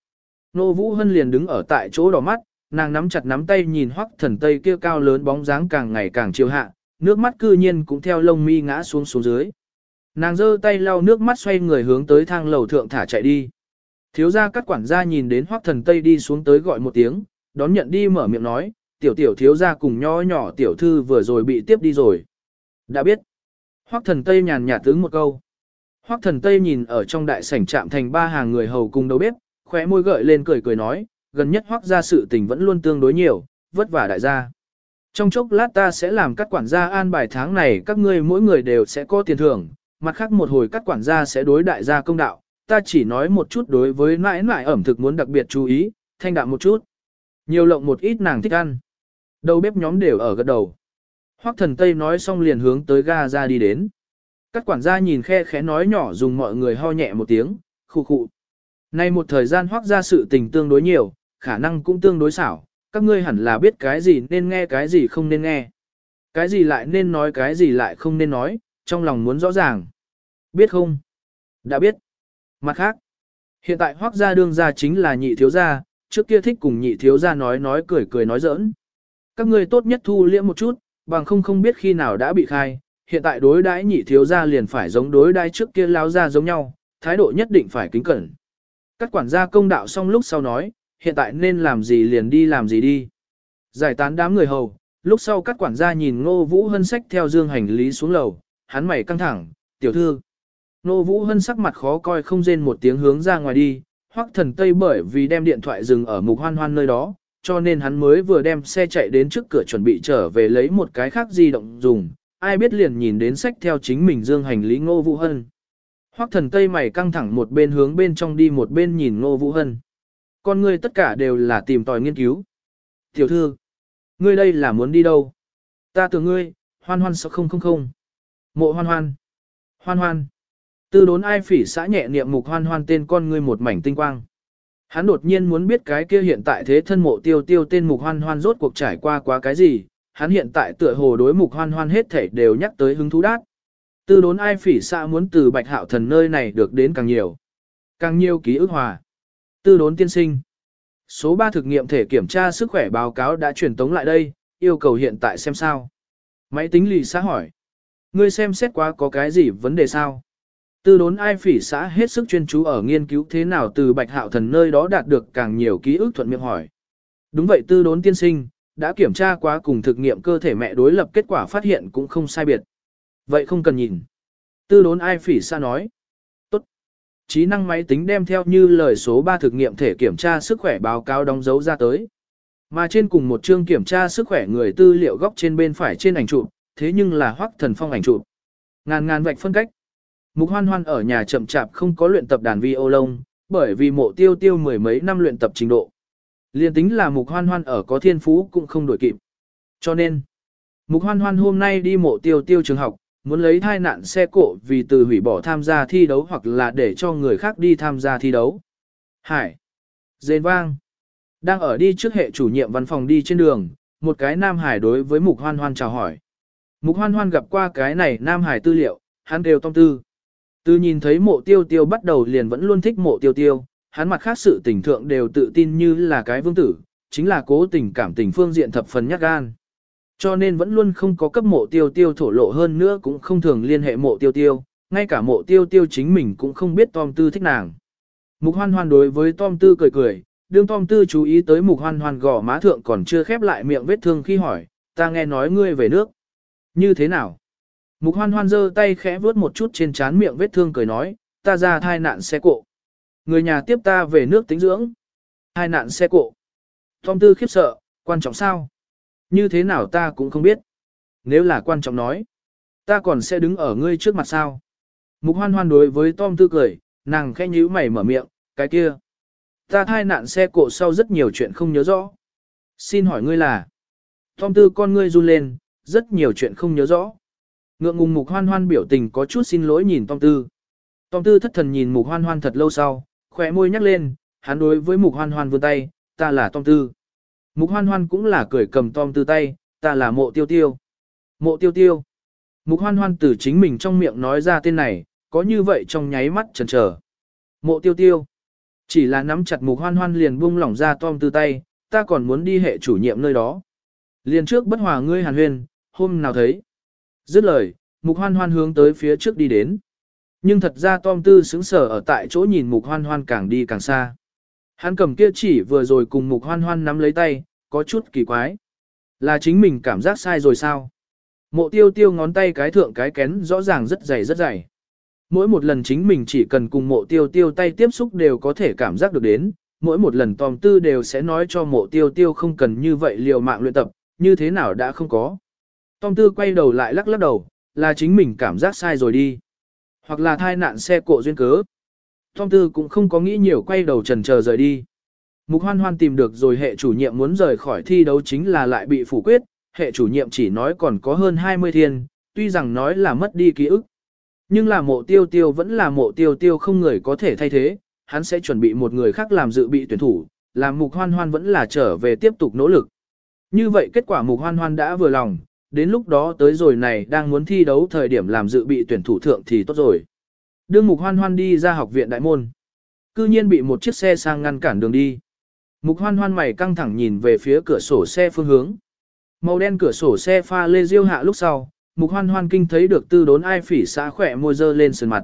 Ngô Vũ Hân liền đứng ở tại chỗ đỏ mắt, nàng nắm chặt nắm tay nhìn Hoắc thần Tây kia cao lớn bóng dáng càng ngày càng chiều hạ, nước mắt cư nhiên cũng theo lông mi ngã xuống xuống dưới. Nàng giơ tay lau nước mắt xoay người hướng tới thang lầu thượng thả chạy đi. Thiếu gia các quản gia nhìn đến Hoắc thần Tây đi xuống tới gọi một tiếng, đón nhận đi mở miệng nói, tiểu tiểu thiếu gia cùng nho nhỏ tiểu thư vừa rồi bị tiếp đi rồi. Đã biết. Hoắc thần Tây nhàn nhạt tướng một câu. Hoắc thần Tây nhìn ở trong đại sảnh trạm thành ba hàng người hầu cùng đầu bếp, khóe môi gợi lên cười cười nói, gần nhất Hoắc gia sự tình vẫn luôn tương đối nhiều, vất vả đại gia. Trong chốc lát ta sẽ làm các quản gia an bài tháng này các ngươi mỗi người đều sẽ có tiền thưởng, mặt khác một hồi các quản gia sẽ đối đại gia công đạo, ta chỉ nói một chút đối với mãi mãi ẩm thực muốn đặc biệt chú ý, thanh đạm một chút. Nhiều lộng một ít nàng thích ăn. Đầu bếp nhóm đều ở gật đầu. Hoắc thần Tây nói xong liền hướng tới ga ra đi đến. Các quản gia nhìn khe khẽ nói nhỏ dùng mọi người ho nhẹ một tiếng, khu khụ. Nay một thời gian hoác ra sự tình tương đối nhiều, khả năng cũng tương đối xảo, các ngươi hẳn là biết cái gì nên nghe cái gì không nên nghe. Cái gì lại nên nói cái gì lại không nên nói, trong lòng muốn rõ ràng. Biết không? Đã biết. Mặt khác, hiện tại hoác gia đương gia chính là nhị thiếu gia, trước kia thích cùng nhị thiếu gia nói nói cười cười nói giỡn. Các ngươi tốt nhất thu liễm một chút, bằng không không biết khi nào đã bị khai, hiện tại đối đãi nhị thiếu gia liền phải giống đối đãi trước kia lao gia giống nhau, thái độ nhất định phải kính cẩn. Các quản gia công đạo xong lúc sau nói, hiện tại nên làm gì liền đi làm gì đi. Giải tán đám người hầu, lúc sau các quản gia nhìn Ngô Vũ Hân sách theo dương hành lý xuống lầu, hắn mày căng thẳng, tiểu thư. Ngô Vũ Hân sắc mặt khó coi không rên một tiếng hướng ra ngoài đi, hoắc thần Tây bởi vì đem điện thoại dừng ở mục hoan hoan nơi đó, cho nên hắn mới vừa đem xe chạy đến trước cửa chuẩn bị trở về lấy một cái khác di động dùng, ai biết liền nhìn đến sách theo chính mình dương hành lý Ngô Vũ Hân. Hoắc thần Tây mày căng thẳng một bên hướng bên trong đi một bên nhìn Ngô Vũ Hân. Con ngươi tất cả đều là tìm tòi nghiên cứu. Tiểu thư, ngươi đây là muốn đi đâu? Ta tưởng ngươi, hoan hoan sao không không không. Mộ hoan hoan. Hoan hoan. Tư đốn ai phỉ xã nhẹ niệm mục hoan hoan tên con ngươi một mảnh tinh quang. Hắn đột nhiên muốn biết cái kia hiện tại thế thân mộ tiêu tiêu tên mục hoan hoan rốt cuộc trải qua quá cái gì, hắn hiện tại tựa hồ đối mục hoan hoan hết thể đều nhắc tới hứng thú đát. Tư đốn ai phỉ xã muốn từ bạch hạo thần nơi này được đến càng nhiều. Càng nhiều ký ức hòa. Tư đốn tiên sinh. Số 3 thực nghiệm thể kiểm tra sức khỏe báo cáo đã truyền tống lại đây, yêu cầu hiện tại xem sao. Máy tính lì xã hỏi. Ngươi xem xét quá có cái gì vấn đề sao? Tư đốn ai phỉ xã hết sức chuyên chú ở nghiên cứu thế nào từ bạch hạo thần nơi đó đạt được càng nhiều ký ức thuận miệng hỏi. Đúng vậy tư đốn tiên sinh, đã kiểm tra quá cùng thực nghiệm cơ thể mẹ đối lập kết quả phát hiện cũng không sai biệt. Vậy không cần nhìn. Tư đốn ai phỉ xã nói. Tốt. Trí năng máy tính đem theo như lời số 3 thực nghiệm thể kiểm tra sức khỏe báo cáo đóng dấu ra tới. Mà trên cùng một chương kiểm tra sức khỏe người tư liệu góc trên bên phải trên ảnh chụp, thế nhưng là hoắc thần phong ảnh chụp. Ngàn ngàn vạch phân cách. Mục hoan hoan ở nhà chậm chạp không có luyện tập đàn vi ô lông, bởi vì mộ tiêu tiêu mười mấy năm luyện tập trình độ. Liên tính là mục hoan hoan ở có thiên phú cũng không đổi kịp. Cho nên, mục hoan hoan hôm nay đi mộ tiêu tiêu trường học, muốn lấy thai nạn xe cộ vì từ hủy bỏ tham gia thi đấu hoặc là để cho người khác đi tham gia thi đấu. Hải. Dền vang. Đang ở đi trước hệ chủ nhiệm văn phòng đi trên đường, một cái nam hải đối với mục hoan hoan chào hỏi. Mục hoan hoan gặp qua cái này nam hải tư liệu, hắn đều tâm tư. Từ nhìn thấy mộ tiêu tiêu bắt đầu liền vẫn luôn thích mộ tiêu tiêu, hắn mặt khác sự tình thượng đều tự tin như là cái vương tử, chính là cố tình cảm tình phương diện thập phần nhát gan. Cho nên vẫn luôn không có cấp mộ tiêu tiêu thổ lộ hơn nữa cũng không thường liên hệ mộ tiêu tiêu, ngay cả mộ tiêu tiêu chính mình cũng không biết Tom Tư thích nàng. Mục hoan hoan đối với Tom Tư cười cười, đương Tom Tư chú ý tới mục hoan hoan gò má thượng còn chưa khép lại miệng vết thương khi hỏi, ta nghe nói ngươi về nước. Như thế nào? Mục hoan hoan giơ tay khẽ vướt một chút trên trán miệng vết thương cười nói, ta ra thai nạn xe cộ. Người nhà tiếp ta về nước tính dưỡng. Thai nạn xe cộ. Tom Tư khiếp sợ, quan trọng sao? Như thế nào ta cũng không biết. Nếu là quan trọng nói, ta còn sẽ đứng ở ngươi trước mặt sao. Mục hoan hoan đối với Tom Tư cười, nàng khẽ nhíu mày mở miệng, cái kia. Ta thai nạn xe cộ sau rất nhiều chuyện không nhớ rõ. Xin hỏi ngươi là. Tom Tư con ngươi run lên, rất nhiều chuyện không nhớ rõ. Ngượng ngùng mục hoan hoan biểu tình có chút xin lỗi nhìn Tom Tư. Tom Tư thất thần nhìn mục hoan hoan thật lâu sau, khỏe môi nhắc lên, hắn đối với mục hoan hoan vươn tay, ta là Tom Tư. Mục hoan hoan cũng là cười cầm Tom Tư tay, ta là mộ tiêu tiêu. Mộ tiêu tiêu. Mục hoan hoan từ chính mình trong miệng nói ra tên này, có như vậy trong nháy mắt chần chờ. Mộ tiêu tiêu. Chỉ là nắm chặt mục hoan hoan liền buông lỏng ra Tom Tư tay, ta còn muốn đi hệ chủ nhiệm nơi đó. Liền trước bất hòa ngươi hàn huyên, hôm nào thấy. Dứt lời, mục hoan hoan hướng tới phía trước đi đến. Nhưng thật ra Tom Tư sững sờ ở tại chỗ nhìn mục hoan hoan càng đi càng xa. Hắn cầm kia chỉ vừa rồi cùng mục hoan hoan nắm lấy tay, có chút kỳ quái. Là chính mình cảm giác sai rồi sao? Mộ tiêu tiêu ngón tay cái thượng cái kén rõ ràng rất dày rất dày. Mỗi một lần chính mình chỉ cần cùng mộ tiêu tiêu tay tiếp xúc đều có thể cảm giác được đến, mỗi một lần Tom Tư đều sẽ nói cho mộ tiêu tiêu không cần như vậy liều mạng luyện tập, như thế nào đã không có. Tom Tư quay đầu lại lắc lắc đầu, là chính mình cảm giác sai rồi đi. Hoặc là thai nạn xe cộ duyên cớ. Tom Tư cũng không có nghĩ nhiều quay đầu trần chờ rời đi. Mục hoan hoan tìm được rồi hệ chủ nhiệm muốn rời khỏi thi đấu chính là lại bị phủ quyết, hệ chủ nhiệm chỉ nói còn có hơn 20 thiên, tuy rằng nói là mất đi ký ức. Nhưng là mộ tiêu tiêu vẫn là mộ tiêu tiêu không người có thể thay thế, hắn sẽ chuẩn bị một người khác làm dự bị tuyển thủ, làm mục hoan hoan vẫn là trở về tiếp tục nỗ lực. Như vậy kết quả mục hoan hoan đã vừa lòng, đến lúc đó tới rồi này đang muốn thi đấu thời điểm làm dự bị tuyển thủ thượng thì tốt rồi. Đương mục hoan hoan đi ra học viện đại môn. Cư nhiên bị một chiếc xe sang ngăn cản đường đi. Mục hoan hoan mày căng thẳng nhìn về phía cửa sổ xe phương hướng. Màu đen cửa sổ xe pha lê diêu hạ lúc sau, mục hoan hoan kinh thấy được tư đốn ai phỉ xã khỏe môi dơ lên sườn mặt.